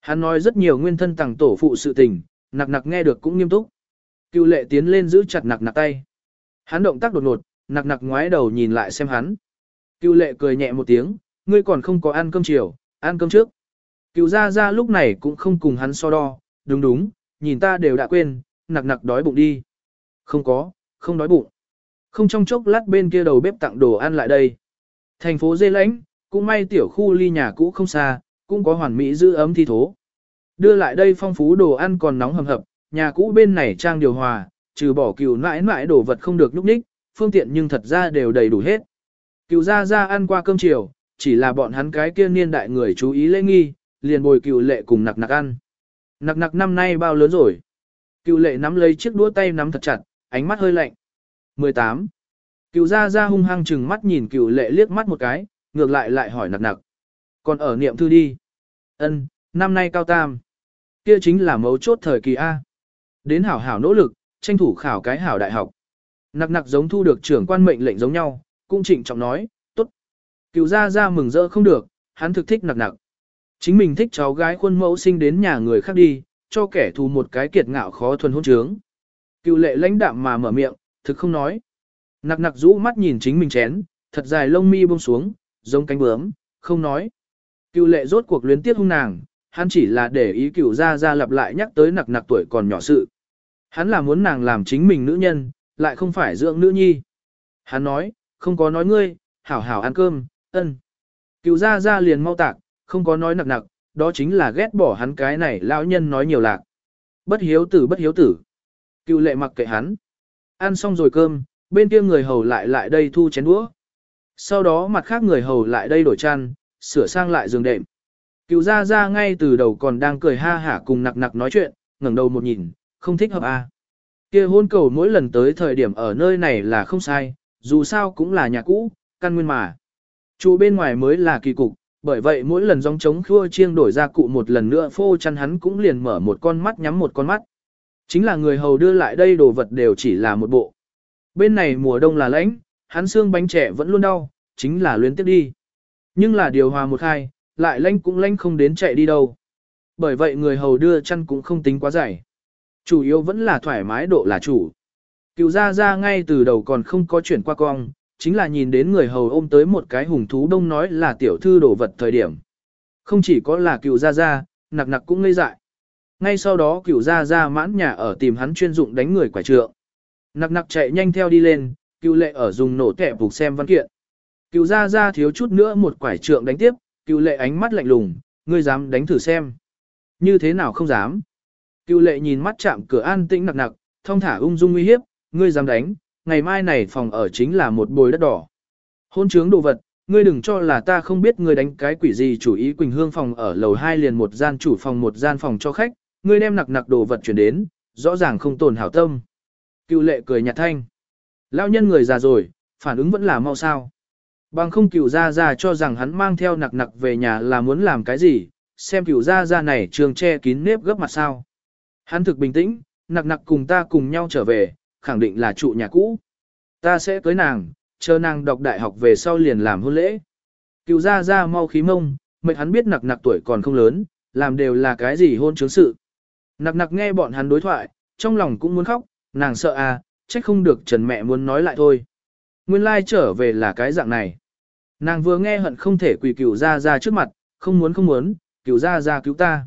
Hắn nói rất nhiều nguyên thân tàng tổ phụ sự tình, nặc nặc nghe được cũng nghiêm túc. Cựu lệ tiến lên giữ chặt nặc nặc tay. Hắn động tác đột ngột, nặc nặc ngoái đầu nhìn lại xem hắn. Cựu lệ cười nhẹ một tiếng, ngươi còn không có ăn cơm chiều, ăn cơm trước. Cựu gia gia lúc này cũng không cùng hắn so đo, đúng đúng, nhìn ta đều đã quên, nặc nặc đói bụng đi. Không có, không đói bụng. Không trong chốc lát bên kia đầu bếp tặng đồ ăn lại đây. Thành phố dê lãnh, cũng may tiểu khu ly nhà cũ không xa, cũng có hoàn mỹ giữ ấm thi thố. Đưa lại đây phong phú đồ ăn còn nóng hầm hập, nhà cũ bên này trang điều hòa, trừ bỏ cừu mãi mãi đồ vật không được nhúc nhích, phương tiện nhưng thật ra đều đầy đủ hết. Cựu ra ra ăn qua cơm chiều, chỉ là bọn hắn cái kia niên đại người chú ý lễ nghi, liền bồi cựu lệ cùng nặc nặc ăn. Nặc nặc năm nay bao lớn rồi? Cựu lệ nắm lấy chiếc đũa tay nắm thật chặt, ánh mắt hơi lạnh. 18. Cựu ra ra hung hăng chừng mắt nhìn cựu lệ liếc mắt một cái, ngược lại lại hỏi nặc nặc. Còn ở niệm thư đi. ân năm nay cao tam. Kia chính là mấu chốt thời kỳ A. Đến hảo hảo nỗ lực, tranh thủ khảo cái hảo đại học. Nặc nặc giống thu được trưởng quan mệnh lệnh giống nhau, cũng trịnh trọng nói. Cựu gia gia mừng rỡ không được, hắn thực thích nặc nặc. Chính mình thích cháu gái khuôn mẫu sinh đến nhà người khác đi, cho kẻ thù một cái kiệt ngạo khó thuần hôn trướng. Cựu lệ lãnh đạm mà mở miệng, thực không nói. Nặc nặc rũ mắt nhìn chính mình chén, thật dài lông mi buông xuống, giống cánh bướm, không nói. Cựu lệ rốt cuộc luyến tiếc hung nàng, hắn chỉ là để ý cựu gia gia lặp lại nhắc tới nặc nặc tuổi còn nhỏ sự. Hắn là muốn nàng làm chính mình nữ nhân, lại không phải dưỡng nữ nhi. Hắn nói, không có nói ngươi, hảo hảo ăn cơm, ân. Cựu ra ra liền mau tạc, không có nói nặc nặc, đó chính là ghét bỏ hắn cái này lão nhân nói nhiều lạc. Bất hiếu tử bất hiếu tử. Cựu lệ mặc kệ hắn. Ăn xong rồi cơm, bên kia người hầu lại lại đây thu chén đũa. Sau đó mặt khác người hầu lại đây đổi chăn, sửa sang lại giường đệm. Cựu ra ra ngay từ đầu còn đang cười ha hả cùng nặc nặc nói chuyện, ngẩng đầu một nhìn, không thích hợp à. Kia hôn cầu mỗi lần tới thời điểm ở nơi này là không sai, dù sao cũng là nhà cũ, căn nguyên mà. Trụ bên ngoài mới là kỳ cục, bởi vậy mỗi lần dòng trống khua chiêng đổi ra cụ một lần nữa phô chăn hắn cũng liền mở một con mắt nhắm một con mắt. Chính là người hầu đưa lại đây đồ vật đều chỉ là một bộ. Bên này mùa đông là lạnh, hắn xương bánh trẻ vẫn luôn đau, chính là luyến tiếp đi. Nhưng là điều hòa một hai, lại lanh cũng lanh không đến chạy đi đâu. Bởi vậy người hầu đưa chăn cũng không tính quá dày. Chủ yếu vẫn là thoải mái độ là chủ. Cựu ra ra ngay từ đầu còn không có chuyển qua cong, chính là nhìn đến người hầu ôm tới một cái hùng thú đông nói là tiểu thư đồ vật thời điểm. Không chỉ có là cựu gia gia, nặc nặc cũng ngây dại. Ngay sau đó cựu gia gia mãn nhà ở tìm hắn chuyên dụng đánh người quả trượng. Nặc nặc chạy nhanh theo đi lên, cựu lệ ở dùng nổ kẻ phục xem văn kiện. Cựu gia gia thiếu chút nữa một quải trượng đánh tiếp, cựu lệ ánh mắt lạnh lùng, ngươi dám đánh thử xem. Như thế nào không dám. Cựu lệ nhìn mắt chạm cửa an tĩnh nặc nặc, thông thả ung dung uy hiếp, ngươi dám đánh, ngày mai này phòng ở chính là một bồi đất đỏ. Hôn trướng đồ vật, ngươi đừng cho là ta không biết ngươi đánh cái quỷ gì chủ ý Quỳnh Hương phòng ở lầu 2 liền một gian chủ phòng một gian phòng cho khách, ngươi đem nặc nặc đồ vật chuyển đến, rõ ràng không tồn hảo tâm. Cựu lệ cười nhạt thanh. Lão nhân người già rồi, phản ứng vẫn là mau sao. Bằng không cựu ra ra cho rằng hắn mang theo nặc nặc về nhà là muốn làm cái gì, xem cựu ra ra này trường che kín nếp gấp mặt sao. Hắn thực bình tĩnh, nặc nặc cùng ta cùng nhau trở về, khẳng định là trụ nhà cũ. Ta sẽ cưới nàng, chờ nàng đọc đại học về sau liền làm hôn lễ. Cựu ra ra mau khí mông, mệnh hắn biết nặc nặc tuổi còn không lớn, làm đều là cái gì hôn chứng sự. Nặc nặc nghe bọn hắn đối thoại, trong lòng cũng muốn khóc, nàng sợ à, trách không được Trần mẹ muốn nói lại thôi. Nguyên lai trở về là cái dạng này. Nàng vừa nghe hận không thể quỳ cửu ra ra trước mặt, không muốn không muốn, cửu ra ra cứu ta.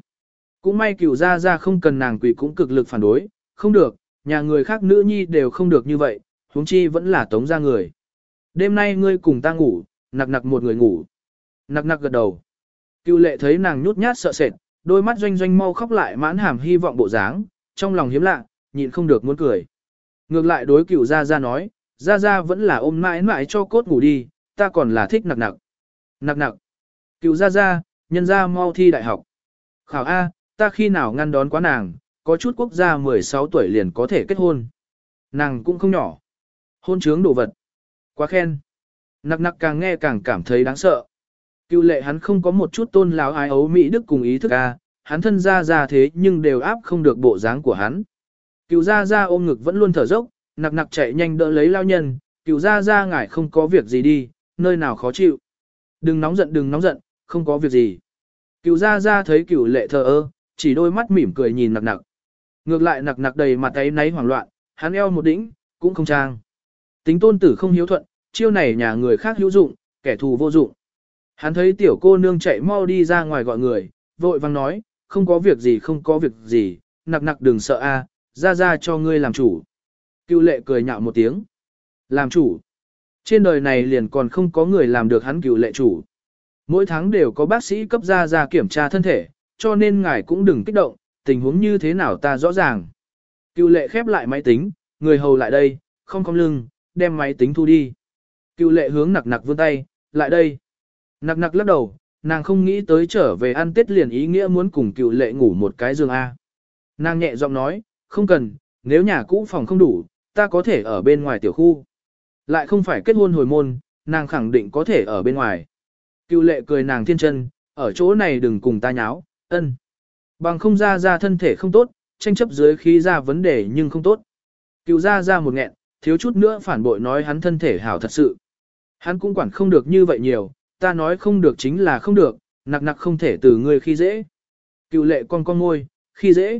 Cũng may cửu ra ra không cần nàng quỳ cũng cực lực phản đối, không được, nhà người khác nữ nhi đều không được như vậy, huống chi vẫn là tống ra người. Đêm nay ngươi cùng ta ngủ, nặc nặc một người ngủ. Nặc nặc gật đầu. Cựu lệ thấy nàng nhút nhát sợ sệt, đôi mắt doanh doanh mau khóc lại mãn hàm hy vọng bộ dáng, trong lòng hiếm lạ, nhịn không được muốn cười. Ngược lại đối cựu ra ra nói, ra ra vẫn là ôm mãi mãi cho cốt ngủ đi, ta còn là thích nặc nặc. Nặc nặc. Cựu ra ra, nhân ra mau thi đại học. Khảo A, ta khi nào ngăn đón quá nàng, có chút quốc gia 16 tuổi liền có thể kết hôn. Nàng cũng không nhỏ. Hôn trướng đồ vật. Quá khen. Nặc nặc càng nghe càng cảm thấy đáng sợ. Cựu lệ hắn không có một chút tôn láo ai ấu Mỹ Đức cùng ý thức A, hắn thân ra ra thế nhưng đều áp không được bộ dáng của hắn. Cựu ra ra ôm ngực vẫn luôn thở dốc, nặc nặc chạy nhanh đỡ lấy lao nhân, cựu ra ra ngài không có việc gì đi, nơi nào khó chịu. Đừng nóng giận đừng nóng giận, không có việc gì. Cựu ra ra thấy cựu lệ thờ ơ, chỉ đôi mắt mỉm cười nhìn nặc nặc. Ngược lại nặc nặc đầy mặt ấy náy hoảng loạn, hắn eo một đỉnh, cũng không trang. Tính tôn tử không hiếu thuận, chiêu này nhà người khác hữu dụng, kẻ thù vô dụng. Hắn thấy tiểu cô nương chạy mau đi ra ngoài gọi người, vội vang nói, không có việc gì không có việc gì, nặc nặc đừng sợ a, ra ra cho ngươi làm chủ. Cựu lệ cười nhạo một tiếng. Làm chủ. Trên đời này liền còn không có người làm được hắn cựu lệ chủ. Mỗi tháng đều có bác sĩ cấp ra ra kiểm tra thân thể, cho nên ngài cũng đừng kích động, tình huống như thế nào ta rõ ràng. Cựu lệ khép lại máy tính, người hầu lại đây, không cong lưng, đem máy tính thu đi. Cựu lệ hướng nặc nặc vươn tay, lại đây. Nặc nặc lắc đầu, nàng không nghĩ tới trở về ăn tết liền ý nghĩa muốn cùng cựu lệ ngủ một cái giường A. Nàng nhẹ giọng nói, không cần, nếu nhà cũ phòng không đủ, ta có thể ở bên ngoài tiểu khu. Lại không phải kết hôn hồi môn, nàng khẳng định có thể ở bên ngoài. Cựu lệ cười nàng thiên chân, ở chỗ này đừng cùng ta nháo, ân. Bằng không ra ra thân thể không tốt, tranh chấp dưới khí ra vấn đề nhưng không tốt. Cựu ra ra một nghẹn, thiếu chút nữa phản bội nói hắn thân thể hảo thật sự. Hắn cũng quản không được như vậy nhiều, ta nói không được chính là không được, nặc nặc không thể từ ngươi khi dễ. Cựu lệ con con ngôi, khi dễ.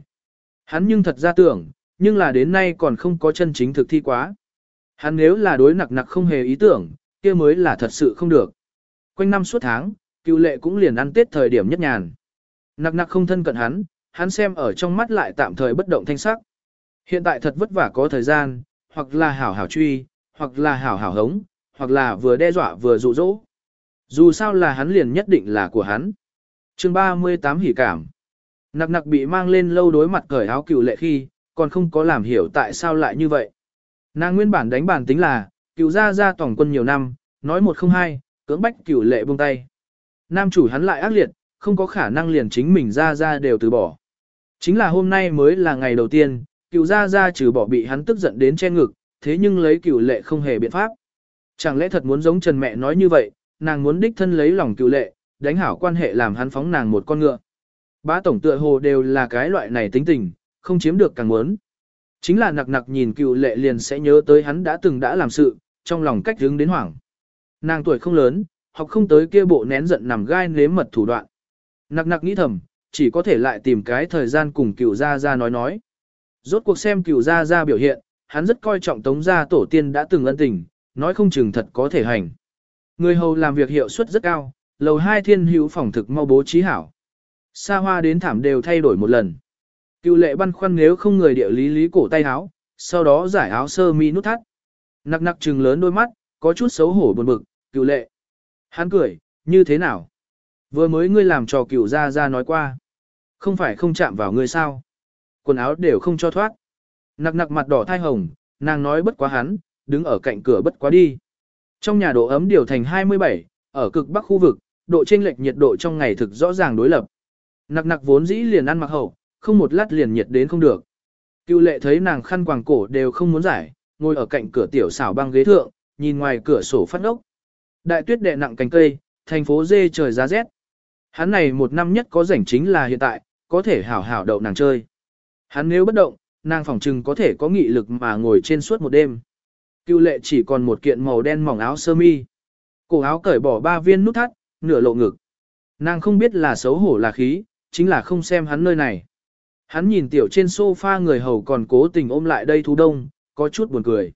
Hắn nhưng thật ra tưởng, nhưng là đến nay còn không có chân chính thực thi quá. Hắn nếu là đối nặc nặc không hề ý tưởng, kia mới là thật sự không được. Quanh năm suốt tháng, cựu lệ cũng liền ăn tết thời điểm nhất nhàn. Nặc nặc không thân cận hắn, hắn xem ở trong mắt lại tạm thời bất động thanh sắc. Hiện tại thật vất vả có thời gian, hoặc là hảo hảo truy, hoặc là hảo hảo hống, hoặc là vừa đe dọa vừa dụ dỗ. Dù sao là hắn liền nhất định là của hắn. chương 38 hỉ cảm. Nặc nặc bị mang lên lâu đối mặt cởi áo cựu lệ khi, còn không có làm hiểu tại sao lại như vậy. Nàng nguyên bản đánh bản tính là, cựu gia gia tổng quân nhiều năm, nói một không hai, cưỡng bách cựu lệ buông tay. Nam chủ hắn lại ác liệt, không có khả năng liền chính mình ra ra đều từ bỏ. Chính là hôm nay mới là ngày đầu tiên, cựu gia gia trừ bỏ bị hắn tức giận đến che ngực, thế nhưng lấy cựu lệ không hề biện pháp. Chẳng lẽ thật muốn giống Trần mẹ nói như vậy, nàng muốn đích thân lấy lòng cựu lệ, đánh hảo quan hệ làm hắn phóng nàng một con ngựa. Bá tổng tựa hồ đều là cái loại này tính tình, không chiếm được càng muốn. Chính là nặc nặc nhìn cựu lệ liền sẽ nhớ tới hắn đã từng đã làm sự, trong lòng cách hướng đến hoảng. Nàng tuổi không lớn, học không tới kia bộ nén giận nằm gai nếm mật thủ đoạn. Nặc nặc nghĩ thầm, chỉ có thể lại tìm cái thời gian cùng cựu gia gia nói nói. Rốt cuộc xem cựu gia gia biểu hiện, hắn rất coi trọng tống gia tổ tiên đã từng ân tình, nói không chừng thật có thể hành. Người hầu làm việc hiệu suất rất cao, lầu hai thiên hữu phòng thực mau bố trí hảo. Sa hoa đến thảm đều thay đổi một lần. Cựu lệ băn khoăn nếu không người địa lý lý cổ tay áo, sau đó giải áo sơ mi nút thắt. Nặc nặc trừng lớn đôi mắt, có chút xấu hổ buồn bực, cựu lệ. Hắn cười, như thế nào? Vừa mới ngươi làm trò cựu ra ra nói qua. Không phải không chạm vào ngươi sao? Quần áo đều không cho thoát. Nặc nặc mặt đỏ thai hồng, nàng nói bất quá hắn, đứng ở cạnh cửa bất quá đi. Trong nhà độ ấm điều thành 27, ở cực bắc khu vực, độ chênh lệch nhiệt độ trong ngày thực rõ ràng đối lập. Nặc nặc vốn dĩ liền ăn mặc hậu, không một lát liền nhiệt đến không được. Cựu lệ thấy nàng khăn quàng cổ đều không muốn giải, ngồi ở cạnh cửa tiểu xảo băng ghế thượng, nhìn ngoài cửa sổ phát ốc. Đại tuyết đè nặng cành cây, thành phố dê trời giá rét. Hắn này một năm nhất có rảnh chính là hiện tại, có thể hảo hảo đậu nàng chơi. Hắn nếu bất động, nàng phỏng trừng có thể có nghị lực mà ngồi trên suốt một đêm. Cựu lệ chỉ còn một kiện màu đen mỏng áo sơ mi. Cổ áo cởi bỏ ba viên nút thắt, nửa lộ ngực. Nàng không biết là xấu hổ là khí, chính là không xem hắn nơi này. Hắn nhìn tiểu trên sofa người hầu còn cố tình ôm lại đây thú đông, có chút buồn cười.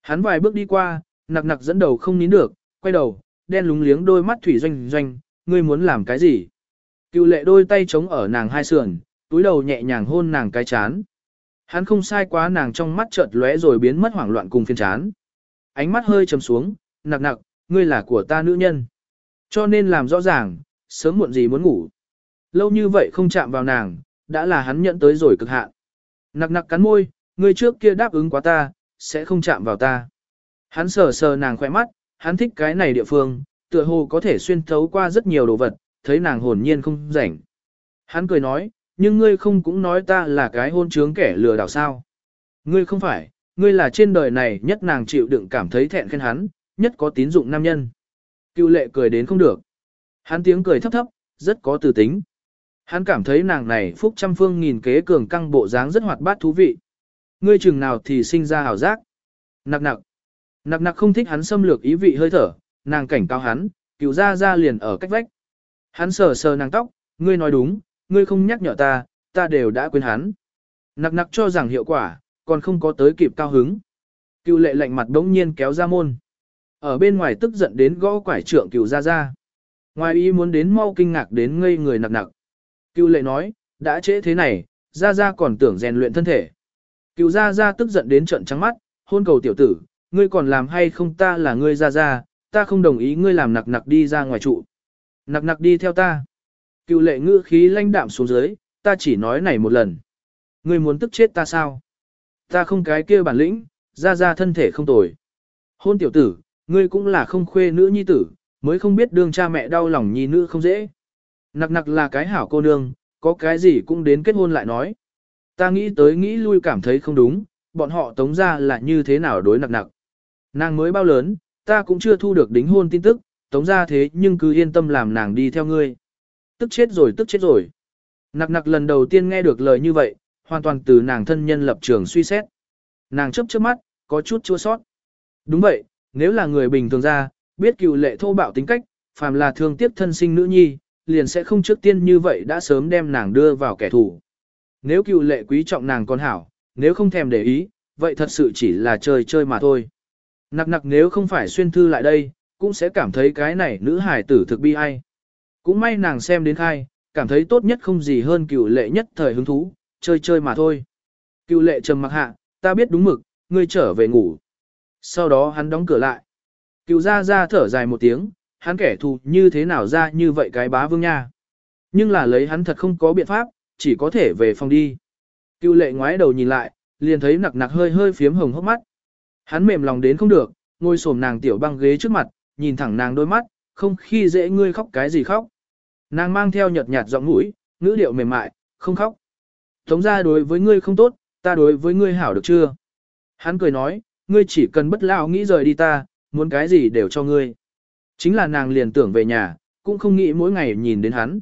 Hắn vài bước đi qua, nặc nặc dẫn đầu không nín được, quay đầu, đen lúng liếng đôi mắt thủy doanh doanh, ngươi muốn làm cái gì? Cựu lệ đôi tay chống ở nàng hai sườn, túi đầu nhẹ nhàng hôn nàng cái chán. Hắn không sai quá nàng trong mắt chợt lóe rồi biến mất hoảng loạn cùng phiền chán. Ánh mắt hơi trầm xuống, nặc nặc, ngươi là của ta nữ nhân. Cho nên làm rõ ràng, sớm muộn gì muốn ngủ. Lâu như vậy không chạm vào nàng, đã là hắn nhận tới rồi cực hạn. Nặc nặc cắn môi, ngươi trước kia đáp ứng quá ta, sẽ không chạm vào ta. Hắn sờ sờ nàng khỏe mắt, hắn thích cái này địa phương, tựa hồ có thể xuyên thấu qua rất nhiều đồ vật, thấy nàng hồn nhiên không rảnh. Hắn cười nói, nhưng ngươi không cũng nói ta là cái hôn trướng kẻ lừa đảo sao. Ngươi không phải, ngươi là trên đời này nhất nàng chịu đựng cảm thấy thẹn khen hắn, nhất có tín dụng nam nhân. Cựu lệ cười đến không được. Hắn tiếng cười thấp thấp, rất có từ tính. Hắn cảm thấy nàng này phúc trăm phương nghìn kế cường căng bộ dáng rất hoạt bát thú vị. Ngươi chừng nào thì sinh ra hảo giác. Nặc nặc. Nặc nặc không thích hắn xâm lược ý vị hơi thở, nàng cảnh cáo hắn, cựu ra ra liền ở cách vách. Hắn sờ sờ nàng tóc, ngươi nói đúng, ngươi không nhắc nhở ta, ta đều đã quên hắn. Nặc nặc cho rằng hiệu quả, còn không có tới kịp cao hứng. Cựu lệ lạnh mặt đống nhiên kéo ra môn. Ở bên ngoài tức giận đến gõ quải trượng cựu ra ra. Ngoài ý muốn đến mau kinh ngạc đến ngây người nặc nặc. Cựu lệ nói, đã trễ thế này, ra ra còn tưởng rèn luyện thân thể. Cựu ra ra tức giận đến trận trắng mắt, hôn cầu tiểu tử, ngươi còn làm hay không ta là ngươi ra ra, ta không đồng ý ngươi làm nặc nặc đi ra ngoài trụ. Nặc nặc đi theo ta. Cựu lệ ngữ khí lãnh đạm xuống dưới, ta chỉ nói này một lần. Ngươi muốn tức chết ta sao? Ta không cái kia bản lĩnh, ra ra thân thể không tồi. Hôn tiểu tử, ngươi cũng là không khuê nữ nhi tử, mới không biết đương cha mẹ đau lòng nhi nữ không dễ. Nặc nặc là cái hảo cô nương, có cái gì cũng đến kết hôn lại nói. Ta nghĩ tới nghĩ lui cảm thấy không đúng, bọn họ tống ra là như thế nào đối nặc nặc. Nàng mới bao lớn, ta cũng chưa thu được đính hôn tin tức, tống ra thế nhưng cứ yên tâm làm nàng đi theo ngươi. Tức chết rồi tức chết rồi. Nặc nặc lần đầu tiên nghe được lời như vậy, hoàn toàn từ nàng thân nhân lập trường suy xét. Nàng chấp trước mắt, có chút chua sót. Đúng vậy, nếu là người bình thường ra, biết cựu lệ thô bạo tính cách, phàm là thương tiếc thân sinh nữ nhi, liền sẽ không trước tiên như vậy đã sớm đem nàng đưa vào kẻ thù. Nếu cựu lệ quý trọng nàng con hảo, nếu không thèm để ý, vậy thật sự chỉ là chơi chơi mà thôi. Nặc nặc nếu không phải xuyên thư lại đây, cũng sẽ cảm thấy cái này nữ hải tử thực bi ai. Cũng may nàng xem đến khai, cảm thấy tốt nhất không gì hơn cựu lệ nhất thời hứng thú, chơi chơi mà thôi. Cựu lệ trầm mặc hạ, ta biết đúng mực, ngươi trở về ngủ. Sau đó hắn đóng cửa lại. Cựu ra ra thở dài một tiếng, hắn kẻ thù như thế nào ra như vậy cái bá vương nha. Nhưng là lấy hắn thật không có biện pháp, chỉ có thể về phòng đi. Cựu lệ ngoái đầu nhìn lại, liền thấy nặc nặc hơi hơi phiếm hồng hốc mắt. Hắn mềm lòng đến không được, ngồi xổm nàng tiểu băng ghế trước mặt, nhìn thẳng nàng đôi mắt, không khi dễ ngươi khóc cái gì khóc. Nàng mang theo nhợt nhạt giọng mũi, ngữ điệu mềm mại, không khóc. Tống ra đối với ngươi không tốt, ta đối với ngươi hảo được chưa? Hắn cười nói, ngươi chỉ cần bất lao nghĩ rời đi ta, muốn cái gì đều cho ngươi. Chính là nàng liền tưởng về nhà, cũng không nghĩ mỗi ngày nhìn đến hắn.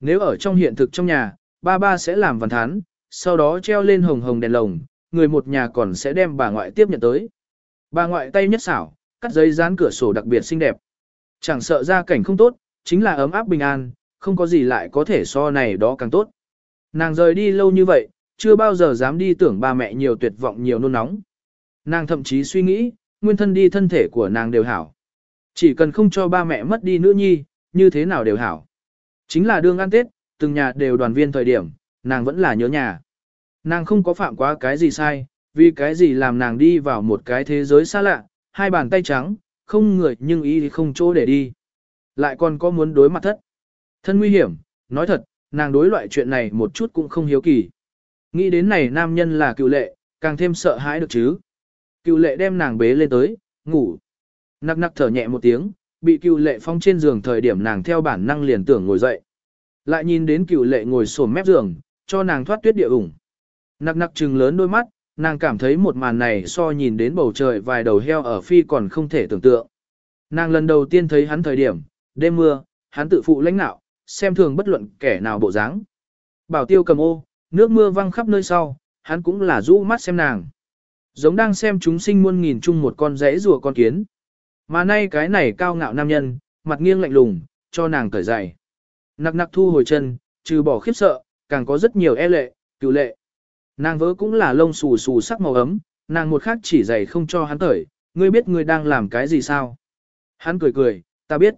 Nếu ở trong hiện thực trong nhà, ba ba sẽ làm văn thán, sau đó treo lên hồng hồng đèn lồng, người một nhà còn sẽ đem bà ngoại tiếp nhận tới. Bà ngoại tay nhất xảo, cắt giấy dán cửa sổ đặc biệt xinh đẹp. Chẳng sợ ra cảnh không tốt, chính là ấm áp bình an, không có gì lại có thể so này đó càng tốt. Nàng rời đi lâu như vậy, chưa bao giờ dám đi tưởng ba mẹ nhiều tuyệt vọng nhiều nôn nóng. Nàng thậm chí suy nghĩ, nguyên thân đi thân thể của nàng đều hảo. Chỉ cần không cho ba mẹ mất đi nữ nhi, như thế nào đều hảo. Chính là đương ăn Tết, từng nhà đều đoàn viên thời điểm, nàng vẫn là nhớ nhà. Nàng không có phạm quá cái gì sai, vì cái gì làm nàng đi vào một cái thế giới xa lạ, hai bàn tay trắng, không người nhưng ý thì không chỗ để đi. Lại còn có muốn đối mặt thất. Thân nguy hiểm, nói thật, nàng đối loại chuyện này một chút cũng không hiếu kỳ. Nghĩ đến này nam nhân là cựu lệ, càng thêm sợ hãi được chứ. cựu lệ đem nàng bế lên tới, ngủ. Nặc nặc thở nhẹ một tiếng, bị cựu lệ phong trên giường thời điểm nàng theo bản năng liền tưởng ngồi dậy. Lại nhìn đến cựu lệ ngồi sồn mép giường, cho nàng thoát tuyết địa ủng. Nặc nặc trừng lớn đôi mắt, nàng cảm thấy một màn này so nhìn đến bầu trời vài đầu heo ở phi còn không thể tưởng tượng. Nàng lần đầu tiên thấy hắn thời điểm, đêm mưa, hắn tự phụ lãnh nạo, xem thường bất luận kẻ nào bộ dáng. Bảo tiêu cầm ô, nước mưa văng khắp nơi sau, hắn cũng là rũ mắt xem nàng. Giống đang xem chúng sinh muôn nghìn chung một con rẽ rùa con kiến. Mà nay cái này cao ngạo nam nhân, mặt nghiêng lạnh lùng, cho nàng cởi giày. Nặc nặc thu hồi chân, trừ bỏ khiếp sợ, càng có rất nhiều e lệ, cựu lệ. Nàng vỡ cũng là lông xù xù sắc màu ấm, nàng một khắc chỉ giày không cho hắn tởi, ngươi biết ngươi đang làm cái gì sao? Hắn cười cười, ta biết.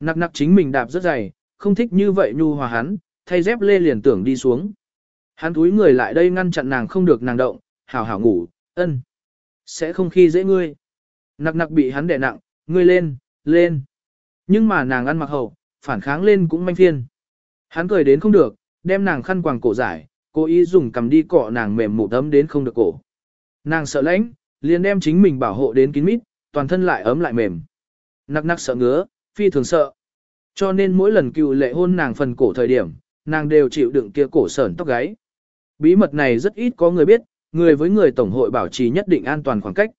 Nặc nặc chính mình đạp rất dày, không thích như vậy nhu hòa hắn, thay dép lê liền tưởng đi xuống. Hắn túi người lại đây ngăn chặn nàng không được nàng động, hảo hảo ngủ, ân. Sẽ không khi dễ ngươi. Nặc nặc bị hắn đè nặng, ngươi lên, lên. Nhưng mà nàng ăn mặc hậu, phản kháng lên cũng manh phiên. Hắn cười đến không được, đem nàng khăn quàng cổ giải, cố ý dùng cầm đi cọ nàng mềm mụ ấm đến không được cổ. Nàng sợ lãnh, liền đem chính mình bảo hộ đến kín mít, toàn thân lại ấm lại mềm. Nặc nặc sợ ngứa, phi thường sợ. Cho nên mỗi lần cựu lệ hôn nàng phần cổ thời điểm, nàng đều chịu đựng kia cổ sởn tóc gáy. Bí mật này rất ít có người biết, người với người tổng hội bảo trì nhất định an toàn khoảng cách.